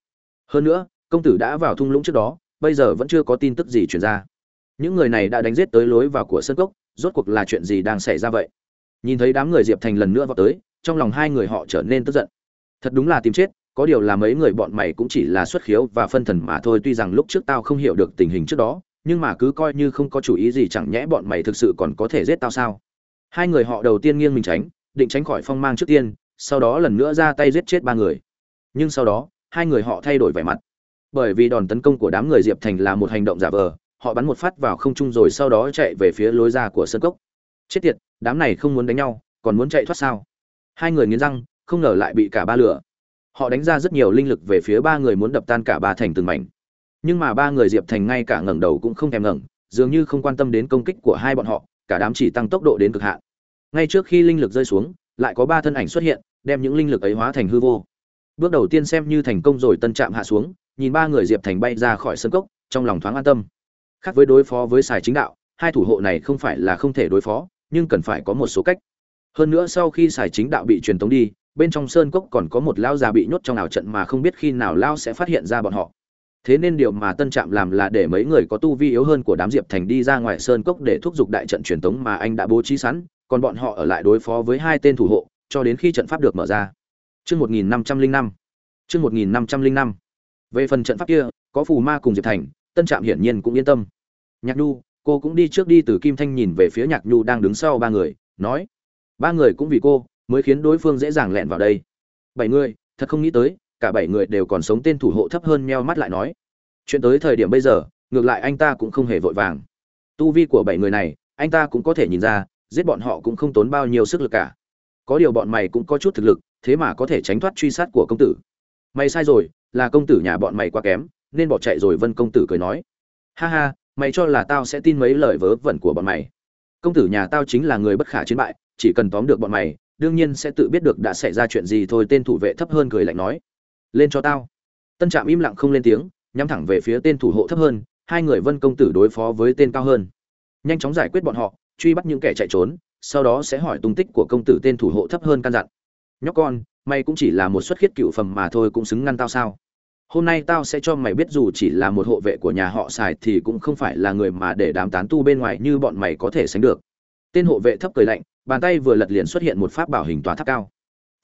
Hơn nữa, công tử đã vào thung lũng trước đó, bây giờ vẫn chưa có tin tức gì truyền ra những người này đã đánh giết tới lối vào của sân cốc, rốt cuộc là chuyện gì đang xảy ra vậy? Nhìn thấy đám người diệp thành lần nữa vào tới, trong lòng hai người họ trở nên tức giận. Thật đúng là tìm chết, có điều là mấy người bọn mày cũng chỉ là xuất khiếu và phân thần mà thôi, tuy rằng lúc trước tao không hiểu được tình hình trước đó, nhưng mà cứ coi như không có chủ ý gì chẳng nhẽ bọn mày thực sự còn có thể giết tao sao? Hai người họ đầu tiên nghiêng mình tránh, định tránh khỏi phong mang trước tiên, sau đó lần nữa ra tay giết chết ba người. Nhưng sau đó, hai người họ thay đổi vẻ mặt. Bởi vì đòn tấn công của đám người diệp thành là một hành động giả vờ họ bắn một phát vào không trung rồi sau đó chạy về phía lối ra của sân cốc. Chết tiệt, đám này không muốn đánh nhau, còn muốn chạy thoát sao? Hai người nghiến răng, không ngờ lại bị cả ba lửa. Họ đánh ra rất nhiều linh lực về phía ba người muốn đập tan cả ba thành từng mảnh. Nhưng mà ba người diệp thành ngay cả ngẩng đầu cũng không thèm ngẩng, dường như không quan tâm đến công kích của hai bọn họ, cả đám chỉ tăng tốc độ đến cực hạn. Ngay trước khi linh lực rơi xuống, lại có ba thân ảnh xuất hiện, đem những linh lực ấy hóa thành hư vô. Bước đầu tiên xem như thành công rồi, tân trạm hạ xuống, nhìn ba người diệp thành bay ra khỏi sân cốc, trong lòng thoáng an tâm khác với đối phó với xài chính đạo, hai thủ hộ này không phải là không thể đối phó, nhưng cần phải có một số cách. Hơn nữa sau khi xài chính đạo bị truyền tống đi, bên trong sơn cốc còn có một lao già bị nhốt trong ảo trận mà không biết khi nào lao sẽ phát hiện ra bọn họ. Thế nên điều mà tân trạm làm là để mấy người có tu vi yếu hơn của đám diệp thành đi ra ngoài sơn cốc để thúc giục đại trận truyền tống mà anh đã bố trí sẵn, còn bọn họ ở lại đối phó với hai tên thủ hộ, cho đến khi trận pháp được mở ra. Chương một nghìn năm trăm linh năm. Chương một nghìn năm trăm linh năm. Về phần trận pháp kia, có phù ma cùng diệp thành tân trạm hiển nhiên cũng yên tâm. Nhạc nhu, cô cũng đi trước đi, từ kim thanh nhìn về phía nhạc nhu đang đứng sau ba người, nói, ba người cũng vì cô mới khiến đối phương dễ dàng lẹn vào đây. Bảy người? Thật không nghĩ tới, cả bảy người đều còn sống tên thủ hộ thấp hơn meo mắt lại nói. Chuyện tới thời điểm bây giờ, ngược lại anh ta cũng không hề vội vàng. Tu vi của bảy người này, anh ta cũng có thể nhìn ra, giết bọn họ cũng không tốn bao nhiêu sức lực cả. Có điều bọn mày cũng có chút thực lực, thế mà có thể tránh thoát truy sát của công tử. Mày sai rồi, là công tử nhà bọn mày quá kém nên bỏ chạy rồi vân công tử cười nói. Ha ha, mày cho là tao sẽ tin mấy lời vớ vẩn của bọn mày. Công tử nhà tao chính là người bất khả chiến bại, chỉ cần tóm được bọn mày, đương nhiên sẽ tự biết được đã xảy ra chuyện gì thôi, tên thủ vệ thấp hơn cười lạnh nói. Lên cho tao. Tân trạm im lặng không lên tiếng, nhắm thẳng về phía tên thủ hộ thấp hơn, hai người vân công tử đối phó với tên cao hơn. Nhanh chóng giải quyết bọn họ, truy bắt những kẻ chạy trốn, sau đó sẽ hỏi tung tích của công tử tên thủ hộ thấp hơn căn dặn. Nhóc con, mày cũng chỉ là một xuất khiết cựu phẩm mà thôi, cũng xứng ngăn tao sao? Hôm nay tao sẽ cho mày biết dù chỉ là một hộ vệ của nhà họ xài thì cũng không phải là người mà để đám tán tu bên ngoài như bọn mày có thể sánh được. Tên hộ vệ thấp cười lạnh, bàn tay vừa lật liền xuất hiện một pháp bảo hình tòa tháp cao.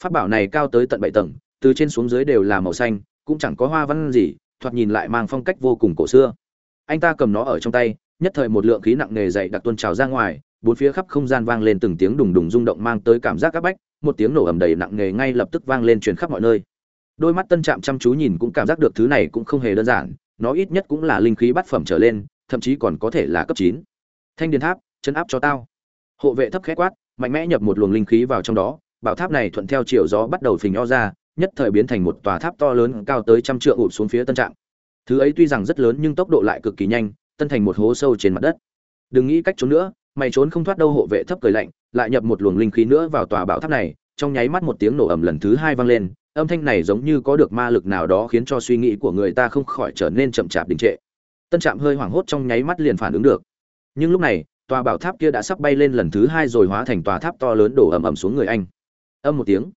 Pháp bảo này cao tới tận bảy tầng, từ trên xuống dưới đều là màu xanh, cũng chẳng có hoa văn gì, thoạt nhìn lại mang phong cách vô cùng cổ xưa. Anh ta cầm nó ở trong tay, nhất thời một lượng khí nặng nề dày đặc tuôn trào ra ngoài, bốn phía khắp không gian vang lên từng tiếng đùng đùng rung động mang tới cảm giác áp bách, một tiếng nổ ầm đầy nặng nề ngay lập tức vang lên truyền khắp mọi nơi đôi mắt tân trạm chăm chú nhìn cũng cảm giác được thứ này cũng không hề đơn giản, nó ít nhất cũng là linh khí bát phẩm trở lên, thậm chí còn có thể là cấp chín. Thanh điền tháp, chấn áp cho tao. Hộ vệ thấp khét quát, mạnh mẽ nhập một luồng linh khí vào trong đó, bảo tháp này thuận theo chiều gió bắt đầu phình nho ra, nhất thời biến thành một tòa tháp to lớn cao tới trăm trượng ụp xuống phía tân trạm. Thứ ấy tuy rằng rất lớn nhưng tốc độ lại cực kỳ nhanh, tân thành một hố sâu trên mặt đất. Đừng nghĩ cách trốn nữa, mày trốn không thoát đâu, hộ vệ thấp cười lạnh, lại nhập một luồng linh khí nữa vào tòa bảo tháp này, trong nháy mắt một tiếng nổ ầm lần thứ hai vang lên âm thanh này giống như có được ma lực nào đó khiến cho suy nghĩ của người ta không khỏi trở nên chậm chạp đình trệ. Tân trạm hơi hoảng hốt trong nháy mắt liền phản ứng được. Nhưng lúc này, tòa bảo tháp kia đã sắp bay lên lần thứ hai rồi hóa thành tòa tháp to lớn đổ ầm ầm xuống người anh. Âm một tiếng.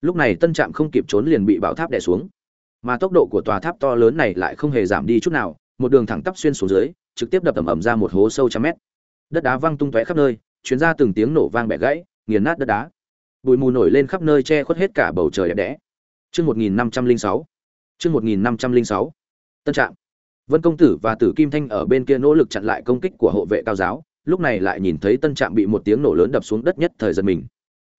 Lúc này tân trạm không kịp trốn liền bị bảo tháp đè xuống. Mà tốc độ của tòa tháp to lớn này lại không hề giảm đi chút nào, một đường thẳng tắp xuyên xuống dưới, trực tiếp đập ầm ầm ra một hố sâu trăm mét. Đất đá văng tung tóe khắp nơi, chuyến ra từng tiếng nổ vang bẻ gãy, nghiền nát đất đá. Bụi mù nổi lên khắp nơi che khuất hết cả bầu trời đẹp đẽ chương một nghìn năm trăm linh sáu. Chương một nghìn năm trăm linh sáu. Tân trạm. Vân công tử và tử kim thanh ở bên kia nỗ lực chặn lại công kích của hộ vệ cao giáo, lúc này lại nhìn thấy tân trạm bị một tiếng nổ lớn đập xuống đất nhất thời giật mình.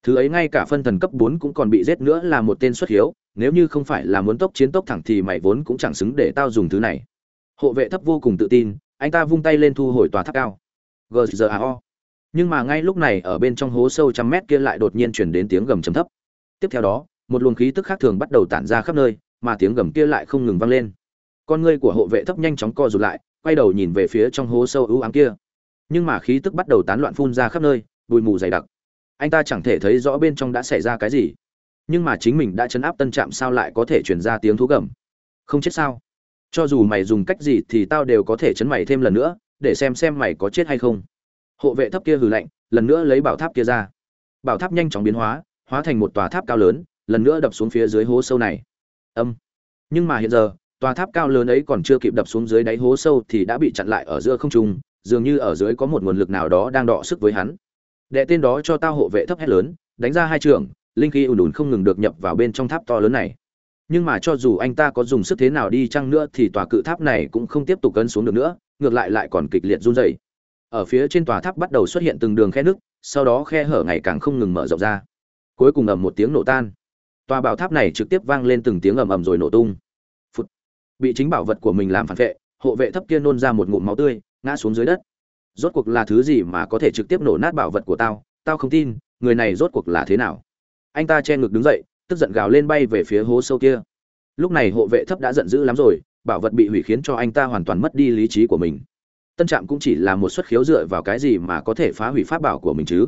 Thứ ấy ngay cả phân thần cấp bốn cũng còn bị giết nữa là một tên xuất hiếu, nếu như không phải là muốn tốc chiến tốc thẳng thì mày vốn cũng chẳng xứng để tao dùng thứ này. Hộ vệ thấp vô cùng tự tin, anh ta vung tay lên thu hồi tòa tháp cao. Gzao nhưng mà ngay lúc này ở bên trong hố sâu trăm mét kia lại đột nhiên truyền đến tiếng gầm trầm thấp. Tiếp theo đó một luồng khí tức khác thường bắt đầu tản ra khắp nơi, mà tiếng gầm kia lại không ngừng vang lên. Con ngươi của hộ vệ thấp nhanh chóng co rụt lại, quay đầu nhìn về phía trong hố sâu ưu ám kia. Nhưng mà khí tức bắt đầu tán loạn phun ra khắp nơi, bụi mù dày đặc. Anh ta chẳng thể thấy rõ bên trong đã xảy ra cái gì. Nhưng mà chính mình đã chấn áp tân trạm sao lại có thể truyền ra tiếng thú gầm? Không chết sao? Cho dù mày dùng cách gì thì tao đều có thể chấn mày thêm lần nữa, để xem xem mày có chết hay không. Hộ vệ thấp kia hừ lạnh, lần nữa lấy bảo tháp kia ra. Bảo tháp nhanh chóng biến hóa hóa thành một tòa tháp cao lớn lần nữa đập xuống phía dưới hố sâu này. Âm. Nhưng mà hiện giờ tòa tháp cao lớn ấy còn chưa kịp đập xuống dưới đáy hố sâu thì đã bị chặn lại ở giữa không trung dường như ở dưới có một nguồn lực nào đó đang đọ sức với hắn. Đệ tên đó cho tao hộ vệ thấp hét lớn đánh ra hai trường linh khí ùn ùn không ngừng được nhập vào bên trong tháp to lớn này. Nhưng mà cho dù anh ta có dùng sức thế nào đi chăng nữa thì tòa cự tháp này cũng không tiếp tục cân xuống được nữa ngược lại lại còn kịch liệt run rẩy. Ở phía trên tòa tháp bắt đầu xuất hiện từng đường khe nứt, sau đó khe hở ngày càng không ngừng mở rộng ra. Cuối cùng ầm một tiếng nổ tan tòa bảo tháp này trực tiếp vang lên từng tiếng ầm ầm rồi nổ tung. Phụt. bị chính bảo vật của mình làm phản vệ, hộ vệ thấp kia nôn ra một ngụm máu tươi, ngã xuống dưới đất. Rốt cuộc là thứ gì mà có thể trực tiếp nổ nát bảo vật của tao? Tao không tin, người này rốt cuộc là thế nào? Anh ta che ngực đứng dậy, tức giận gào lên bay về phía hố sâu kia. Lúc này hộ vệ thấp đã giận dữ lắm rồi, bảo vật bị hủy khiến cho anh ta hoàn toàn mất đi lý trí của mình. Tân trạm cũng chỉ là một suất khiếu dựa vào cái gì mà có thể phá hủy pháp bảo của mình chứ?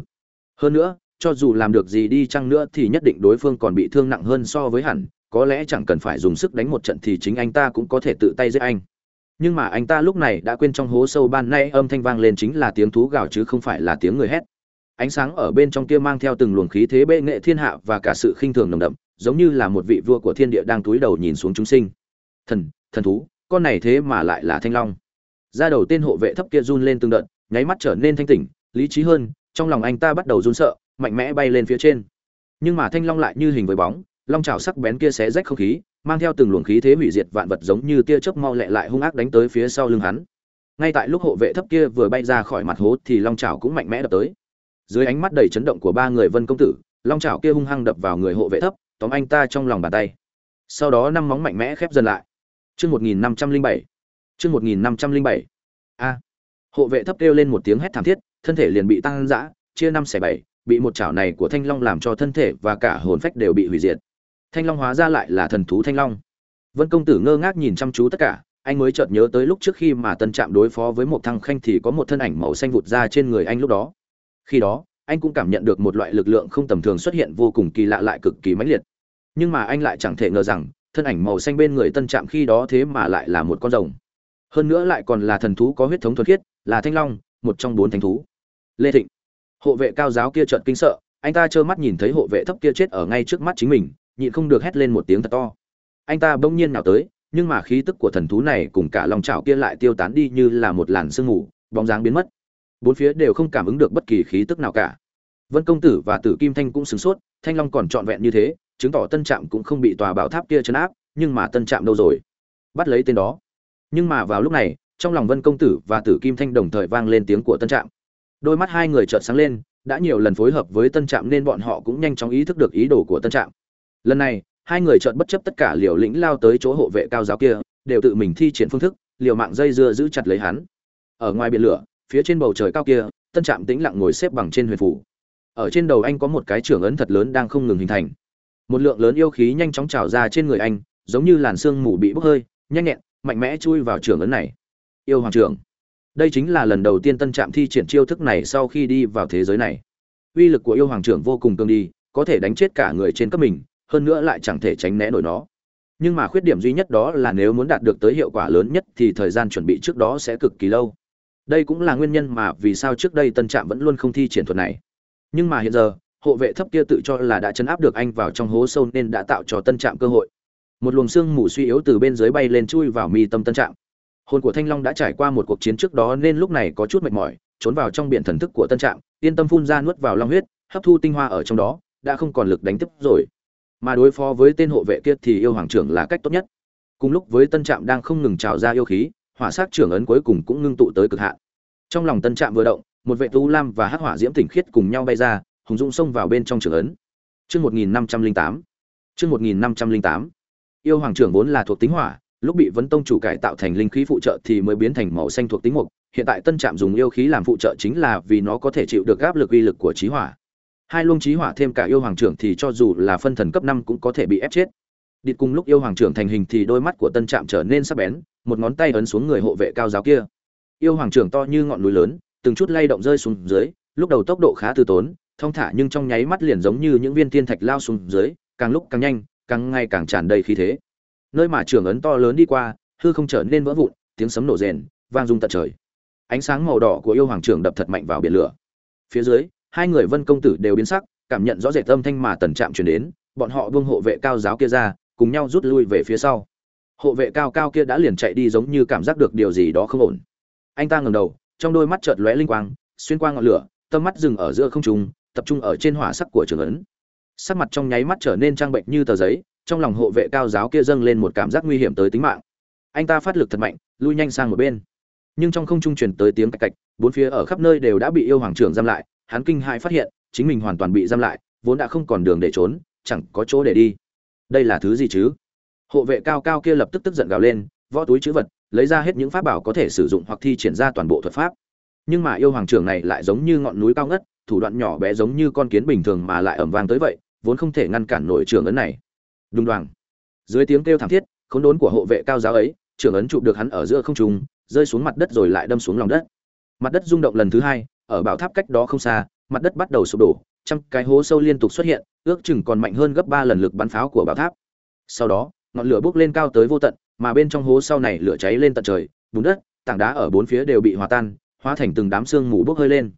Hơn nữa cho dù làm được gì đi chăng nữa thì nhất định đối phương còn bị thương nặng hơn so với hẳn, có lẽ chẳng cần phải dùng sức đánh một trận thì chính anh ta cũng có thể tự tay giết anh. Nhưng mà anh ta lúc này đã quên trong hố sâu ban nay âm thanh vang lên chính là tiếng thú gào chứ không phải là tiếng người hét. Ánh sáng ở bên trong kia mang theo từng luồng khí thế bệ nghệ thiên hạ và cả sự khinh thường nồng đậm, giống như là một vị vua của thiên địa đang túi đầu nhìn xuống chúng sinh. Thần thần thú, con này thế mà lại là thanh long. Ra đầu tên hộ vệ thấp kia run lên từng đợt, nháy mắt trở nên thanh tỉnh, lý trí hơn, trong lòng anh ta bắt đầu run sợ mạnh mẽ bay lên phía trên. Nhưng mà thanh long lại như hình với bóng, long trào sắc bén kia xé rách không khí, mang theo từng luồng khí thế hủy diệt vạn vật giống như tia chớp mau lẹ lại hung ác đánh tới phía sau lưng hắn. Ngay tại lúc hộ vệ thấp kia vừa bay ra khỏi mặt hố thì long trào cũng mạnh mẽ đập tới. Dưới ánh mắt đầy chấn động của ba người vân công tử, long trào kia hung hăng đập vào người hộ vệ thấp, tóm anh ta trong lòng bàn tay. Sau đó năm móng mạnh mẽ khép dần lại. Chương một nghìn năm trăm linh bảy. Chương một nghìn năm trăm linh bảy. A. Hộ vệ thấp kêu lên một tiếng hét thảm thiết, thân thể liền bị tăng giã chia năm xẻ bảy bị một chảo này của thanh long làm cho thân thể và cả hồn phách đều bị hủy diệt. Thanh long hóa ra lại là thần thú thanh long. Vân công tử ngơ ngác nhìn chăm chú tất cả, anh mới chợt nhớ tới lúc trước khi mà tân trạm đối phó với một thăng khanh thì có một thân ảnh màu xanh vụt ra trên người anh lúc đó. Khi đó, anh cũng cảm nhận được một loại lực lượng không tầm thường xuất hiện vô cùng kỳ lạ lại cực kỳ mãnh liệt. Nhưng mà anh lại chẳng thể ngờ rằng, thân ảnh màu xanh bên người tân trạm khi đó thế mà lại là một con rồng. Hơn nữa lại còn là thần thú có huyết thống thuần khiết, là thanh long, một trong bốn thánh thú. Lê thịnh hộ vệ cao giáo kia trợn kinh sợ, anh ta trơ mắt nhìn thấy hộ vệ thấp kia chết ở ngay trước mắt chính mình, nhịn không được hét lên một tiếng thật to. Anh ta bỗng nhiên nào tới, nhưng mà khí tức của thần thú này cùng cả lòng chảo kia lại tiêu tán đi như là một làn sương mù, bóng dáng biến mất. Bốn phía đều không cảm ứng được bất kỳ khí tức nào cả. Vân công tử và tử kim thanh cũng sửng sốt, thanh long còn trọn vẹn như thế, chứng tỏ tân trạm cũng không bị tòa bảo tháp kia chấn áp, nhưng mà tân trạm đâu rồi? Bắt lấy tên đó. Nhưng mà vào lúc này, trong lòng vân công tử và tử kim thanh đồng thời vang lên tiếng của tân trạm đôi mắt hai người chợt sáng lên, đã nhiều lần phối hợp với tân trạm nên bọn họ cũng nhanh chóng ý thức được ý đồ của tân trạm. Lần này, hai người chợt bất chấp tất cả liều lĩnh lao tới chỗ hộ vệ cao giáo kia, đều tự mình thi triển phương thức, liều mạng dây dưa giữ chặt lấy hắn. Ở ngoài biển lửa, phía trên bầu trời cao kia, tân trạm tĩnh lặng ngồi xếp bằng trên huyền phủ. Ở trên đầu anh có một cái trưởng ấn thật lớn đang không ngừng hình thành. Một lượng lớn yêu khí nhanh chóng trào ra trên người anh, giống như làn sương mù bị bốc hơi, nhanh nhẹn, mạnh mẽ chui vào trưởng ấn này. Yêu hoàng trưởng đây chính là lần đầu tiên tân trạm thi triển chiêu thức này sau khi đi vào thế giới này. Uy lực của yêu hoàng trưởng vô cùng cương đi, có thể đánh chết cả người trên cấp mình, hơn nữa lại chẳng thể tránh né nổi nó. Nhưng mà khuyết điểm duy nhất đó là nếu muốn đạt được tới hiệu quả lớn nhất thì thời gian chuẩn bị trước đó sẽ cực kỳ lâu. Đây cũng là nguyên nhân mà vì sao trước đây tân trạm vẫn luôn không thi triển thuật này. Nhưng mà hiện giờ, hộ vệ thấp kia tự cho là đã chấn áp được anh vào trong hố sâu nên đã tạo cho tân trạm cơ hội. Một luồng xương mù suy yếu từ bên dưới bay lên chui vào mi tâm tân trạm hồn của thanh long đã trải qua một cuộc chiến trước đó nên lúc này có chút mệt mỏi, trốn vào trong biển thần thức của tân trạm, yên tâm phun ra nuốt vào long huyết, hấp thu tinh hoa ở trong đó, đã không còn lực đánh tiếp rồi. Mà đối phó với tên hộ vệ kia thì yêu hoàng trưởng là cách tốt nhất. Cùng lúc với tân trạm đang không ngừng trào ra yêu khí, hỏa sát trưởng ấn cuối cùng cũng ngưng tụ tới cực hạn. Trong lòng tân trạm vừa động, một vệ tu lam và hắc hỏa diễm tỉnh khiết cùng nhau bay ra, hùng dũng xông vào bên trong trưởng ấn. Chương một nghìn năm trăm linh tám. Chương một nghìn năm trăm linh tám. Yêu hoàng trưởng vốn là thuộc tính hỏa lúc bị vấn tông chủ cải tạo thành linh khí phụ trợ thì mới biến thành màu xanh thuộc tính mục. Hiện tại tân trạm dùng yêu khí làm phụ trợ chính là vì nó có thể chịu được áp lực uy lực của trí hỏa. Hai luông trí hỏa thêm cả yêu hoàng trưởng thì cho dù là phân thần cấp năm cũng có thể bị ép chết. Địt cùng lúc yêu hoàng trưởng thành hình thì đôi mắt của tân trạm trở nên sắc bén, một ngón tay ấn xuống người hộ vệ cao giáo kia. Yêu hoàng trưởng to như ngọn núi lớn, từng chút lay động rơi xuống dưới, lúc đầu tốc độ khá từ tốn, thong thả nhưng trong nháy mắt liền giống như những viên thiên thạch lao xuống dưới, càng lúc càng nhanh, càng ngày càng tràn đầy khí thế nơi mà trường ấn to lớn đi qua, hư không trở nên vỡ vụn, tiếng sấm nổ rền, vang rung tận trời. Ánh sáng màu đỏ của yêu hoàng trưởng đập thật mạnh vào biển lửa. Phía dưới, hai người vân công tử đều biến sắc, cảm nhận rõ rệt âm thanh mà tần trạm truyền đến, bọn họ buông hộ vệ cao giáo kia ra, cùng nhau rút lui về phía sau. Hộ vệ cao cao kia đã liền chạy đi giống như cảm giác được điều gì đó không ổn. Anh ta ngẩng đầu, trong đôi mắt chợt lóe linh quang, xuyên qua ngọn lửa tâm mắt dừng ở giữa không trung, tập trung ở trên hỏa sắc của trường ấn. Sắc mặt trong nháy mắt trở nên trang bệnh như tờ giấy trong lòng hộ vệ cao giáo kia dâng lên một cảm giác nguy hiểm tới tính mạng. Anh ta phát lực thật mạnh, lui nhanh sang một bên. Nhưng trong không trung truyền tới tiếng cạch cạch, bốn phía ở khắp nơi đều đã bị yêu hoàng trưởng giam lại, hắn kinh hãi phát hiện, chính mình hoàn toàn bị giam lại, vốn đã không còn đường để trốn, chẳng có chỗ để đi. Đây là thứ gì chứ? Hộ vệ cao cao kia lập tức tức giận gào lên, võ túi chữ vật, lấy ra hết những pháp bảo có thể sử dụng hoặc thi triển ra toàn bộ thuật pháp. Nhưng mà yêu hoàng trưởng này lại giống như ngọn núi cao ngất, thủ đoạn nhỏ bé giống như con kiến bình thường mà lại ẩm vang tới vậy, vốn không thể ngăn cản nổi trưởng ấn này đùng đoàng. Dưới tiếng kêu thảm thiết, khốn đốn của hộ vệ cao giáo ấy, trưởng ấn chụp được hắn ở giữa không trung, rơi xuống mặt đất rồi lại đâm xuống lòng đất. Mặt đất rung động lần thứ hai, ở bảo tháp cách đó không xa, mặt đất bắt đầu sụp đổ, trăm cái hố sâu liên tục xuất hiện, ước chừng còn mạnh hơn gấp ba lần lực bắn pháo của bảo tháp. Sau đó, ngọn lửa bốc lên cao tới vô tận, mà bên trong hố sau này lửa cháy lên tận trời, bùn đất, tảng đá ở bốn phía đều bị hòa tan, hóa thành từng đám xương mù bốc hơi lên.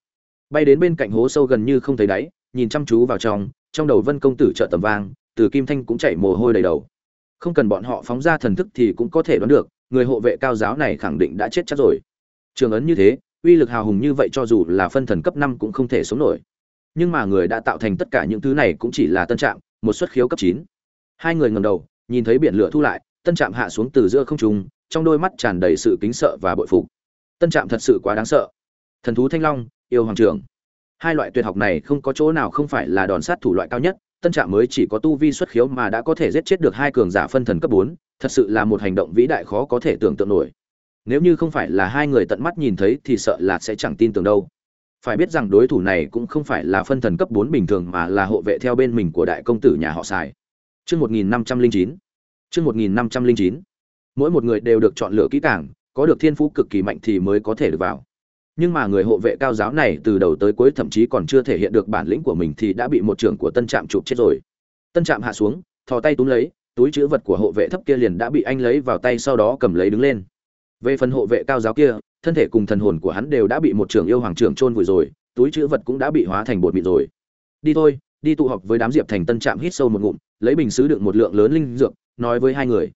Bay đến bên cạnh hố sâu gần như không thấy đáy, nhìn chăm chú vào trong trong đầu vân công tử trợ tầm vang từ kim thanh cũng chảy mồ hôi đầy đầu. Không cần bọn họ phóng ra thần thức thì cũng có thể đoán được, người hộ vệ cao giáo này khẳng định đã chết chắc rồi. Trường ấn như thế, uy lực hào hùng như vậy cho dù là phân thần cấp năm cũng không thể sống nổi. Nhưng mà người đã tạo thành tất cả những thứ này cũng chỉ là tân trạm, một xuất khiếu cấp chín. Hai người ngầm đầu, nhìn thấy biển lửa thu lại, tân trạm hạ xuống từ giữa không trung, trong đôi mắt tràn đầy sự kính sợ và bội phục. Tân trạm thật sự quá đáng sợ. Thần thú thanh long, yêu hoàng trưởng. Hai loại tuyệt học này không có chỗ nào không phải là đòn sát thủ loại cao nhất tân trạm mới chỉ có tu vi xuất khiếu mà đã có thể giết chết được hai cường giả phân thần cấp bốn thật sự là một hành động vĩ đại khó có thể tưởng tượng nổi nếu như không phải là hai người tận mắt nhìn thấy thì sợ là sẽ chẳng tin tưởng đâu phải biết rằng đối thủ này cũng không phải là phân thần cấp bốn bình thường mà là hộ vệ theo bên mình của đại công tử nhà họ xài Chương 1509. Chương 1509. Mỗi một người đều được chọn lựa kỹ càng, có được thiên phú cực kỳ mạnh thì mới có thể được vào. Nhưng mà người hộ vệ cao giáo này từ đầu tới cuối thậm chí còn chưa thể hiện được bản lĩnh của mình thì đã bị một trưởng của Tân Trạm chụp chết rồi. Tân Trạm hạ xuống, thò tay túm lấy, túi trữ vật của hộ vệ thấp kia liền đã bị anh lấy vào tay sau đó cầm lấy đứng lên. Về phần hộ vệ cao giáo kia thân thể cùng thần hồn của hắn đều đã bị một trưởng yêu hoàng trưởng chôn vùi rồi túi chữ vật cũng đã bị hóa thành bột mịn rồi. Đi thôi đi tụ họp với đám diệp thành tân trạm hít sâu một ngụm lấy bình xứ đựng một lượng lớn linh dược nói với hai người.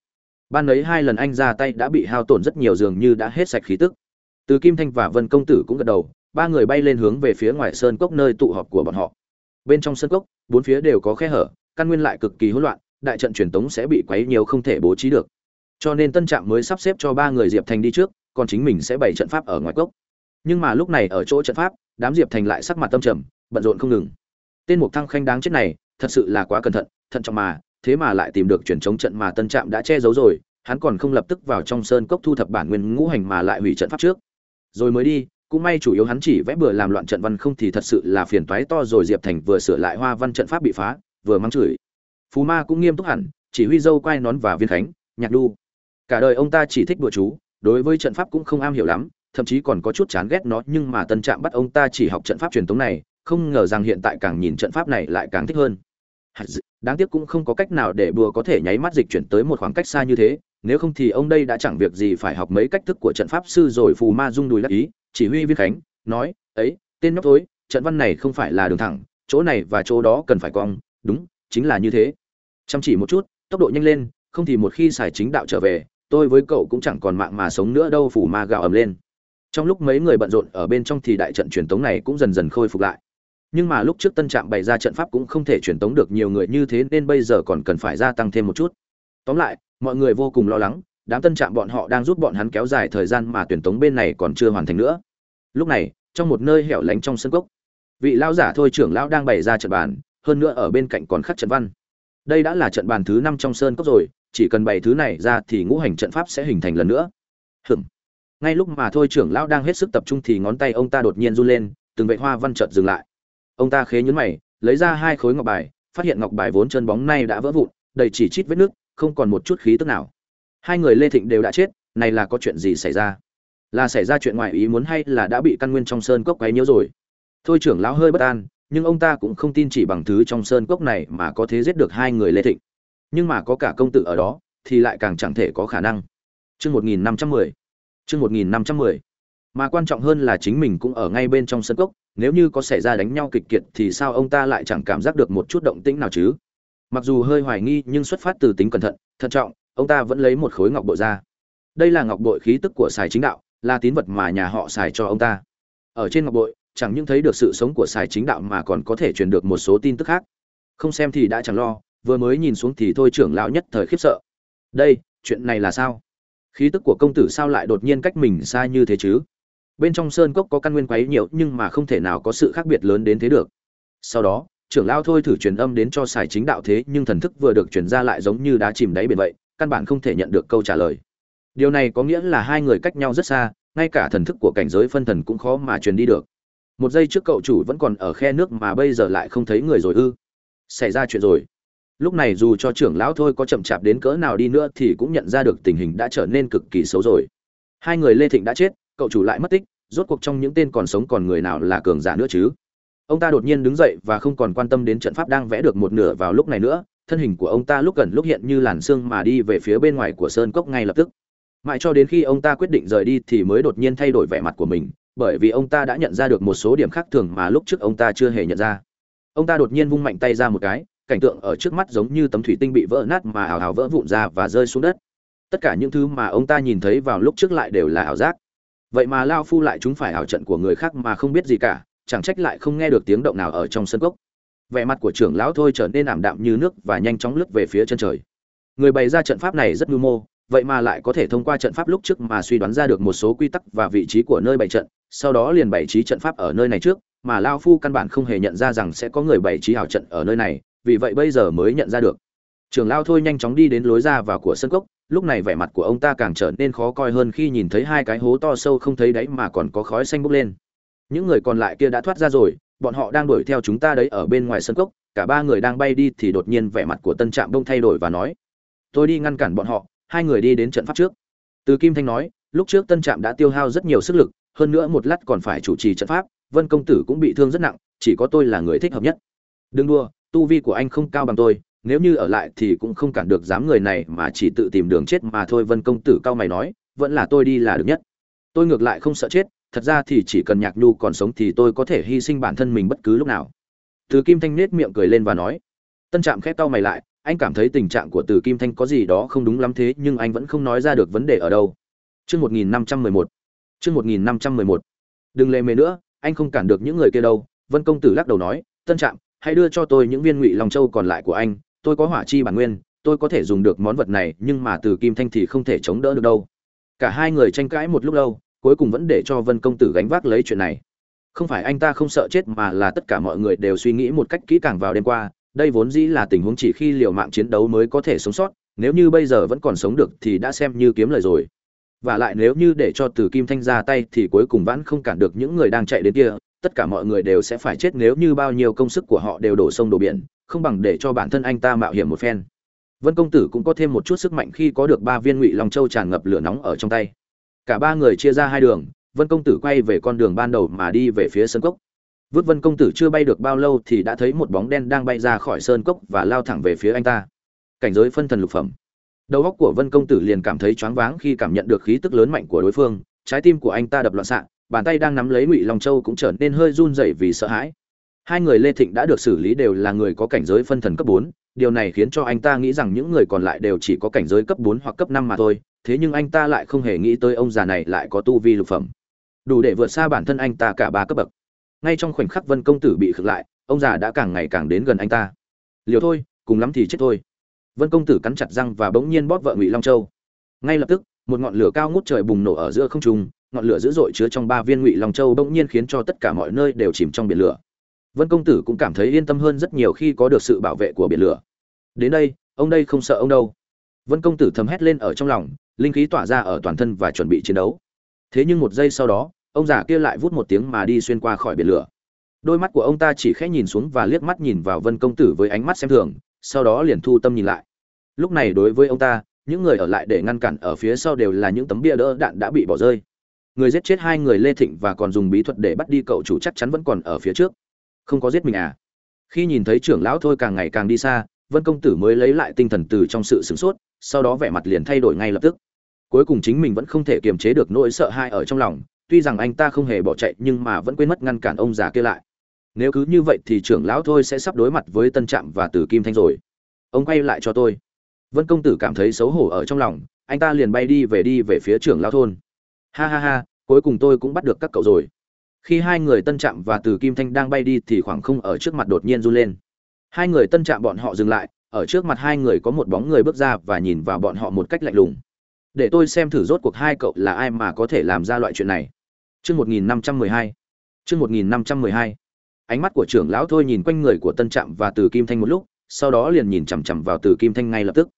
Ban ấy hai lần anh ra tay đã bị hao tổn rất nhiều dường như đã hết sạch khí tức từ kim thanh và vân công tử cũng gật đầu, ba người bay lên hướng về phía ngoài sơn cốc nơi tụ họp của bọn họ. Bên trong sơn cốc, bốn phía đều có khe hở, căn nguyên lại cực kỳ hỗn loạn, đại trận truyền tống sẽ bị quấy nhiều không thể bố trí được. Cho nên tân trạm mới sắp xếp cho ba người diệp thành đi trước, còn chính mình sẽ bày trận pháp ở ngoài cốc. Nhưng mà lúc này ở chỗ trận pháp, đám diệp thành lại sắc mặt tâm trầm, bận rộn không ngừng. Tên mục thăng khanh đáng chết này, thật sự là quá cẩn thận thận trọng mà, thế mà lại tìm được chuyển chống trận mà tân trạm đã che giấu rồi, hắn còn không lập tức vào trong sơn cốc thu thập bản nguyên ngũ hành mà lại hủy trận pháp trước rồi mới đi, cũng may chủ yếu hắn chỉ vẽ bừa làm loạn trận văn không thì thật sự là phiền toái to rồi diệp thành vừa sửa lại hoa văn trận pháp bị phá, vừa mắng chửi. Phú ma cũng nghiêm túc hẳn, chỉ huy dâu quai nón và viên khánh, nhạc đu. Cả đời ông ta chỉ thích bừa chú, đối với trận pháp cũng không am hiểu lắm, thậm chí còn có chút chán ghét nó, nhưng mà tân trạm bắt ông ta chỉ học trận pháp truyền thống này, không ngờ rằng hiện tại càng nhìn trận pháp này lại càng thích hơn đáng tiếc cũng không có cách nào để bùa có thể nháy mắt dịch chuyển tới một khoảng cách xa như thế, nếu không thì ông đây đã chẳng việc gì phải học mấy cách thức của trận pháp sư rồi phù ma rung đùi lắc ý, chỉ huy viên khánh, nói, ấy, tên nhóc thối, trận văn này không phải là đường thẳng, chỗ này và chỗ đó cần phải cong, đúng, chính là như thế. Chăm chỉ một chút, tốc độ nhanh lên, không thì một khi xài chính đạo trở về, tôi với cậu cũng chẳng còn mạng mà sống nữa đâu phủ ma gào ầm lên. Trong lúc mấy người bận rộn ở bên trong thì đại trận truyền tống này cũng dần dần khôi phục lại nhưng mà lúc trước tân trạm bày ra trận pháp cũng không thể truyền tống được nhiều người như thế nên bây giờ còn cần phải gia tăng thêm một chút. Tóm lại, mọi người vô cùng lo lắng, đám tân trạm bọn họ đang giúp bọn hắn kéo dài thời gian mà tuyển tống bên này còn chưa hoàn thành nữa. Lúc này, trong một nơi hẻo lánh trong sân cốc, vị lão giả thôi trưởng lão đang bày ra trận bàn, hơn nữa ở bên cạnh còn khắc trận văn. Đây đã là trận bàn thứ năm trong sơn cốc rồi, chỉ cần bày thứ này ra thì ngũ hành trận pháp sẽ hình thành lần nữa. Hừm ngay lúc mà thôi trưởng lão đang hết sức tập trung thì ngón tay ông ta đột nhiên run lên, từng vệ hoa văn chợt dừng lại ông ta khế nhún mày, lấy ra hai khối ngọc bài, phát hiện ngọc bài vốn chân bóng nay đã vỡ vụn, đầy chỉ chít vết nước, không còn một chút khí tức nào. Hai người lê thịnh đều đã chết, này là có chuyện gì xảy ra? Là xảy ra chuyện ngoài ý muốn hay là đã bị căn nguyên trong sơn cốc quấy nhiễu rồi? Thôi trưởng lão hơi bất an, nhưng ông ta cũng không tin chỉ bằng thứ trong sơn cốc này mà có thể giết được hai người lê thịnh. Nhưng mà có cả công tử ở đó, thì lại càng chẳng thể có khả năng. Chương một nghìn năm trăm mười. Chương một nghìn năm trăm mười mà quan trọng hơn là chính mình cũng ở ngay bên trong sân cốc, nếu như có xảy ra đánh nhau kịch kiệt thì sao ông ta lại chẳng cảm giác được một chút động tĩnh nào chứ? Mặc dù hơi hoài nghi nhưng xuất phát từ tính cẩn thận thận trọng, ông ta vẫn lấy một khối ngọc bội ra. Đây là ngọc bội khí tức của sài chính đạo, là tín vật mà nhà họ xài cho ông ta. Ở trên ngọc bội, chẳng những thấy được sự sống của sài chính đạo mà còn có thể truyền được một số tin tức khác. Không xem thì đã chẳng lo, vừa mới nhìn xuống thì thôi trưởng lão nhất thời khiếp sợ. Đây, chuyện này là sao? Khí tức của công tử sao lại đột nhiên cách mình xa như thế chứ? Bên trong sơn cốc có căn nguyên quấy nhiều, nhưng mà không thể nào có sự khác biệt lớn đến thế được. Sau đó, trưởng lão thôi thử truyền âm đến cho sài chính đạo thế, nhưng thần thức vừa được truyền ra lại giống như đá chìm đáy biển vậy, căn bản không thể nhận được câu trả lời. Điều này có nghĩa là hai người cách nhau rất xa, ngay cả thần thức của cảnh giới phân thần cũng khó mà truyền đi được. Một giây trước cậu chủ vẫn còn ở khe nước mà bây giờ lại không thấy người rồi ư? Xảy ra chuyện rồi. Lúc này dù cho trưởng lão thôi có chậm chạp đến cỡ nào đi nữa thì cũng nhận ra được tình hình đã trở nên cực kỳ xấu rồi. Hai người lê thịnh đã chết cậu chủ lại mất tích, rốt cuộc trong những tên còn sống còn người nào là cường giả nữa chứ? Ông ta đột nhiên đứng dậy và không còn quan tâm đến trận pháp đang vẽ được một nửa vào lúc này nữa, thân hình của ông ta lúc gần lúc hiện như làn xương mà đi về phía bên ngoài của sơn cốc ngay lập tức. Mãi cho đến khi ông ta quyết định rời đi thì mới đột nhiên thay đổi vẻ mặt của mình, bởi vì ông ta đã nhận ra được một số điểm khác thường mà lúc trước ông ta chưa hề nhận ra. Ông ta đột nhiên vung mạnh tay ra một cái, cảnh tượng ở trước mắt giống như tấm thủy tinh bị vỡ nát mà ảo ảo vỡ vụn ra và rơi xuống đất. Tất cả những thứ mà ông ta nhìn thấy vào lúc trước lại đều là ảo giác vậy mà lao phu lại chúng phải ảo trận của người khác mà không biết gì cả, chẳng trách lại không nghe được tiếng động nào ở trong sân gốc vẻ mặt của trưởng lão thôi trở nên ảm đạm như nước và nhanh chóng lướt về phía chân trời. Người bày ra trận pháp này rất mưu mô, vậy mà lại có thể thông qua trận pháp lúc trước mà suy đoán ra được một số quy tắc và vị trí của nơi bày trận, sau đó liền bày trí trận pháp ở nơi này trước, mà lao phu căn bản không hề nhận ra rằng sẽ có người bày trí ảo trận ở nơi này, vì vậy bây giờ mới nhận ra được trưởng lao thôi nhanh chóng đi đến lối ra vào của sân cốc, lúc này vẻ mặt của ông ta càng trở nên khó coi hơn khi nhìn thấy hai cái hố to sâu không thấy đáy mà còn có khói xanh bốc lên. Những người còn lại kia đã thoát ra rồi, bọn họ đang đuổi theo chúng ta đấy ở bên ngoài sân cốc, cả ba người đang bay đi thì đột nhiên vẻ mặt của tân trạm đông thay đổi và nói, tôi đi ngăn cản bọn họ, hai người đi đến trận pháp trước. Từ kim thanh nói, lúc trước tân trạm đã tiêu hao rất nhiều sức lực, hơn nữa một lát còn phải chủ trì trận pháp, vân công tử cũng bị thương rất nặng, chỉ có tôi là người thích hợp nhất. Đừng đua tu vi của anh không cao bằng tôi nếu như ở lại thì cũng không cản được dám người này mà chỉ tự tìm đường chết mà thôi, vân công tử cao mày nói, vẫn là tôi đi là được nhất. Tôi ngược lại không sợ chết, thật ra thì chỉ cần nhạc nhu còn sống thì tôi có thể hy sinh bản thân mình bất cứ lúc nào. Từ kim thanh nết miệng cười lên và nói. Tân trạm khép cau mày lại, anh cảm thấy tình trạng của từ kim thanh có gì đó không đúng lắm thế, nhưng anh vẫn không nói ra được vấn đề ở đâu. Chương một nghìn năm trăm mười một. Chương một nghìn năm trăm mười một. Đừng lề mề nữa, anh không cản được những người kia đâu, vân công tử lắc đầu nói, tân trạm, hãy đưa cho tôi những viên ngụy lòng châu còn lại của anh tôi có hỏa chi bản nguyên, tôi có thể dùng được món vật này, nhưng mà từ kim thanh thì không thể chống đỡ được đâu. Cả hai người tranh cãi một lúc lâu, cuối cùng vẫn để cho vân công tử gánh vác lấy chuyện này. Không phải anh ta không sợ chết mà là tất cả mọi người đều suy nghĩ một cách kỹ càng vào đêm qua, đây vốn dĩ là tình huống chỉ khi liều mạng chiến đấu mới có thể sống sót, nếu như bây giờ vẫn còn sống được thì đã xem như kiếm lời rồi. Và lại nếu như để cho từ kim thanh ra tay thì cuối cùng vẫn không cản được những người đang chạy đến kia, tất cả mọi người đều sẽ phải chết nếu như bao nhiêu công sức của họ đều đổ sông đổ biển không bằng để cho bản thân anh ta mạo hiểm một phen. Vân công tử cũng có thêm một chút sức mạnh khi có được ba viên ngụy long châu tràn ngập lửa nóng ở trong tay. Cả ba người chia ra hai đường, vân công tử quay về con đường ban đầu mà đi về phía sân cốc. Vứt vân công tử chưa bay được bao lâu thì đã thấy một bóng đen đang bay ra khỏi sơn cốc và lao thẳng về phía anh ta. Cảnh giới phân thần lục phẩm. Đầu óc của vân công tử liền cảm thấy choáng váng khi cảm nhận được khí tức lớn mạnh của đối phương, trái tim của anh ta đập loạn xạ, bàn tay đang nắm lấy ngụy long châu cũng trở nên hơi run rẩy vì sợ hãi hai người lê thịnh đã được xử lý đều là người có cảnh giới phân thần cấp bốn, điều này khiến cho anh ta nghĩ rằng những người còn lại đều chỉ có cảnh giới cấp bốn hoặc cấp năm mà thôi, thế nhưng anh ta lại không hề nghĩ tới ông già này lại có tu vi lục phẩm. Đủ để vượt xa bản thân anh ta cả ba cấp bậc. Ngay trong khoảnh khắc vân công tử bị khựng lại, ông già đã càng ngày càng đến gần anh ta. Liều thôi, cùng lắm thì chết thôi. Vân công tử cắn chặt răng và bỗng nhiên bóp vợ ngụy long châu. Ngay lập tức, một ngọn lửa cao ngút trời bùng nổ ở giữa không trung, ngọn lửa dữ dội chứa trong ba viên ngụy long châu bỗng nhiên khiến cho tất cả mọi nơi đều chìm trong biển lửa vân công tử cũng cảm thấy yên tâm hơn rất nhiều khi có được sự bảo vệ của biển lửa. Đến đây, ông đây không sợ ông đâu. Vân công tử thầm hét lên ở trong lòng, linh khí tỏa ra ở toàn thân và chuẩn bị chiến đấu. Thế nhưng một giây sau đó, ông già kia lại vút một tiếng mà đi xuyên qua khỏi biển lửa. Đôi mắt của ông ta chỉ khẽ nhìn xuống và liếc mắt nhìn vào vân công tử với ánh mắt xem thường, sau đó liền thu tâm nhìn lại. Lúc này đối với ông ta, những người ở lại để ngăn cản ở phía sau đều là những tấm bia đỡ đạn đã bị bỏ rơi. Người giết chết hai người lê thịnh và còn dùng bí thuật để bắt đi cậu chủ chắc chắn vẫn còn ở phía trước không có giết mình à. Khi nhìn thấy trưởng lão thôi càng ngày càng đi xa, vân công tử mới lấy lại tinh thần từ trong sự sửng sốt, sau đó vẻ mặt liền thay đổi ngay lập tức. Cuối cùng chính mình vẫn không thể kiềm chế được nỗi sợ hãi ở trong lòng, tuy rằng anh ta không hề bỏ chạy nhưng mà vẫn quên mất ngăn cản ông già kia lại. Nếu cứ như vậy thì trưởng lão thôi sẽ sắp đối mặt với tân trạm và tử kim thanh rồi. Ông quay lại cho tôi. Vân công tử cảm thấy xấu hổ ở trong lòng, anh ta liền bay đi về đi về phía trưởng lão thôn. Ha ha ha, cuối cùng tôi cũng bắt được các cậu rồi khi hai người tân trạm và từ kim thanh đang bay đi thì khoảng không ở trước mặt đột nhiên run lên. Hai người tân trạm bọn họ dừng lại, ở trước mặt hai người có một bóng người bước ra và nhìn vào bọn họ một cách lạnh lùng. Để tôi xem thử rốt cuộc hai cậu là ai mà có thể làm ra loại chuyện này. Chương một nghìn năm trăm mười hai. Chương một nghìn năm trăm mười hai. Ánh mắt của trưởng lão thôi nhìn quanh người của tân trạm và từ kim thanh một lúc, sau đó liền nhìn chằm chằm vào từ kim thanh ngay lập tức.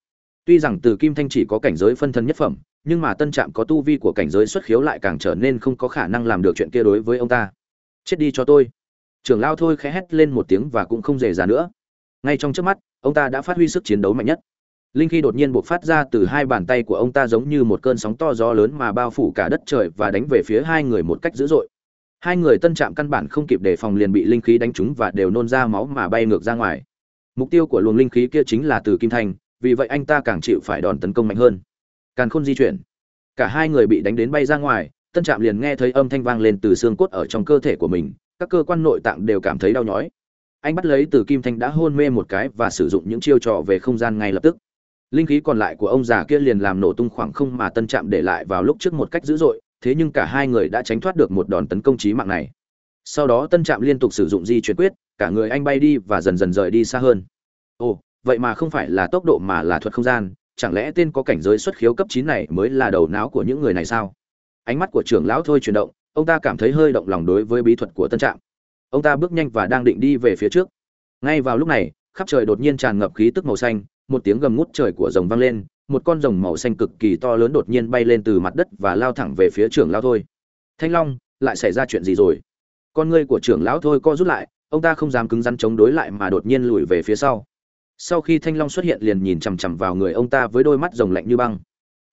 Tuy rằng từ kim thanh chỉ có cảnh giới phân thân nhất phẩm nhưng mà tân trạm có tu vi của cảnh giới xuất khiếu lại càng trở nên không có khả năng làm được chuyện kia đối với ông ta. Chết đi cho tôi. Trưởng lao thôi khẽ hét lên một tiếng và cũng không dề ra nữa. Ngay trong trước mắt, ông ta đã phát huy sức chiến đấu mạnh nhất. Linh khí đột nhiên buộc phát ra từ hai bàn tay của ông ta giống như một cơn sóng to gió lớn mà bao phủ cả đất trời và đánh về phía hai người một cách dữ dội. Hai người tân trạm căn bản không kịp đề phòng liền bị linh khí đánh trúng và đều nôn ra máu mà bay ngược ra ngoài. Mục tiêu của luồng linh khí kia chính là từ kim thanh vì vậy anh ta càng chịu phải đòn tấn công mạnh hơn càn khôn di chuyển. Cả hai người bị đánh đến bay ra ngoài, tân trạm liền nghe thấy âm thanh vang lên từ xương cốt ở trong cơ thể của mình, các cơ quan nội tạng đều cảm thấy đau nhói. Anh bắt lấy từ kim thanh đã hôn mê một cái và sử dụng những chiêu trò về không gian ngay lập tức. Linh khí còn lại của ông già kia liền làm nổ tung khoảng không mà tân trạm để lại vào lúc trước một cách dữ dội, thế nhưng cả hai người đã tránh thoát được một đòn tấn công trí mạng này. Sau đó tân trạm liên tục sử dụng di chuyển quyết, cả người anh bay đi và dần dần rời đi xa hơn. Ồ, vậy mà không phải là tốc độ mà là thuật không gian chẳng lẽ tên có cảnh giới xuất khiếu cấp chín này mới là đầu não của những người này sao? Ánh mắt của trưởng lão thôi chuyển động, ông ta cảm thấy hơi động lòng đối với bí thuật của tân trạm. Ông ta bước nhanh và đang định đi về phía trước. Ngay vào lúc này, khắp trời đột nhiên tràn ngập khí tức màu xanh, một tiếng gầm ngút trời của rồng vang lên, một con rồng màu xanh cực kỳ to lớn đột nhiên bay lên từ mặt đất và lao thẳng về phía trưởng lão thôi. Thanh long, lại xảy ra chuyện gì rồi? Con ngươi của trưởng lão thôi co rút lại, ông ta không dám cứng rắn chống đối lại mà đột nhiên lùi về phía sau sau khi thanh long xuất hiện liền nhìn chằm chằm vào người ông ta với đôi mắt rồng lạnh như băng.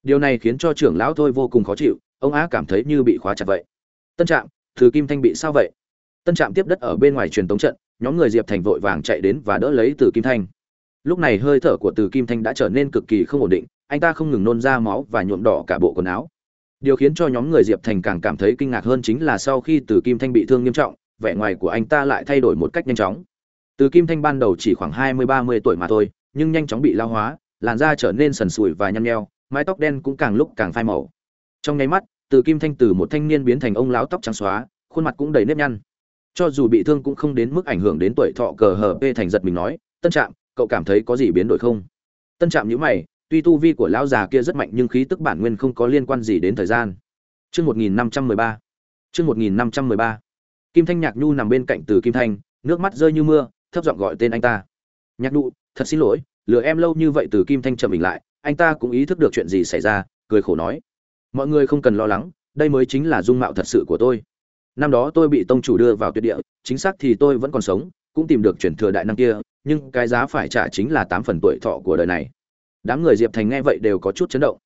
Điều này khiến cho trưởng lão thôi vô cùng khó chịu, ông á cảm thấy như bị khóa chặt vậy. Tân trạm, thứ kim thanh bị sao vậy? Tân trạm tiếp đất ở bên ngoài truyền tống trận, nhóm người diệp thành vội vàng chạy đến và đỡ lấy từ kim thanh. Lúc này hơi thở của từ kim thanh đã trở nên cực kỳ không ổn định, anh ta không ngừng nôn ra máu và nhuộm đỏ cả bộ quần áo. Điều khiến cho nhóm người diệp thành càng cảm thấy kinh ngạc hơn chính là sau khi từ kim thanh bị thương nghiêm trọng, vẻ ngoài của anh ta lại thay đổi một cách nhanh chóng từ kim thanh ban đầu chỉ khoảng hai mươi ba mươi tuổi mà thôi nhưng nhanh chóng bị lao hóa làn da trở nên sần sùi và nhăn nheo mái tóc đen cũng càng lúc càng phai màu trong nháy mắt từ kim thanh từ một thanh niên biến thành ông lão tóc trắng xóa khuôn mặt cũng đầy nếp nhăn cho dù bị thương cũng không đến mức ảnh hưởng đến tuổi thọ cờ hờ p thành giật mình nói tân trạm cậu cảm thấy có gì biến đổi không tân trạm nhữ mày tuy tu vi của lão già kia rất mạnh nhưng khí tức bản nguyên không có liên quan gì đến thời gian Chương 1513. Chương 1513. Kim Thanh Nhạc Nhu nằm bên cạnh Từ Kim Thanh, nước mắt rơi như mưa, thấp giọng gọi tên anh ta. "Nhạc nụ thật xin lỗi, lừa em lâu như vậy." Từ Kim Thanh chậm mình lại, anh ta cũng ý thức được chuyện gì xảy ra, cười khổ nói: "Mọi người không cần lo lắng, đây mới chính là dung mạo thật sự của tôi. Năm đó tôi bị tông chủ đưa vào tuyệt địa, chính xác thì tôi vẫn còn sống, cũng tìm được truyền thừa đại năng kia, nhưng cái giá phải trả chính là tám phần tuổi thọ của đời này." Đám người Diệp Thành nghe vậy đều có chút chấn động.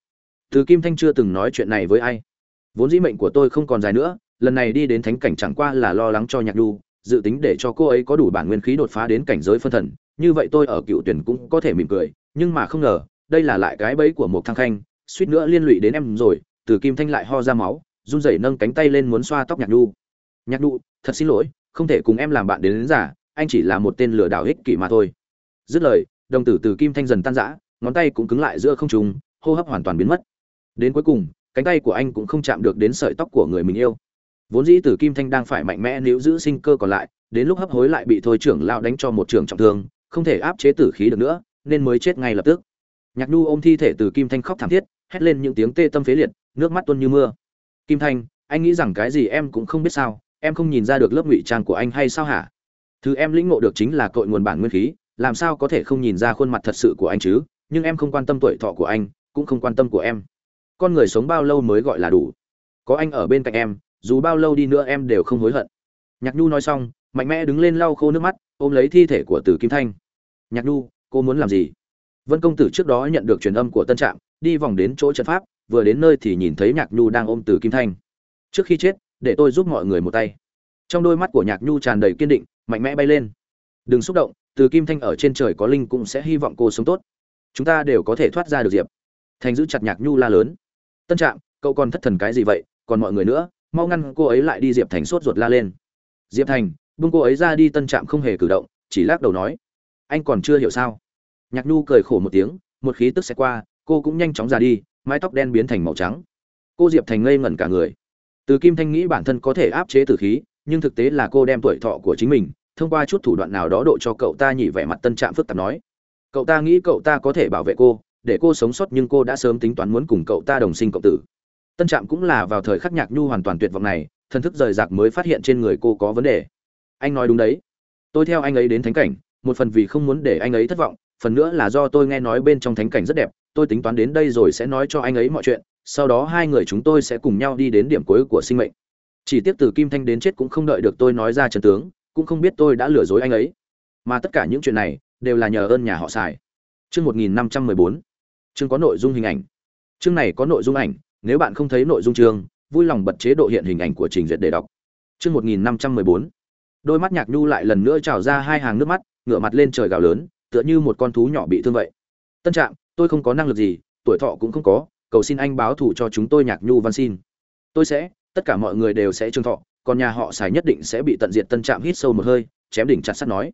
Từ Kim Thanh chưa từng nói chuyện này với ai vốn dĩ mệnh của tôi không còn dài nữa lần này đi đến thánh cảnh chẳng qua là lo lắng cho nhạc đu dự tính để cho cô ấy có đủ bản nguyên khí đột phá đến cảnh giới phân thần như vậy tôi ở cựu tuyển cũng có thể mỉm cười nhưng mà không ngờ đây là lại cái bẫy của một thăng khanh suýt nữa liên lụy đến em rồi từ kim thanh lại ho ra máu run rẩy nâng cánh tay lên muốn xoa tóc nhạc đu nhạc đu thật xin lỗi không thể cùng em làm bạn đến, đến giả anh chỉ là một tên lừa đảo ích kỷ mà thôi. Dứt lời đồng tử từ kim thanh dần tan rã ngón tay cũng cứng lại giữa không trung hô hấp hoàn toàn biến mất. Đến cuối cùng cánh tay của anh cũng không chạm được đến sợi tóc của người mình yêu vốn dĩ tử kim thanh đang phải mạnh mẽ níu giữ sinh cơ còn lại, đến lúc hấp hối lại bị thôi trưởng lão đánh cho một trường trọng thương, không thể áp chế tử khí được nữa, nên mới chết ngay lập tức. Nhạc nhu ôm thi thể từ kim thanh khóc thảm thiết, hét lên những tiếng tê tâm phế liệt, nước mắt tuôn như mưa. Kim thanh, anh nghĩ rằng cái gì em cũng không biết sao, em không nhìn ra được lớp ngụy trang của anh hay sao hả? Thứ em lĩnh ngộ được chính là cội nguồn bản nguyên khí, làm sao có thể không nhìn ra khuôn mặt thật sự của anh chứ? Nhưng em không quan tâm tuổi thọ của anh, cũng không quan tâm của em. Con người sống bao lâu mới gọi là đủ? Có anh ở bên cạnh em dù bao lâu đi nữa em đều không hối hận. Nhạc nhu nói xong, mạnh mẽ đứng lên lau khô nước mắt, ôm lấy thi thể của tử kim thanh. Nhạc nhu, cô muốn làm gì? Vân công tử trước đó nhận được truyền âm của tân trạm, đi vòng đến chỗ trận pháp, vừa đến nơi thì nhìn thấy nhạc nhu đang ôm tử kim thanh. Trước khi chết, để tôi giúp mọi người một tay. Trong đôi mắt của nhạc nhu tràn đầy kiên định, mạnh mẽ bay lên. Đừng xúc động từ kim thanh ở trên trời có linh cũng sẽ hy vọng cô sống tốt. Chúng ta đều có thể thoát ra được diệp. Thành giữ chặt nhạc nhu la lớn. Tân trạm, cậu còn thất thần cái gì vậy? Còn mọi người nữa mau ngăn cô ấy lại đi diệp thành sốt ruột la lên. Diệp thành bung cô ấy ra đi, tân trạm không hề cử động, chỉ lắc đầu nói, anh còn chưa hiểu sao? Nhạc nhu cười khổ một tiếng, một khí tức sẽ qua, cô cũng nhanh chóng ra đi, mái tóc đen biến thành màu trắng. Cô diệp thành ngây ngẩn cả người. Từ kim thanh nghĩ bản thân có thể áp chế tử khí, nhưng thực tế là cô đem tuổi thọ của chính mình, thông qua chút thủ đoạn nào đó độ cho cậu ta nhỉ vẻ mặt tân trạm phức tạp nói. Cậu ta nghĩ cậu ta có thể bảo vệ cô, để cô sống sót nhưng cô đã sớm tính toán muốn cùng cậu ta đồng sinh cộng tử tân trạm cũng là vào thời khắc nhạc nhu hoàn toàn tuyệt vọng này, thần thức rời rạc mới phát hiện trên người cô có vấn đề. Anh nói đúng đấy. Tôi theo anh ấy đến thánh cảnh, một phần vì không muốn để anh ấy thất vọng, phần nữa là do tôi nghe nói bên trong thánh cảnh rất đẹp, tôi tính toán đến đây rồi sẽ nói cho anh ấy mọi chuyện, sau đó hai người chúng tôi sẽ cùng nhau đi đến điểm cuối của sinh mệnh. Chỉ tiếc từ kim thanh đến chết cũng không đợi được tôi nói ra trận tướng, cũng không biết tôi đã lừa dối anh ấy. Mà tất cả những chuyện này, đều là nhờ ơn nhà họ xài chương một nghìn năm trăm mười bốn. Chương có nội dung hình ảnh. Chương này có nội dung ảnh nếu bạn không thấy nội dung chương, vui lòng bật chế độ hiện hình ảnh của trình duyệt để đọc. Chương một nghìn năm trăm mười bốn. Đôi mắt nhạc nhu lại lần nữa trào ra hai hàng nước mắt, ngửa mặt lên trời gào lớn, tựa như một con thú nhỏ bị thương vậy. Tân trạm, tôi không có năng lực gì, tuổi thọ cũng không có, cầu xin anh báo thù cho chúng tôi nhạc nhu văn xin. Tôi sẽ, tất cả mọi người đều sẽ trương thọ, còn nhà họ xài nhất định sẽ bị tận diệt. Tân trạm hít sâu một hơi, chém đỉnh chặt sắt nói.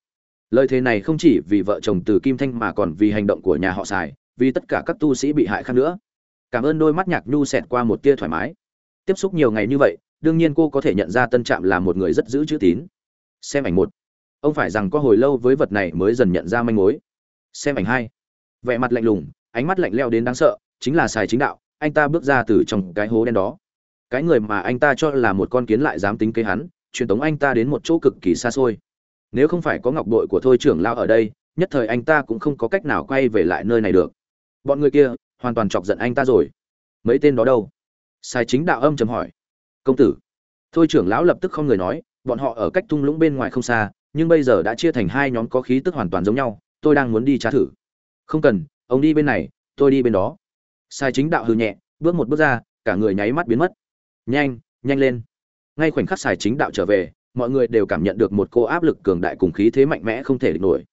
Lời thế này không chỉ vì vợ chồng từ kim thanh mà còn vì hành động của nhà họ xài vì tất cả các tu sĩ bị hại khác nữa cảm ơn đôi mắt nhạc nhu xẹt qua một tia thoải mái. Tiếp xúc nhiều ngày như vậy, đương nhiên cô có thể nhận ra tân trạm là một người rất giữ chữ tín. Xem ảnh một. Ông phải rằng có hồi lâu với vật này mới dần nhận ra manh mối. Xem ảnh hai. Vẻ mặt lạnh lùng, ánh mắt lạnh leo đến đáng sợ, chính là xài chính đạo, anh ta bước ra từ trong cái hố đen đó. Cái người mà anh ta cho là một con kiến lại dám tính kế hắn, truyền tống anh ta đến một chỗ cực kỳ xa xôi. Nếu không phải có ngọc bội của thôi trưởng lao ở đây, nhất thời anh ta cũng không có cách nào quay về lại nơi này được. Bọn người kia hoàn toàn chọc giận anh ta rồi. Mấy tên đó đâu? Sai chính đạo âm chầm hỏi. Công tử. Thôi trưởng lão lập tức không người nói, bọn họ ở cách tung lũng bên ngoài không xa, nhưng bây giờ đã chia thành hai nhóm có khí tức hoàn toàn giống nhau, tôi đang muốn đi trả thử. Không cần, ông đi bên này, tôi đi bên đó. Sai chính đạo hư nhẹ, bước một bước ra, cả người nháy mắt biến mất. Nhanh nhanh lên. Ngay khoảnh khắc sai chính đạo trở về, mọi người đều cảm nhận được một cô áp lực cường đại cùng khí thế mạnh mẽ không thể địch nổi.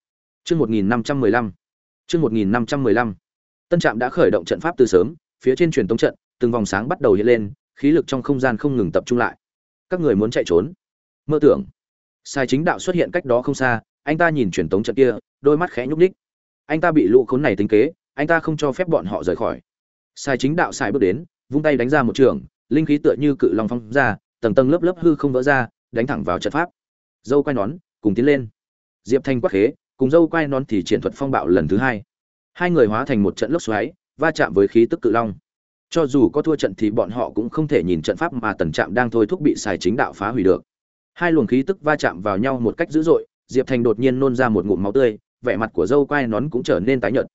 Chương một nghìn năm trăm mười lăm. Chương một nghìn năm trăm mười lăm. Tân Trạm đã khởi động trận pháp từ sớm, phía trên truyền tống trận, từng vòng sáng bắt đầu hiện lên khí lực trong không gian không ngừng tập trung lại. Các người muốn chạy trốn? Mơ tưởng. Sai chính đạo xuất hiện cách đó không xa anh ta nhìn truyền tống trận kia đôi mắt khẽ nhúc ních anh ta bị lũ khốn này tính kế anh ta không cho phép bọn họ rời khỏi. Sai chính đạo sai bước đến vung tay đánh ra một trường linh khí tựa như cự long phong ra tầng tầng lớp lớp hư không vỡ ra đánh thẳng vào trận pháp. Dâu quay nón cùng tiến lên. Diệp thanh quắc khế cùng dâu quay nón thì triển thuật phong bạo lần thứ hai hai người hóa thành một trận lốc xoáy, va chạm với khí tức cự long. Cho dù có thua trận thì bọn họ cũng không thể nhìn trận pháp mà tần trạm đang thôi thúc bị xài chính đạo phá hủy được. Hai luồng khí tức va chạm vào nhau một cách dữ dội, diệp thành đột nhiên nôn ra một ngụm máu tươi, vẻ mặt của dâu quai nón cũng trở nên tái nhợt.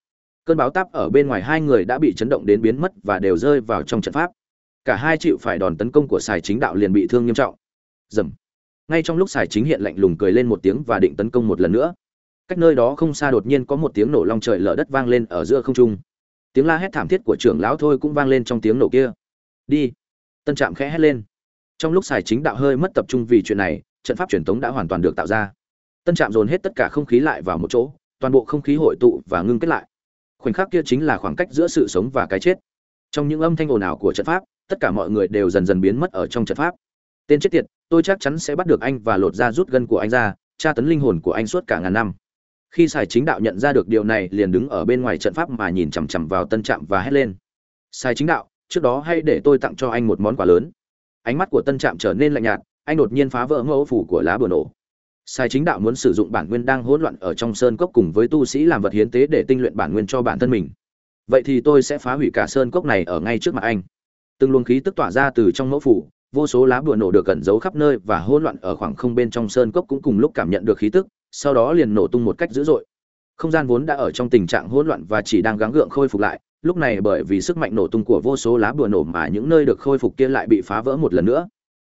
Cơn báo táp ở bên ngoài hai người đã bị chấn động đến biến mất và đều rơi vào trong trận pháp. Cả hai chịu phải đòn tấn công của xài chính đạo liền bị thương nghiêm trọng. Dầm. Ngay trong lúc xài chính hiện lạnh lùng cười lên một tiếng và định tấn công một lần nữa cách nơi đó không xa đột nhiên có một tiếng nổ long trời lở đất vang lên ở giữa không trung. Tiếng la hét thảm thiết của trưởng lão thôi cũng vang lên trong tiếng nổ kia. Đi! Tân trạm khẽ hét lên. Trong lúc xài chính đạo hơi mất tập trung vì chuyện này, trận pháp truyền thống đã hoàn toàn được tạo ra. Tân trạm dồn hết tất cả không khí lại vào một chỗ, toàn bộ không khí hội tụ và ngưng kết lại. Khoảnh khắc kia chính là khoảng cách giữa sự sống và cái chết. Trong những âm thanh ồn ào của trận pháp, tất cả mọi người đều dần dần biến mất ở trong trận pháp. Tên chết tiệt, tôi chắc chắn sẽ bắt được anh và lột ra rút gân của anh ra, tra tấn linh hồn của anh suốt cả ngàn năm khi sài chính đạo nhận ra được điều này, liền đứng ở bên ngoài trận pháp mà nhìn chằm chằm vào tân trạm và hét lên. Sài chính đạo, trước đó hãy để tôi tặng cho anh một món quà lớn. Ánh mắt của tân trạm trở nên lạnh nhạt, anh đột nhiên phá vỡ mẫu phủ của lá bừa nổ. Sai chính đạo muốn sử dụng bản nguyên đang hỗn loạn ở trong sơn cốc cùng với tu sĩ làm vật hiến tế để tinh luyện bản nguyên cho bản thân mình. Vậy thì tôi sẽ phá hủy cả sơn cốc này ở ngay trước mặt anh. Từng luồng khí tức tỏa ra từ trong mẫu phủ, vô số lá bùa nổ được cẩn giấu khắp nơi và hỗn loạn ở khoảng không bên trong sơn cốc cũng cùng lúc cảm nhận được khí tức sau đó liền nổ tung một cách dữ dội. Không gian vốn đã ở trong tình trạng hỗn loạn và chỉ đang gắng gượng khôi phục lại, lúc này bởi vì sức mạnh nổ tung của vô số lá bùa nổ mà những nơi được khôi phục kia lại bị phá vỡ một lần nữa.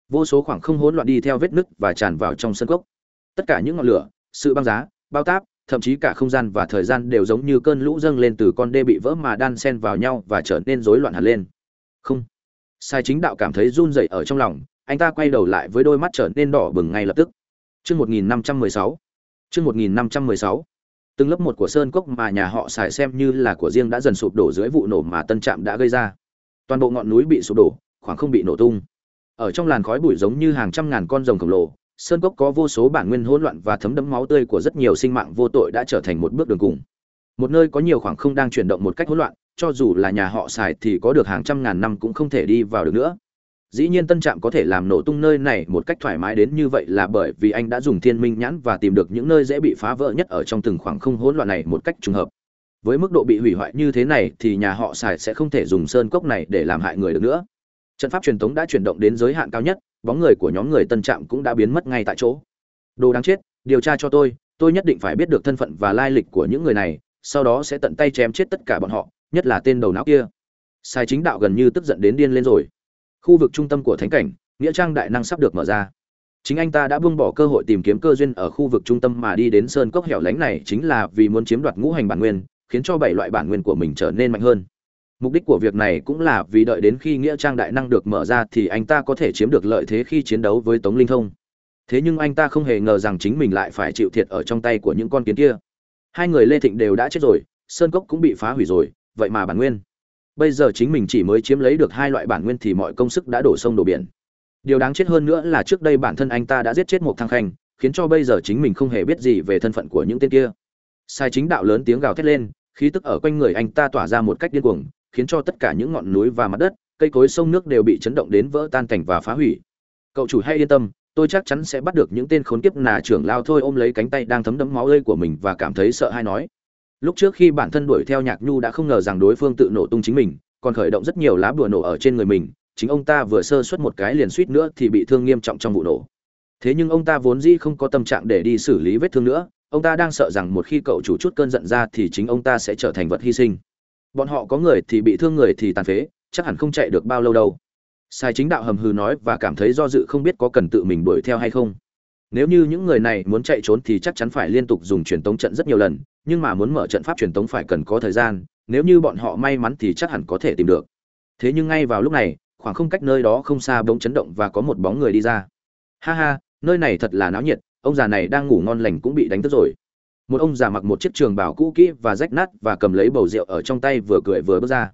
Vô số khoảng không hỗn loạn đi theo vết nứt và tràn vào trong sân cốc. Tất cả những ngọn lửa, sự băng giá, bao táp, thậm chí cả không gian và thời gian đều giống như cơn lũ dâng lên từ con đê bị vỡ mà đan xen vào nhau và trở nên rối loạn hẳn lên. Không. Sai chính đạo cảm thấy run rẩy ở trong lòng, anh ta quay đầu lại với đôi mắt trở nên đỏ bừng ngay lập tức. Chương 1516. Chương 1516. Từng lớp một của sơn cốc mà nhà họ xài xem như là của riêng đã dần sụp đổ dưới vụ nổ mà tân trạm đã gây ra. Toàn bộ ngọn núi bị sụp đổ, khoảng không bị nổ tung. Ở trong làn khói bụi giống như hàng trăm ngàn con rồng khổng lồ, sơn cốc có vô số bản nguyên hỗn loạn và thấm đẫm máu tươi của rất nhiều sinh mạng vô tội đã trở thành một bước đường cùng. Một nơi có nhiều khoảng không đang chuyển động một cách hỗn loạn, cho dù là nhà họ xài thì có được hàng trăm ngàn năm cũng không thể đi vào được nữa dĩ nhiên tân trạm có thể làm nổ tung nơi này một cách thoải mái đến như vậy là bởi vì anh đã dùng thiên minh nhãn và tìm được những nơi dễ bị phá vỡ nhất ở trong từng khoảng không hỗn loạn này một cách trùng hợp. Với mức độ bị hủy hoại như thế này thì nhà họ xài sẽ không thể dùng sơn cốc này để làm hại người được nữa. Trận pháp truyền thống đã chuyển động đến giới hạn cao nhất, bóng người của nhóm người tân trạm cũng đã biến mất ngay tại chỗ. Đồ đáng chết, điều tra cho tôi tôi nhất định phải biết được thân phận và lai lịch của những người này, sau đó sẽ tận tay chém chết tất cả bọn họ, nhất là tên đầu não kia. Sai chính đạo gần như tức giận đến điên lên rồi khu vực trung tâm của thánh cảnh, nghĩa trang đại năng sắp được mở ra. Chính anh ta đã buông bỏ cơ hội tìm kiếm cơ duyên ở khu vực trung tâm mà đi đến sơn cốc hẻo lánh này chính là vì muốn chiếm đoạt ngũ hành bản nguyên, khiến cho bảy loại bản nguyên của mình trở nên mạnh hơn. Mục đích của việc này cũng là vì đợi đến khi nghĩa trang đại năng được mở ra thì anh ta có thể chiếm được lợi thế khi chiến đấu với tống linh thông. Thế nhưng anh ta không hề ngờ rằng chính mình lại phải chịu thiệt ở trong tay của những con kiến kia. Hai người lê thịnh đều đã chết rồi, sơn cốc cũng bị phá hủy rồi, vậy mà bản nguyên bây giờ chính mình chỉ mới chiếm lấy được hai loại bản nguyên thì mọi công sức đã đổ sông đổ biển. Điều đáng chết hơn nữa là trước đây bản thân anh ta đã giết chết một thăng khanh, khiến cho bây giờ chính mình không hề biết gì về thân phận của những tên kia. Sai chính đạo lớn tiếng gào thét lên, khí tức ở quanh người anh ta tỏa ra một cách điên cuồng, khiến cho tất cả những ngọn núi và mặt đất, cây cối sông nước đều bị chấn động đến vỡ tan cảnh và phá hủy. Cậu chủ hay yên tâm, tôi chắc chắn sẽ bắt được những tên khốn kiếp nà trưởng lao thôi, ôm lấy cánh tay đang thấm đẫm máu lây của mình và cảm thấy sợ hay nói lúc trước khi bản thân đuổi theo nhạc nhu đã không ngờ rằng đối phương tự nổ tung chính mình, còn khởi động rất nhiều lá bùa nổ ở trên người mình, chính ông ta vừa sơ suất một cái liền suýt nữa thì bị thương nghiêm trọng trong vụ nổ. Thế nhưng ông ta vốn dĩ không có tâm trạng để đi xử lý vết thương nữa, ông ta đang sợ rằng một khi cậu chủ chút cơn giận ra thì chính ông ta sẽ trở thành vật hy sinh. Bọn họ có người thì bị thương, người thì tàn phế, chắc hẳn không chạy được bao lâu đâu. Sai chính đạo hầm hừ nói và cảm thấy do dự không biết có cần tự mình đuổi theo hay không nếu như những người này muốn chạy trốn thì chắc chắn phải liên tục dùng truyền tống trận rất nhiều lần, nhưng mà muốn mở trận pháp truyền tống phải cần có thời gian, nếu như bọn họ may mắn thì chắc hẳn có thể tìm được. Thế nhưng ngay vào lúc này, khoảng không cách nơi đó không xa bỗng chấn động và có một bóng người đi ra. Ha ha, nơi này thật là náo nhiệt, ông già này đang ngủ ngon lành cũng bị đánh thức rồi. Một ông già mặc một chiếc trường bảo cũ kỹ và rách nát và cầm lấy bầu rượu ở trong tay vừa cười vừa bước ra.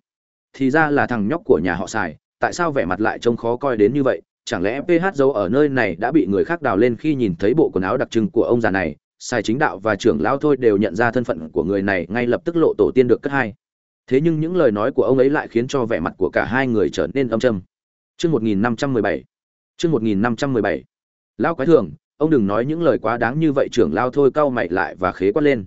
Thì ra là thằng nhóc của nhà họ xài tại sao vẻ mặt lại trông khó coi đến như vậy? Chẳng lẽ ph dấu ở nơi này đã bị người khác đào lên khi nhìn thấy bộ quần áo đặc trưng của ông già này Sai chính đạo và trưởng lão thôi đều nhận ra thân phận của người này ngay lập tức lộ tổ tiên được cất hai thế nhưng những lời nói của ông ấy lại khiến cho vẻ mặt của cả hai người trở nên âm trầm Chương 1517. Chương 1517. Lão quái thường, ông đừng nói những lời quá đáng như vậy, trưởng lão thôi cau mày lại và khế quát lên.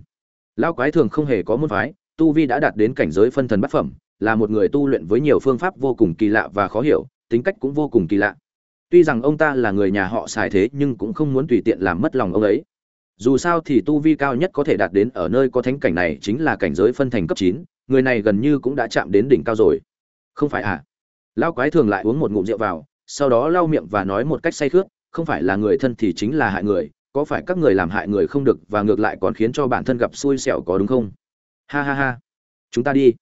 Lão quái thường không hề có môn phái, tu vi đã đạt đến cảnh giới phân thần bát phẩm, là một người tu luyện với nhiều phương pháp vô cùng kỳ lạ và khó hiểu, tính cách cũng vô cùng kỳ lạ. Tuy rằng ông ta là người nhà họ xài thế nhưng cũng không muốn tùy tiện làm mất lòng ông ấy. Dù sao thì tu vi cao nhất có thể đạt đến ở nơi có thánh cảnh này chính là cảnh giới phân thành cấp chín, người này gần như cũng đã chạm đến đỉnh cao rồi. Không phải à? Lão quái thường lại uống một ngụm rượu vào, sau đó lau miệng và nói một cách say khướt, không phải là người thân thì chính là hại người, có phải các người làm hại người không được và ngược lại còn khiến cho bản thân gặp xui xẻo có đúng không? Ha ha ha. Chúng ta đi.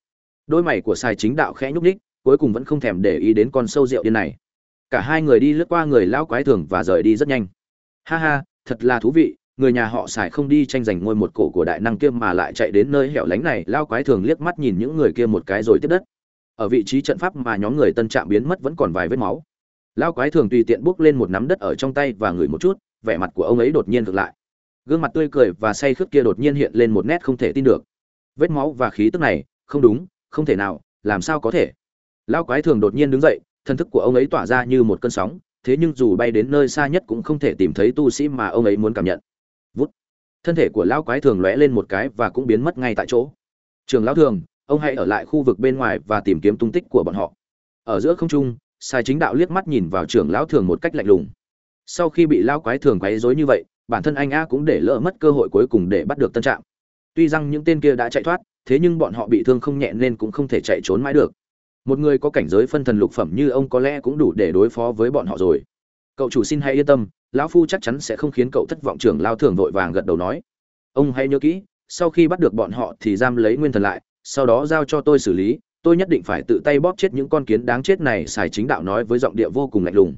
Đôi mày của Sai Chính Đạo khẽ nhúc nhích, cuối cùng vẫn không thèm để ý đến con sâu rượu điên này. Cả hai người đi lướt qua người lão quái thường và rời đi rất nhanh. Ha ha, thật là thú vị, người nhà họ xài không đi tranh giành ngôi một cổ của đại năng kia mà lại chạy đến nơi hẻo lánh này lao quái thường liếc mắt nhìn những người kia một cái rồi tiếp đất. Ở vị trí trận pháp mà nhóm người tân trạm biến mất vẫn còn vài vết máu. Lao quái thường tùy tiện bước lên một nắm đất ở trong tay và ngửi một chút vẻ mặt của ông ấy đột nhiên ngược lại. Gương mặt tươi cười và say khướt kia đột nhiên hiện lên một nét không thể tin được. Vết máu và khí tức này không đúng không thể nào làm sao có thể? Lao quái thường đột nhiên đứng dậy thân thức của ông ấy tỏa ra như một cơn sóng, thế nhưng dù bay đến nơi xa nhất cũng không thể tìm thấy tu sĩ mà ông ấy muốn cảm nhận. Vút. Thân thể của lão quái thường lóe lên một cái và cũng biến mất ngay tại chỗ. Trường lão thường, ông hãy ở lại khu vực bên ngoài và tìm kiếm tung tích của bọn họ. Ở giữa không trung, sai chính đạo liếc mắt nhìn vào trưởng lão thường một cách lạnh lùng. Sau khi bị lão quái thường quấy rối như vậy, bản thân anh a cũng để lỡ mất cơ hội cuối cùng để bắt được tân trạm. Tuy rằng những tên kia đã chạy thoát, thế nhưng bọn họ bị thương không nhẹ nên cũng không thể chạy trốn mãi được một người có cảnh giới phân thần lục phẩm như ông có lẽ cũng đủ để đối phó với bọn họ rồi. Cậu chủ xin hãy yên tâm, lão phu chắc chắn sẽ không khiến cậu thất vọng. Trưởng lao thường vội vàng gật đầu nói. Ông hãy nhớ kỹ, sau khi bắt được bọn họ thì giam lấy nguyên thần lại, sau đó giao cho tôi xử lý. Tôi nhất định phải tự tay bóp chết những con kiến đáng chết này, xài chính đạo nói với giọng địa vô cùng lạnh lùng.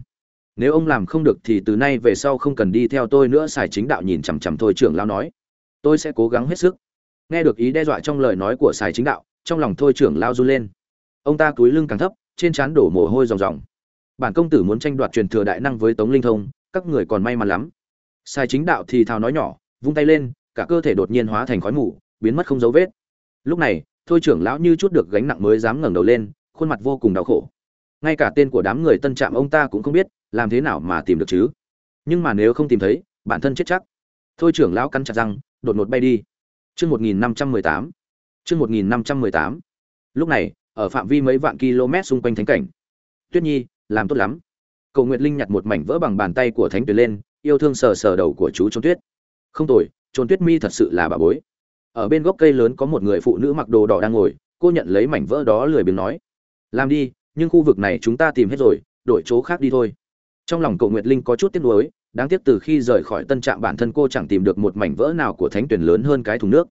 Nếu ông làm không được thì từ nay về sau không cần đi theo tôi nữa, xài chính đạo nhìn chằm chằm thôi. Trưởng lao nói. Tôi sẽ cố gắng hết sức. Nghe được ý đe dọa trong lời nói của xài chính đạo, trong lòng thôi. Trưởng lao run lên ông ta cúi lưng càng thấp, trên trán đổ mồ hôi ròng ròng. Bản công tử muốn tranh đoạt truyền thừa đại năng với tống linh thông, các người còn may mắn lắm. Sai chính đạo thì thào nói nhỏ, vung tay lên, cả cơ thể đột nhiên hóa thành khói mù, biến mất không dấu vết. Lúc này, thôi trưởng lão như chút được gánh nặng mới dám ngẩng đầu lên, khuôn mặt vô cùng đau khổ. Ngay cả tên của đám người tân trạm ông ta cũng không biết, làm thế nào mà tìm được chứ. Nhưng mà nếu không tìm thấy, bản thân chết chắc. Thôi trưởng lão cắn chặt răng, đột ngột bay đi. Chương một nghìn năm trăm mười tám. Chương một nghìn năm trăm mười tám. Lúc này ở phạm vi mấy vạn km xung quanh thánh cảnh. Tuyết nhi, làm tốt lắm. Cầu nguyệt linh nhặt một mảnh vỡ bằng bàn tay của thánh tuyệt lên, yêu thương sờ sờ đầu của chú trốn tuyết. Không tồi trốn tuyết mi thật sự là bà bối. Ở bên gốc cây lớn có một người phụ nữ mặc đồ đỏ đang ngồi, cô nhận lấy mảnh vỡ đó lười biếng nói. Làm đi, nhưng khu vực này chúng ta tìm hết rồi, đổi chỗ khác đi thôi. Trong lòng cậu nguyệt linh có chút tiếc nuối, đáng tiếc từ khi rời khỏi tân trạm bản thân cô chẳng tìm được một mảnh vỡ nào của thánh tuyển lớn hơn cái thùng nước.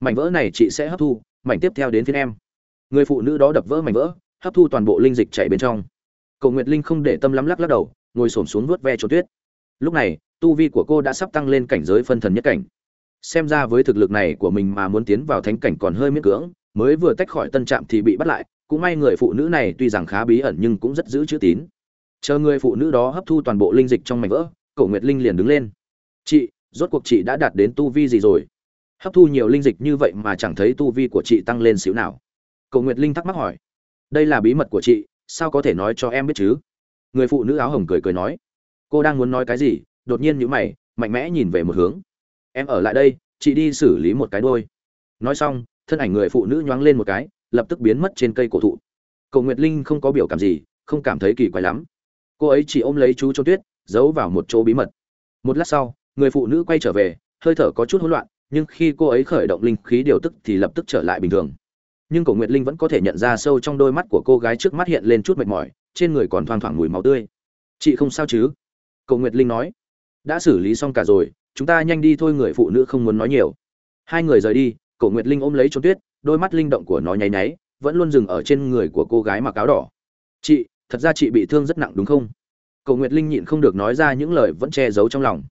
Mảnh vỡ này chị sẽ hấp thu, mảnh tiếp theo đến phiên em người phụ nữ đó đập vỡ mảnh vỡ hấp thu toàn bộ linh dịch chảy bên trong Cổ Nguyệt Linh không để tâm lắm lắc lắc đầu, ngồi xổm xuống vớt ve trốn tuyết. Lúc này, tu vi của cô đã sắp tăng lên cảnh giới phân thần nhất cảnh. Xem ra với thực lực này của mình mà muốn tiến vào thánh cảnh còn hơi miễn cưỡng, mới vừa tách khỏi tân trạm thì bị bắt lại, cũng may người phụ nữ này tuy rằng khá bí ẩn nhưng cũng rất giữ chữ tín. Chờ người phụ nữ đó hấp thu toàn bộ linh dịch trong mảnh vỡ, Cổ Nguyệt Linh liền đứng lên. "Chị, rốt cuộc chị đã đạt đến tu vi gì rồi? Hấp thu nhiều linh dịch như vậy mà chẳng thấy tu vi của chị tăng lên xíu nào?" Cổ Nguyệt Linh thắc mắc hỏi. "Đây là bí mật của chị, sao có thể nói cho em biết chứ? Người phụ nữ áo hồng cười cười nói. Cô đang muốn nói cái gì đột nhiên nhíu mày mạnh mẽ nhìn về một hướng. Em ở lại đây chị đi xử lý một cái đôi. Nói xong thân ảnh người phụ nữ nhoáng lên một cái lập tức biến mất trên cây cổ thụ. Cậu nguyệt linh không có biểu cảm gì không cảm thấy kỳ quái lắm. Cô ấy chỉ ôm lấy chú Trôn tuyết giấu vào một chỗ bí mật. Một lát sau người phụ nữ quay trở về hơi thở có chút hỗn loạn nhưng khi cô ấy khởi động linh khí điều tức thì lập tức trở lại bình thường nhưng cổ nguyệt linh vẫn có thể nhận ra sâu trong đôi mắt của cô gái trước mắt hiện lên chút mệt mỏi, trên người còn thoang thoảng mùi máu tươi. Chị không sao chứ? Cổ nguyệt linh nói. Đã xử lý xong cả rồi, chúng ta nhanh đi thôi, người phụ nữ không muốn nói nhiều. Hai người rời đi, cổ nguyệt linh ôm lấy trốn tuyết, đôi mắt linh động của nó nháy nháy, vẫn luôn dừng ở trên người của cô gái mặc áo đỏ. Chị, thật ra chị bị thương rất nặng đúng không? Cổ nguyệt linh nhịn không được nói ra những lời vẫn che giấu trong lòng.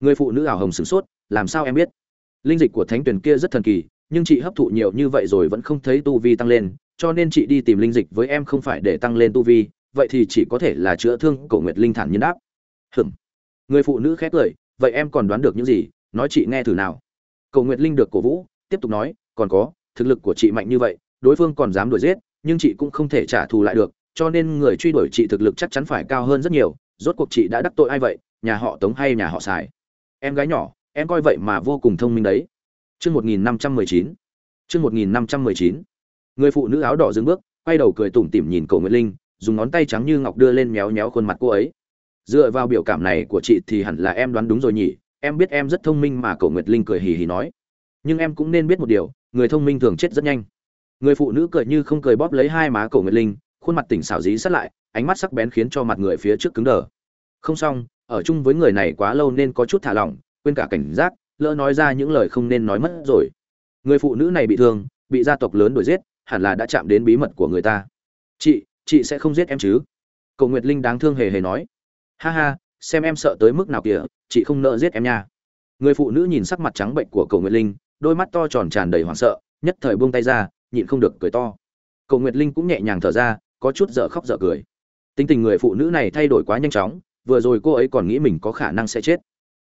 Người phụ nữ ảo hồng sửng sốt, làm sao em biết? Linh dịch của thánh tuyển kia rất thần kỳ nhưng chị hấp thụ nhiều như vậy rồi vẫn không thấy tu vi tăng lên, cho nên chị đi tìm linh dịch với em không phải để tăng lên tu vi, vậy thì chỉ có thể là chữa thương cổ nguyệt linh thản nhiên đáp. Hừm người phụ nữ khét lời, vậy em còn đoán được những gì? Nói chị nghe thử nào. Cầu nguyệt linh được cổ vũ, tiếp tục nói, còn có, thực lực của chị mạnh như vậy, đối phương còn dám đuổi giết, nhưng chị cũng không thể trả thù lại được, cho nên người truy đuổi chị thực lực chắc chắn phải cao hơn rất nhiều, rốt cuộc chị đã đắc tội ai vậy? Nhà họ tống hay nhà họ xài em gái nhỏ, em coi vậy mà vô cùng thông minh đấy chương một nghìn năm trăm mười chín. Chương một nghìn năm trăm mười chín. Người phụ nữ áo đỏ dừng bước, quay đầu cười tủm tỉm nhìn Cổ nguyệt linh, dùng ngón tay trắng như ngọc đưa lên méo méo khuôn mặt cô ấy. Dựa vào biểu cảm này của chị thì hẳn là em đoán đúng rồi nhỉ, em biết em rất thông minh mà Cổ nguyệt linh cười hì hì nói. Nhưng em cũng nên biết một điều, người thông minh thường chết rất nhanh. Người phụ nữ cười như không cười bóp lấy hai má Cổ nguyệt linh, khuôn mặt tỉnh xảo dí sát lại, ánh mắt sắc bén khiến cho mặt người phía trước cứng đờ. Không xong, ở chung với người này quá lâu nên có chút thả lỏng, quên cả cảnh giác lỡ nói ra những lời không nên nói mất rồi. Người phụ nữ này bị thương, bị gia tộc lớn đuổi giết, hẳn là đã chạm đến bí mật của người ta. Chị chị sẽ không giết em chứ? Cầu nguyệt linh đáng thương hề hề nói. Ha ha, xem em sợ tới mức nào kìa, chị không nợ giết em nha. Người phụ nữ nhìn sắc mặt trắng bệnh của cầu nguyệt linh, đôi mắt to tròn tràn đầy hoảng sợ, nhất thời buông tay ra, nhịn không được cười to. Cầu nguyệt linh cũng nhẹ nhàng thở ra, có chút dở khóc dở cười. Tính tình người phụ nữ này thay đổi quá nhanh chóng, vừa rồi cô ấy còn nghĩ mình có khả năng sẽ chết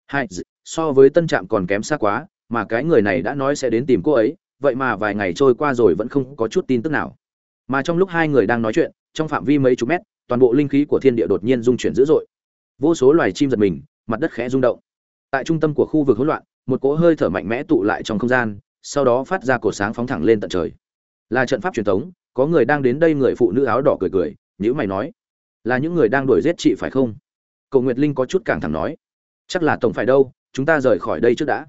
hai so với tân trạm còn kém xa quá, mà cái người này đã nói sẽ đến tìm cô ấy, vậy mà vài ngày trôi qua rồi vẫn không có chút tin tức nào. Mà trong lúc hai người đang nói chuyện, trong phạm vi mấy chục mét, toàn bộ linh khí của thiên địa đột nhiên dung chuyển dữ dội. Vô số loài chim giật mình, mặt đất khẽ rung động. Tại trung tâm của khu vực hỗn loạn, một cỗ hơi thở mạnh mẽ tụ lại trong không gian, sau đó phát ra cột sáng phóng thẳng lên tận trời. Là trận pháp truyền thống, có người đang đến đây người phụ nữ áo đỏ cười cười nhữ mày nói, là những người đang đuổi giết chị phải không? Cầu nguyệt linh có chút càng thẳng nói chắc là tổng phải đâu, chúng ta rời khỏi đây trước đã.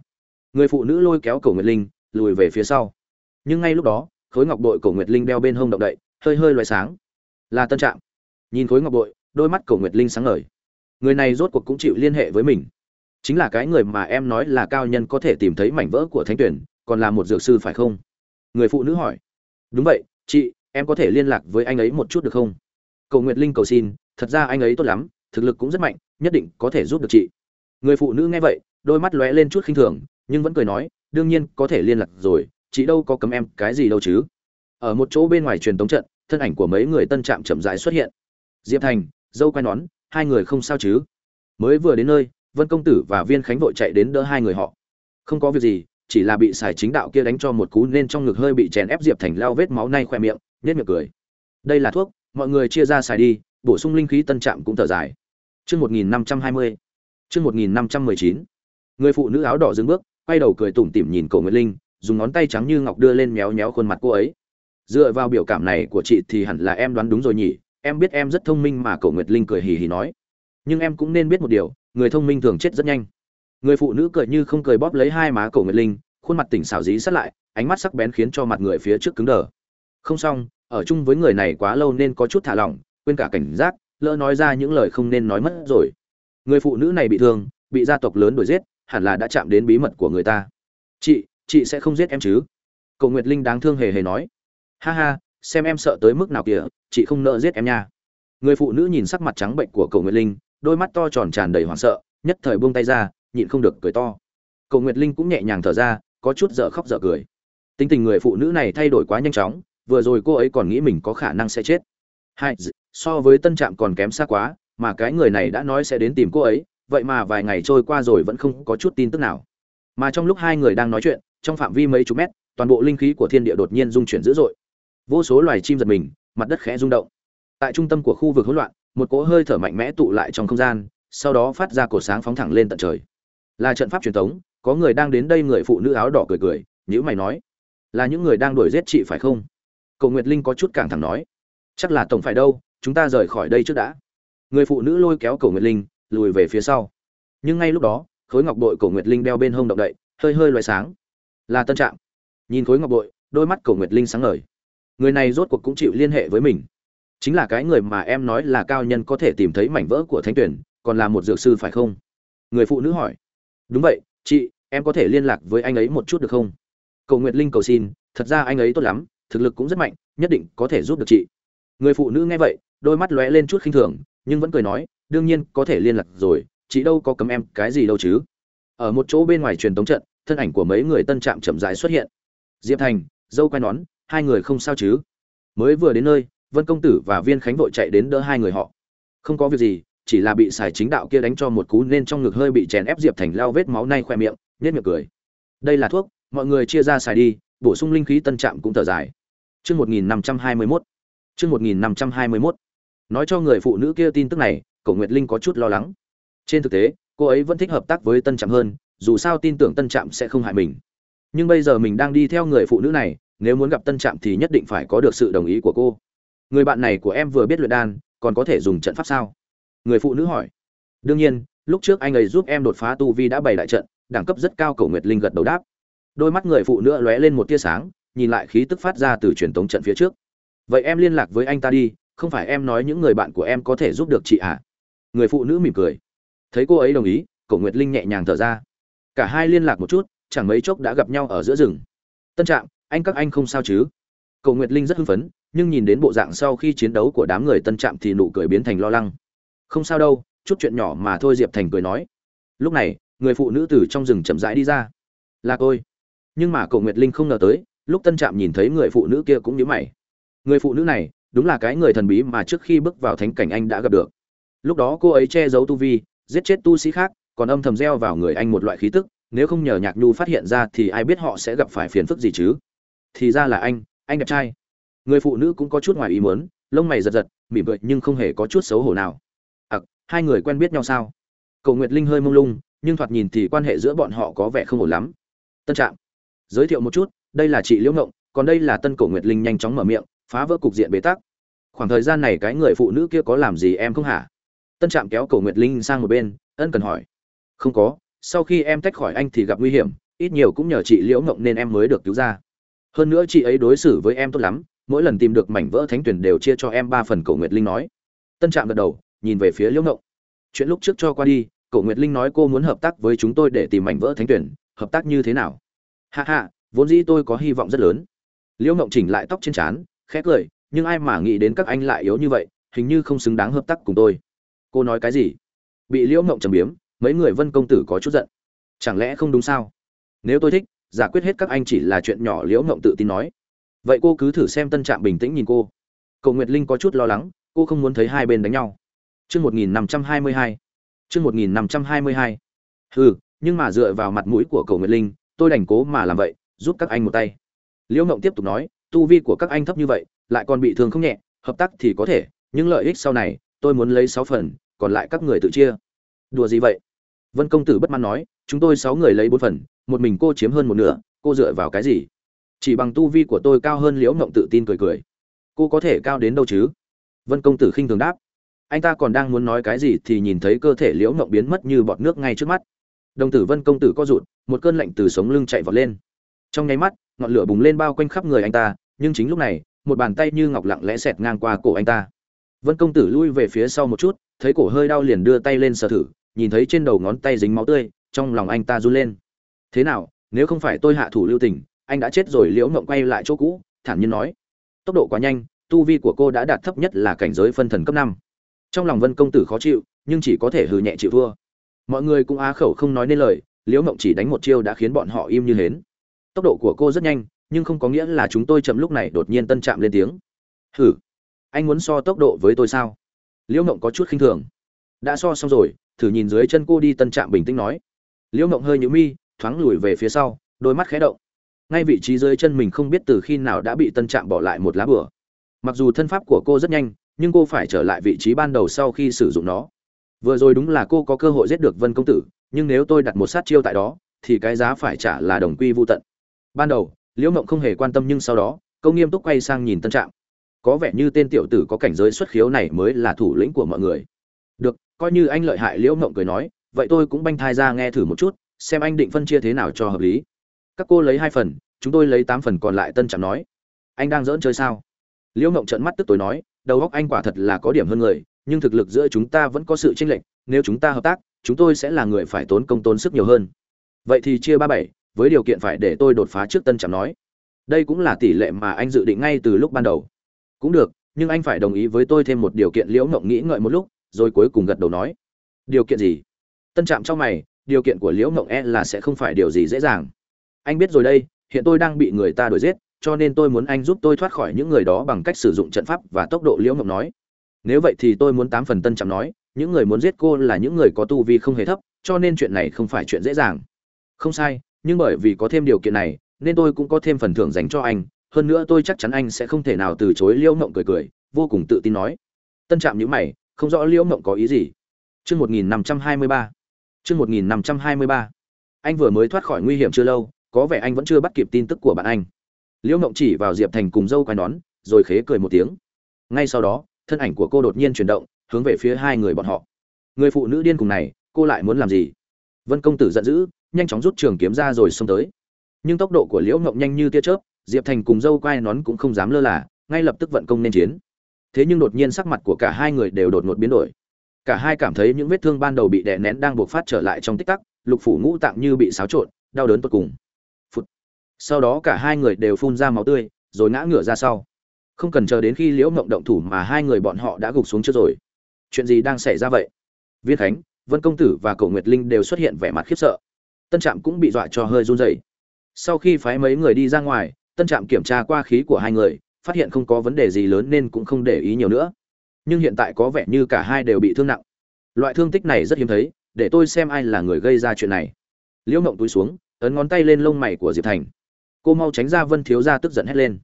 Người phụ nữ lôi kéo cầu nguyệt linh, lùi về phía sau. Nhưng ngay lúc đó, khối ngọc bội cầu nguyệt linh đeo bên hông động đậy, hơi hơi loại sáng. Là tân trạm. Nhìn khối ngọc bội, đôi mắt cầu nguyệt linh sáng ngời. Người này rốt cuộc cũng chịu liên hệ với mình. Chính là cái người mà em nói là cao nhân có thể tìm thấy mảnh vỡ của thánh tuyển, còn là một dược sư phải không? Người phụ nữ hỏi. Đúng vậy, chị, em có thể liên lạc với anh ấy một chút được không? Cầu nguyệt linh cầu xin, thật ra anh ấy tốt lắm, thực lực cũng rất mạnh, nhất định có thể giúp được chị người phụ nữ nghe vậy đôi mắt lóe lên chút khinh thường nhưng vẫn cười nói đương nhiên có thể liên lạc rồi chị đâu có cấm em cái gì đâu chứ. Ở một chỗ bên ngoài truyền tống trận thân ảnh của mấy người tân trạm chậm rãi xuất hiện. Diệp thành dâu quay nón hai người không sao chứ? Mới vừa đến nơi vân công tử và viên khánh vội chạy đến đỡ hai người họ. Không có việc gì chỉ là bị xài chính đạo kia đánh cho một cú nên trong ngực hơi bị chèn ép diệp thành lao vết máu nay khoe miệng nhét miệng cười. Đây là thuốc mọi người chia ra xài đi bổ sung linh khí tân trạm cũng thở dài. Trước 1520, chương một nghìn năm trăm mười chín. Người phụ nữ áo đỏ dừng bước, quay đầu cười tủm tỉm nhìn cổ nguyệt linh, dùng ngón tay trắng như ngọc đưa lên méo méo khuôn mặt cô ấy. Dựa vào biểu cảm này của chị thì hẳn là em đoán đúng rồi nhỉ, em biết em rất thông minh mà cổ nguyệt linh cười hì hì nói. Nhưng em cũng nên biết một điều, người thông minh thường chết rất nhanh. Người phụ nữ cười như không cười bóp lấy hai má cổ nguyệt linh, khuôn mặt tỉnh xảo dí sát lại, ánh mắt sắc bén khiến cho mặt người phía trước cứng đờ. Không xong, ở chung với người này quá lâu nên có chút thả lỏng, quên cả cảnh giác, lỡ nói ra những lời không nên nói mất rồi người phụ nữ này bị thương, bị gia tộc lớn đuổi giết, hẳn là đã chạm đến bí mật của người ta. Chị chị sẽ không giết em chứ? Cầu nguyệt linh đáng thương hề hề nói. Ha ha, xem em sợ tới mức nào kìa, chị không nợ giết em nha. Người phụ nữ nhìn sắc mặt trắng bệnh của cầu nguyệt linh, đôi mắt to tròn tràn đầy hoảng sợ, nhất thời buông tay ra, nhịn không được cười to. Cầu nguyệt linh cũng nhẹ nhàng thở ra, có chút dở khóc dở cười. Tính tình người phụ nữ này thay đổi quá nhanh chóng, vừa rồi cô ấy còn nghĩ mình có khả năng sẽ chết. Hai, so với tân trạm còn kém xa quá mà cái người này đã nói sẽ đến tìm cô ấy, vậy mà vài ngày trôi qua rồi vẫn không có chút tin tức nào. Mà trong lúc hai người đang nói chuyện, trong phạm vi mấy chục mét, toàn bộ linh khí của thiên địa đột nhiên dung chuyển dữ dội. Vô số loài chim giật mình, mặt đất khẽ rung động. Tại trung tâm của khu vực hỗn loạn, một cỗ hơi thở mạnh mẽ tụ lại trong không gian, sau đó phát ra cổ sáng phóng thẳng lên tận trời. Là trận pháp truyền thống, có người đang đến đây người phụ nữ áo đỏ cười cười nhữ mày nói, là những người đang đuổi giết chị phải không? Cậu nguyệt linh có chút cảng thẳng nói, chắc là tổng phải đâu, chúng ta rời khỏi đây trước đã người phụ nữ lôi kéo cổ nguyệt linh, lùi về phía sau. Nhưng ngay lúc đó, khối ngọc bội cổ nguyệt linh đeo bên hông động đậy, hơi hơi loài sáng. Là tân trạng nhìn khối ngọc bội, đôi mắt cổ nguyệt linh sáng ngời. Người này rốt cuộc cũng chịu liên hệ với mình. Chính là cái người mà em nói là cao nhân có thể tìm thấy mảnh vỡ của thánh tuyển, còn là một dược sư phải không? Người phụ nữ hỏi. Đúng vậy, chị, em có thể liên lạc với anh ấy một chút được không? Cầu nguyệt linh cầu xin, thật ra anh ấy tốt lắm, thực lực cũng rất mạnh, nhất định có thể giúp được chị. Người phụ nữ nghe vậy, đôi mắt lóe lên chút khinh thường nhưng vẫn cười nói, đương nhiên, có thể liên lạc rồi, chị đâu có cấm em, cái gì đâu chứ. Ở một chỗ bên ngoài truyền tống trận, thân ảnh của mấy người tân trạm chậm rãi xuất hiện. Diệp thành, dâu quay nón, hai người không sao chứ? Mới vừa đến nơi, vân công tử và viên khánh vội chạy đến đỡ hai người họ. Không có việc gì, chỉ là bị xài chính đạo kia đánh cho một cú nên trong ngực hơi bị chèn ép diệp thành lao vết máu nay khoe miệng nhét miệng cười. Đây là thuốc, mọi người chia ra xài đi, bổ sung linh khí tân trạm cũng thở dài. Chương một nghìn năm trăm hai mươi mốt. Chương một nghìn năm trăm hai mươi mốt nói cho người phụ nữ kia tin tức này cổ nguyệt linh có chút lo lắng. Trên thực tế, cô ấy vẫn thích hợp tác với tân trạm hơn, dù sao tin tưởng tân trạm sẽ không hại mình. Nhưng bây giờ mình đang đi theo người phụ nữ này, nếu muốn gặp tân trạm thì nhất định phải có được sự đồng ý của cô. Người bạn này của em vừa biết luyện đan, còn có thể dùng trận pháp sao? Người phụ nữ hỏi. Đương nhiên, lúc trước anh ấy giúp em đột phá tu vi đã bày đại trận, đẳng cấp rất cao cổ nguyệt linh gật đầu đáp. Đôi mắt người phụ nữ lóe lên một tia sáng, nhìn lại khí tức phát ra từ truyền tống trận phía trước. Vậy em liên lạc với anh ta đi không phải em nói những người bạn của em có thể giúp được chị à? Người phụ nữ mỉm cười. Thấy cô ấy đồng ý, cổ nguyệt linh nhẹ nhàng thở ra. Cả hai liên lạc một chút, chẳng mấy chốc đã gặp nhau ở giữa rừng. Tân trạm, anh các anh không sao chứ? Cổ nguyệt linh rất hưng phấn, nhưng nhìn đến bộ dạng sau khi chiến đấu của đám người tân trạm thì nụ cười biến thành lo lắng. Không sao đâu, chút chuyện nhỏ mà thôi, diệp thành cười nói. Lúc này, người phụ nữ từ trong rừng chậm rãi đi ra. Là tôi. Nhưng mà cậu nguyệt linh không ngờ tới, lúc tân trạm nhìn thấy người phụ nữ kia cũng nhớ mày. Người phụ nữ này đúng là cái người thần bí mà trước khi bước vào thánh cảnh anh đã gặp được. Lúc đó cô ấy che giấu tu vi, giết chết tu sĩ khác, còn âm thầm gieo vào người anh một loại khí tức, nếu không nhờ nhạc nhu phát hiện ra thì ai biết họ sẽ gặp phải phiền phức gì chứ? Thì ra là anh anh đẹp trai. Người phụ nữ cũng có chút ngoài ý muốn, lông mày giật giật, mỉm cười nhưng không hề có chút xấu hổ nào. Ặc, hai người quen biết nhau sao? Cầu nguyệt linh hơi mông lung, nhưng thoạt nhìn thì quan hệ giữa bọn họ có vẻ không ổn lắm. Tân trạm, giới thiệu một chút, đây là chị liễu ngộng, còn đây là tân cổ nguyệt linh nhanh chóng mở miệng phá vỡ cục diện bế tắc. Khoảng thời gian này cái người phụ nữ kia có làm gì em không hả? Tân trạm kéo cổ nguyệt linh sang một bên, ân cần hỏi. Không có, sau khi em tách khỏi anh thì gặp nguy hiểm, ít nhiều cũng nhờ chị liễu ngộng nên em mới được cứu ra. Hơn nữa chị ấy đối xử với em tốt lắm, mỗi lần tìm được mảnh vỡ thánh tuyển đều chia cho em ba phần, cổ nguyệt linh nói. Tân trạm gật đầu, nhìn về phía liễu ngộng. Chuyện lúc trước cho qua đi, cổ nguyệt linh nói cô muốn hợp tác với chúng tôi để tìm mảnh vỡ thánh tuyển, hợp tác như thế nào? Hạ hạ vốn dĩ tôi có hy vọng rất lớn. Liễu ngộng chỉnh lại tóc trên trán khẽ cười, nhưng ai mà nghĩ đến các anh lại yếu như vậy, hình như không xứng đáng hợp tác cùng tôi. Cô nói cái gì? Bị liễu mộng trầm biếm, mấy người vân công tử có chút giận. Chẳng lẽ không đúng sao? Nếu tôi thích giải quyết hết các anh chỉ là chuyện nhỏ, liễu mộng tự tin nói. Vậy cô cứ thử xem tân trạm bình tĩnh nhìn cô. Cầu nguyệt linh có chút lo lắng, cô không muốn thấy hai bên đánh nhau. Chương một nghìn năm trăm hai mươi hai. Chương một nghìn năm trăm hai mươi hai. Ừ nhưng mà dựa vào mặt mũi của cầu nguyệt linh, tôi đành cố mà làm vậy, giúp các anh một tay. Liễu mộng tiếp tục nói tu vi của các anh thấp như vậy, lại còn bị thương không nhẹ, hợp tác thì có thể, nhưng lợi ích sau này, tôi muốn lấy sáu phần, còn lại các người tự chia. Đùa gì vậy? Vân công tử bất mãn nói, chúng tôi sáu người lấy bốn phần, một mình cô chiếm hơn một nửa, cô dựa vào cái gì? Chỉ bằng tu vi của tôi cao hơn liễu ngộng tự tin cười cười. Cô có thể cao đến đâu chứ? Vân công tử khinh thường đáp. Anh ta còn đang muốn nói cái gì thì nhìn thấy cơ thể liễu ngộng biến mất như bọt nước ngay trước mắt. Đồng tử vân công tử co rụt, một cơn lạnh từ sống lưng chạy vọt lên. Trong nháy mắt, ngọn lửa bùng lên bao quanh khắp người anh ta nhưng chính lúc này, một bàn tay như ngọc lặng lẽ xẹt ngang qua cổ anh ta. Vân công tử lui về phía sau một chút, thấy cổ hơi đau liền đưa tay lên sờ thử, nhìn thấy trên đầu ngón tay dính máu tươi, trong lòng anh ta run lên. Thế nào, nếu không phải tôi hạ thủ lưu tình, anh đã chết rồi liễu ngộng quay lại chỗ cũ, thản nhiên nói. Tốc độ quá nhanh, tu vi của cô đã đạt thấp nhất là cảnh giới phân thần cấp năm. Trong lòng vân công tử khó chịu, nhưng chỉ có thể hừ nhẹ chịu thua. Mọi người cũng á khẩu không nói nên lời, liễu ngộng chỉ đánh một chiêu đã khiến bọn họ im như hến. Tốc độ của cô rất nhanh nhưng không có nghĩa là chúng tôi chậm lúc này đột nhiên tân chạm lên tiếng. Hử? Anh muốn so tốc độ với tôi sao? Liễu ngộng có chút khinh thường. Đã so xong rồi, thử nhìn dưới chân cô đi tân trạm bình tĩnh nói. Liễu ngộng hơi nhũ mi, thoáng lùi về phía sau, đôi mắt khẽ động. Ngay vị trí dưới chân mình không biết từ khi nào đã bị tân trạm bỏ lại một lá bửa mặc dù thân pháp của cô rất nhanh, nhưng cô phải trở lại vị trí ban đầu sau khi sử dụng nó. Vừa rồi đúng là cô có cơ hội giết được vân công tử, nhưng nếu tôi đặt một sát chiêu tại đó, thì cái giá phải trả là đồng quy vô tận. Ban đầu liễu mộng không hề quan tâm nhưng sau đó, câu nghiêm túc quay sang nhìn tân trạm. Có vẻ như tên tiểu tử có cảnh giới xuất khiếu này mới là thủ lĩnh của mọi người. Được, coi như anh lợi hại, liễu mộng cười nói, vậy tôi cũng banh thai ra nghe thử một chút, xem anh định phân chia thế nào cho hợp lý. Các cô lấy hai phần, chúng tôi lấy tám phần còn lại, tân trạm nói. Anh đang dỡn chơi sao? Liễu mộng trợn mắt tức tối nói, đầu óc anh quả thật là có điểm hơn người, nhưng thực lực giữa chúng ta vẫn có sự chênh lệch, nếu chúng ta hợp tác, chúng tôi sẽ là người phải tốn công tốn sức nhiều hơn. Vậy thì chia ba bảy với điều kiện phải để tôi đột phá trước tân trạm nói. Đây cũng là tỷ lệ mà anh dự định ngay từ lúc ban đầu. Cũng được, nhưng anh phải đồng ý với tôi thêm một điều kiện liễu ngộng nghĩ ngợi một lúc, rồi cuối cùng gật đầu nói. Điều kiện gì? Tân trạm trong mày, điều kiện của liễu ngộng e là sẽ không phải điều gì dễ dàng. Anh biết rồi đây, hiện tôi đang bị người ta đuổi giết, cho nên tôi muốn anh giúp tôi thoát khỏi những người đó bằng cách sử dụng trận pháp và tốc độ liễu mộng nói. Nếu vậy thì tôi muốn tám phần tân trạm nói, những người muốn giết cô là những người có tu vi không hề thấp, cho nên chuyện này không phải chuyện dễ dàng. Không sai nhưng bởi vì có thêm điều kiện này, nên tôi cũng có thêm phần thưởng dành cho anh. Hơn nữa tôi chắc chắn anh sẽ không thể nào từ chối liễu mộng cười cười, vô cùng tự tin nói. Tân trạm nhữ mày, không rõ liễu mộng có ý gì. Chương một nghìn năm trăm hai mươi ba. Chương một nghìn năm trăm hai mươi ba. Anh vừa mới thoát khỏi nguy hiểm chưa lâu, có vẻ anh vẫn chưa bắt kịp tin tức của bạn anh. Liễu mộng chỉ vào diệp thành cùng dâu quai nón, rồi khế cười một tiếng. Ngay sau đó, thân ảnh của cô đột nhiên chuyển động, hướng về phía hai người bọn họ. Người phụ nữ điên cùng này, cô lại muốn làm gì? Vân công tử giận dữ nhanh chóng rút trường kiếm ra rồi xông tới. Nhưng tốc độ của liễu Ngộng nhanh như tia chớp, diệp thành cùng dâu quai nón cũng không dám lơ là, ngay lập tức vận công nên chiến. Thế nhưng đột nhiên sắc mặt của cả hai người đều đột ngột biến đổi. Cả hai cảm thấy những vết thương ban đầu bị đè nén đang buộc phát trở lại trong tích tắc, lục phủ ngũ tạng như bị xáo trộn, đau đớn tột cùng. Phụt. sau đó cả hai người đều phun ra máu tươi, rồi ngã ngửa ra sau. Không cần chờ đến khi liễu mộng động thủ mà hai người bọn họ đã gục xuống trước rồi. Chuyện gì đang xảy ra vậy? Viên khánh, vân công tử và Cổ nguyệt linh đều xuất hiện vẻ mặt khiếp sợ tân trạm cũng bị dọa cho hơi run rẩy. Sau khi phái mấy người đi ra ngoài, tân trạm kiểm tra qua khí của hai người, phát hiện không có vấn đề gì lớn nên cũng không để ý nhiều nữa. Nhưng hiện tại có vẻ như cả hai đều bị thương nặng. Loại thương tích này rất hiếm thấy, để tôi xem ai là người gây ra chuyện này. Liễu mộng túi xuống, ấn ngón tay lên lông mày của diệp thành. Cô mau tránh ra vân thiếu ra tức giận hét lên.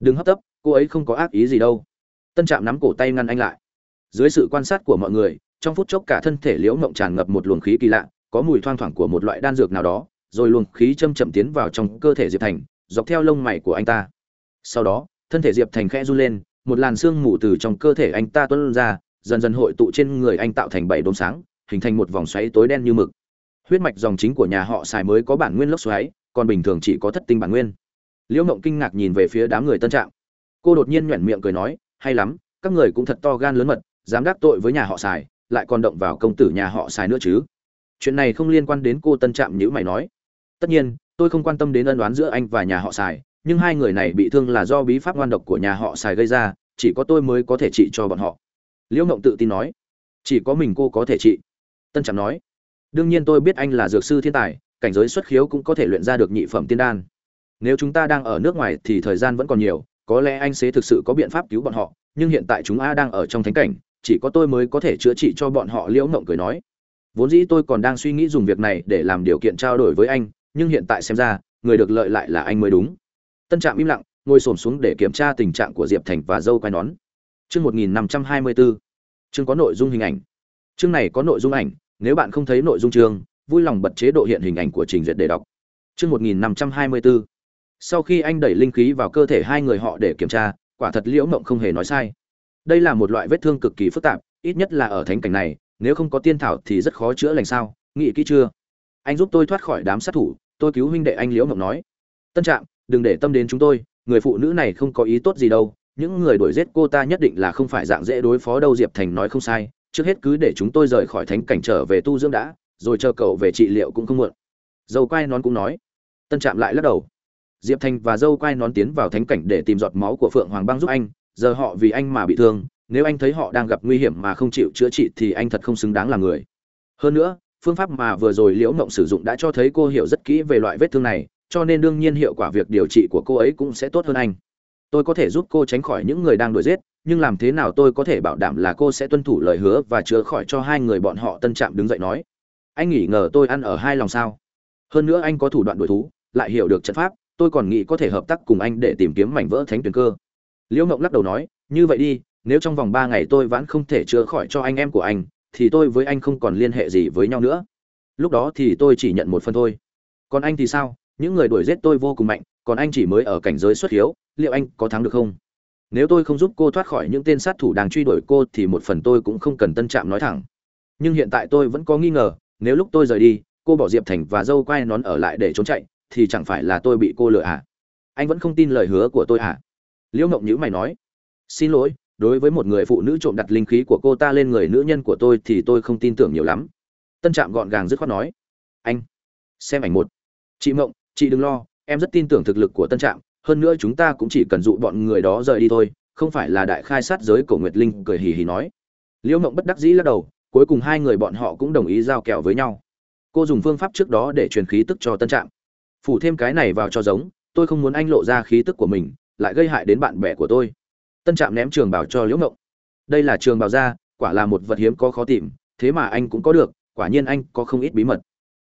Đừng hấp tấp, cô ấy không có ác ý gì đâu. Tân trạm nắm cổ tay ngăn anh lại. Dưới sự quan sát của mọi người, trong phút chốc cả thân thể liễu mộng tràn ngập một luồng khí kỳ lạ có mùi thoang thoảng của một loại đan dược nào đó, rồi luồng khí châm chậm tiến vào trong cơ thể diệp thành, dọc theo lông mày của anh ta. Sau đó, thân thể diệp thành khẽ run lên, một làn sương mù từ trong cơ thể anh ta tuôn ra, dần dần hội tụ trên người anh tạo thành bảy đốm sáng, hình thành một vòng xoáy tối đen như mực. Huyết mạch dòng chính của nhà họ xài mới có bản nguyên lốc xoáy, còn bình thường chỉ có thất tinh bản nguyên. Liễu mộng kinh ngạc nhìn về phía đám người tân trạng cô đột nhiên nhoẻn miệng cười nói, hay lắm, các người cũng thật to gan lớn mật, dám đắc tội với nhà họ xài lại còn động vào công tử nhà họ xài nữa chứ chuyện này không liên quan đến cô tân trạm nhữ mày nói. Tất nhiên, tôi không quan tâm đến ân đoán giữa anh và nhà họ xài nhưng hai người này bị thương là do bí pháp ngoan độc của nhà họ xài gây ra, chỉ có tôi mới có thể trị cho bọn họ. Liễu ngộng tự tin nói. Chỉ có mình cô có thể trị. Tân trạm nói. Đương nhiên tôi biết anh là dược sư thiên tài, cảnh giới xuất khiếu cũng có thể luyện ra được nhị phẩm tiên đan. Nếu chúng ta đang ở nước ngoài thì thời gian vẫn còn nhiều, có lẽ anh sẽ thực sự có biện pháp cứu bọn họ, nhưng hiện tại chúng a đang ở trong thánh cảnh, chỉ có tôi mới có thể chữa trị cho bọn họ, liễu ngộng cười nói vốn dĩ tôi còn đang suy nghĩ dùng việc này để làm điều kiện trao đổi với anh, nhưng hiện tại xem ra, người được lợi lại là anh mới đúng. Tân trạm im lặng, ngồi xổm xuống để kiểm tra tình trạng của diệp thành và dâu quai nón. Chương một nghìn năm trăm hai mươi bốn chương có nội dung hình ảnh. Chương này có nội dung ảnh, nếu bạn không thấy nội dung chương, vui lòng bật chế độ hiện hình ảnh của trình duyệt để đọc. Chương một nghìn năm trăm hai mươi bốn sau khi anh đẩy linh khí vào cơ thể hai người họ để kiểm tra, quả thật liễu mộng không hề nói sai. Đây là một loại vết thương cực kỳ phức tạp, ít nhất là ở thánh cảnh này nếu không có tiên thảo thì rất khó chữa lành sao? Nghĩ kỹ chưa? Anh giúp tôi thoát khỏi đám sát thủ, tôi cứu huynh đệ anh liễu mộng nói. Tân trạm, đừng để tâm đến chúng tôi, người phụ nữ này không có ý tốt gì đâu, những người đuổi giết cô ta nhất định là không phải dạng dễ đối phó đâu, diệp thành nói không sai, trước hết cứ để chúng tôi rời khỏi thánh cảnh trở về tu dưỡng đã, rồi chờ cậu về trị liệu cũng không muộn. Dâu quai nón cũng nói. Tân trạm lại lắc đầu. Diệp thành và dâu quai nón tiến vào thánh cảnh để tìm giọt máu của phượng hoàng băng giúp anh, giờ họ vì anh mà bị thương nếu anh thấy họ đang gặp nguy hiểm mà không chịu chữa trị thì anh thật không xứng đáng là người. Hơn nữa, phương pháp mà vừa rồi liễu mộng sử dụng đã cho thấy cô hiểu rất kỹ về loại vết thương này, cho nên đương nhiên hiệu quả việc điều trị của cô ấy cũng sẽ tốt hơn anh. Tôi có thể giúp cô tránh khỏi những người đang đuổi giết, nhưng làm thế nào tôi có thể bảo đảm là cô sẽ tuân thủ lời hứa và chữa khỏi cho hai người bọn họ? Tân trạm đứng dậy nói. Anh nghĩ ngờ tôi ăn ở hai lòng sao? Hơn nữa anh có thủ đoạn đuổi thú, lại hiểu được trận pháp, tôi còn nghĩ có thể hợp tác cùng anh để tìm kiếm mảnh vỡ thánh tuyển cơ. Liễu mộng lắc đầu nói, như vậy đi nếu trong vòng ba ngày tôi vẫn không thể chữa khỏi cho anh em của anh, thì tôi với anh không còn liên hệ gì với nhau nữa. Lúc đó thì tôi chỉ nhận một phần thôi. Còn anh thì sao? Những người đuổi giết tôi vô cùng mạnh, còn anh chỉ mới ở cảnh giới xuất hiếu, liệu anh có thắng được không? Nếu tôi không giúp cô thoát khỏi những tên sát thủ đang truy đuổi cô thì một phần tôi cũng không cần tân trạm nói thẳng. Nhưng hiện tại tôi vẫn có nghi ngờ, nếu lúc tôi rời đi, cô bỏ diệp thành và dâu quai nón ở lại để trốn chạy, thì chẳng phải là tôi bị cô lừa à? Anh vẫn không tin lời hứa của tôi à? Liễu mộng nhữ mày nói, xin lỗi đối với một người phụ nữ trộm đặt linh khí của cô ta lên người nữ nhân của tôi thì tôi không tin tưởng nhiều lắm. Tân trạm gọn gàng dứt khoát nói, anh, xem ảnh một. Chị mộng, chị đừng lo, em rất tin tưởng thực lực của tân trạm. Hơn nữa chúng ta cũng chỉ cần dụ bọn người đó rời đi thôi, không phải là đại khai sát giới cổ nguyệt linh, cười hì hì nói. Liễu mộng bất đắc dĩ lắc đầu, cuối cùng hai người bọn họ cũng đồng ý giao kẹo với nhau. Cô dùng phương pháp trước đó để truyền khí tức cho tân trạm. Phủ thêm cái này vào cho giống, tôi không muốn anh lộ ra khí tức của mình, lại gây hại đến bạn bè của tôi tân trạm ném trường bảo cho liễu ngộng. Đây là trường bảo gia quả là một vật hiếm có khó tìm, thế mà anh cũng có được, quả nhiên anh có không ít bí mật.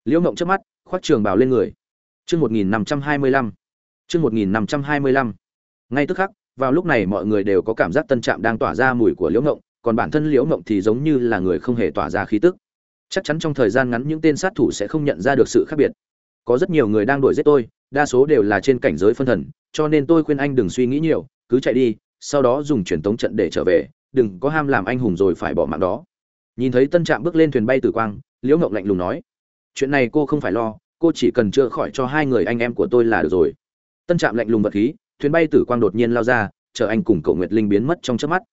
Liễu ngộng trước mắt, khoác trường bảo lên người. Chương một nghìn năm trăm hai mươi lăm. Chương một nghìn năm trăm hai mươi lăm. Ngay tức khắc, vào lúc này mọi người đều có cảm giác tân trạm đang tỏa ra mùi của liễu ngộng, còn bản thân liễu ngộng thì giống như là người không hề tỏa ra khí tức. Chắc chắn trong thời gian ngắn những tên sát thủ sẽ không nhận ra được sự khác biệt. Có rất nhiều người đang đuổi giết tôi, đa số đều là trên cảnh giới phân thần, cho nên tôi khuyên anh đừng suy nghĩ nhiều, cứ chạy đi sau đó dùng truyền tống trận để trở về, đừng có ham làm anh hùng rồi phải bỏ mạng đó. Nhìn thấy tân trạm bước lên thuyền bay tử quang, liễu ngộng lạnh lùng nói, chuyện này cô không phải lo, cô chỉ cần chữa khỏi cho hai người anh em của tôi là được rồi. Tân trạm lạnh lùng vật khí, thuyền bay tử quang đột nhiên lao ra, chờ anh cùng cậu nguyệt linh biến mất trong chớp mắt.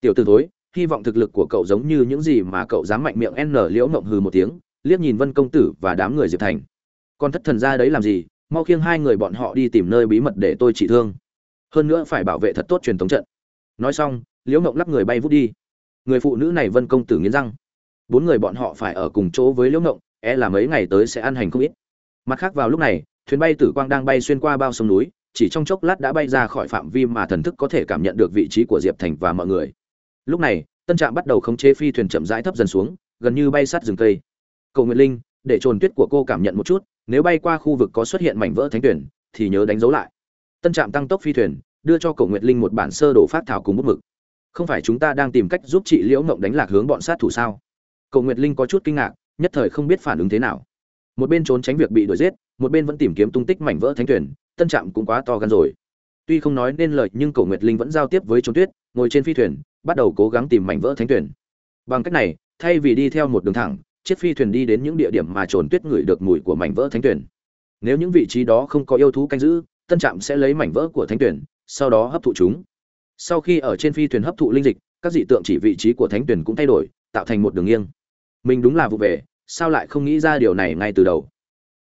Tiểu t ử thối, hy vọng thực lực của cậu giống như những gì mà cậu dám mạnh miệng n liễu ngộng hừ một tiếng, liếc nhìn vân công tử và đám người diệp thành. Con thất thần ra đấy làm gì, mau khiêng hai người bọn họ đi tìm nơi bí mật để tôi trị thương hơn nữa phải bảo vệ thật tốt truyền thống trận. Nói xong, liễu ngộng lắp người bay vút đi. Người phụ nữ này vân công tử nghiến răng. Bốn người bọn họ phải ở cùng chỗ với liễu ngộng e là mấy ngày tới sẽ ăn hành không ít. Mặt khác vào lúc này, thuyền bay tử quang đang bay xuyên qua bao sông núi, chỉ trong chốc lát đã bay ra khỏi phạm vi mà thần thức có thể cảm nhận được vị trí của diệp thành và mọi người. Lúc này, tân trạm bắt đầu khống chế phi thuyền chậm rãi thấp dần xuống, gần như bay sát rừng cây. Cầu nguyện linh, để trồn tuyết của cô cảm nhận một chút, nếu bay qua khu vực có xuất hiện mảnh vỡ thánh tuyển, thì nhớ đánh dấu lại. Tân trạm tăng tốc phi thuyền đưa cho cổ nguyệt linh một bản sơ đồ phát thảo cùng bút mực. Không phải chúng ta đang tìm cách giúp chị liễu mộng đánh lạc hướng bọn sát thủ sao? Cổ nguyệt linh có chút kinh ngạc, nhất thời không biết phản ứng thế nào. Một bên trốn tránh việc bị đuổi giết, một bên vẫn tìm kiếm tung tích mảnh vỡ thánh tuyển, tân trạm cũng quá to gan rồi. Tuy không nói nên lời, nhưng cổ nguyệt linh vẫn giao tiếp với trốn tuyết, ngồi trên phi thuyền, bắt đầu cố gắng tìm mảnh vỡ thánh tuyển. Bằng cách này, thay vì đi theo một đường thẳng, chiếc phi thuyền đi đến những địa điểm mà trồn tuyết ngửi được mùi của mảnh vỡ thánh tuyển. Nếu những vị trí đó không có yêu thú canh giữ, tân trạm sẽ lấy mảnh vỡ của thánh tuyển sau đó hấp thụ chúng. Sau khi ở trên phi thuyền hấp thụ linh dịch, các dị tượng chỉ vị trí của thánh tuyển cũng thay đổi, tạo thành một đường nghiêng. Mình đúng là vụ về, sao lại không nghĩ ra điều này ngay từ đầu?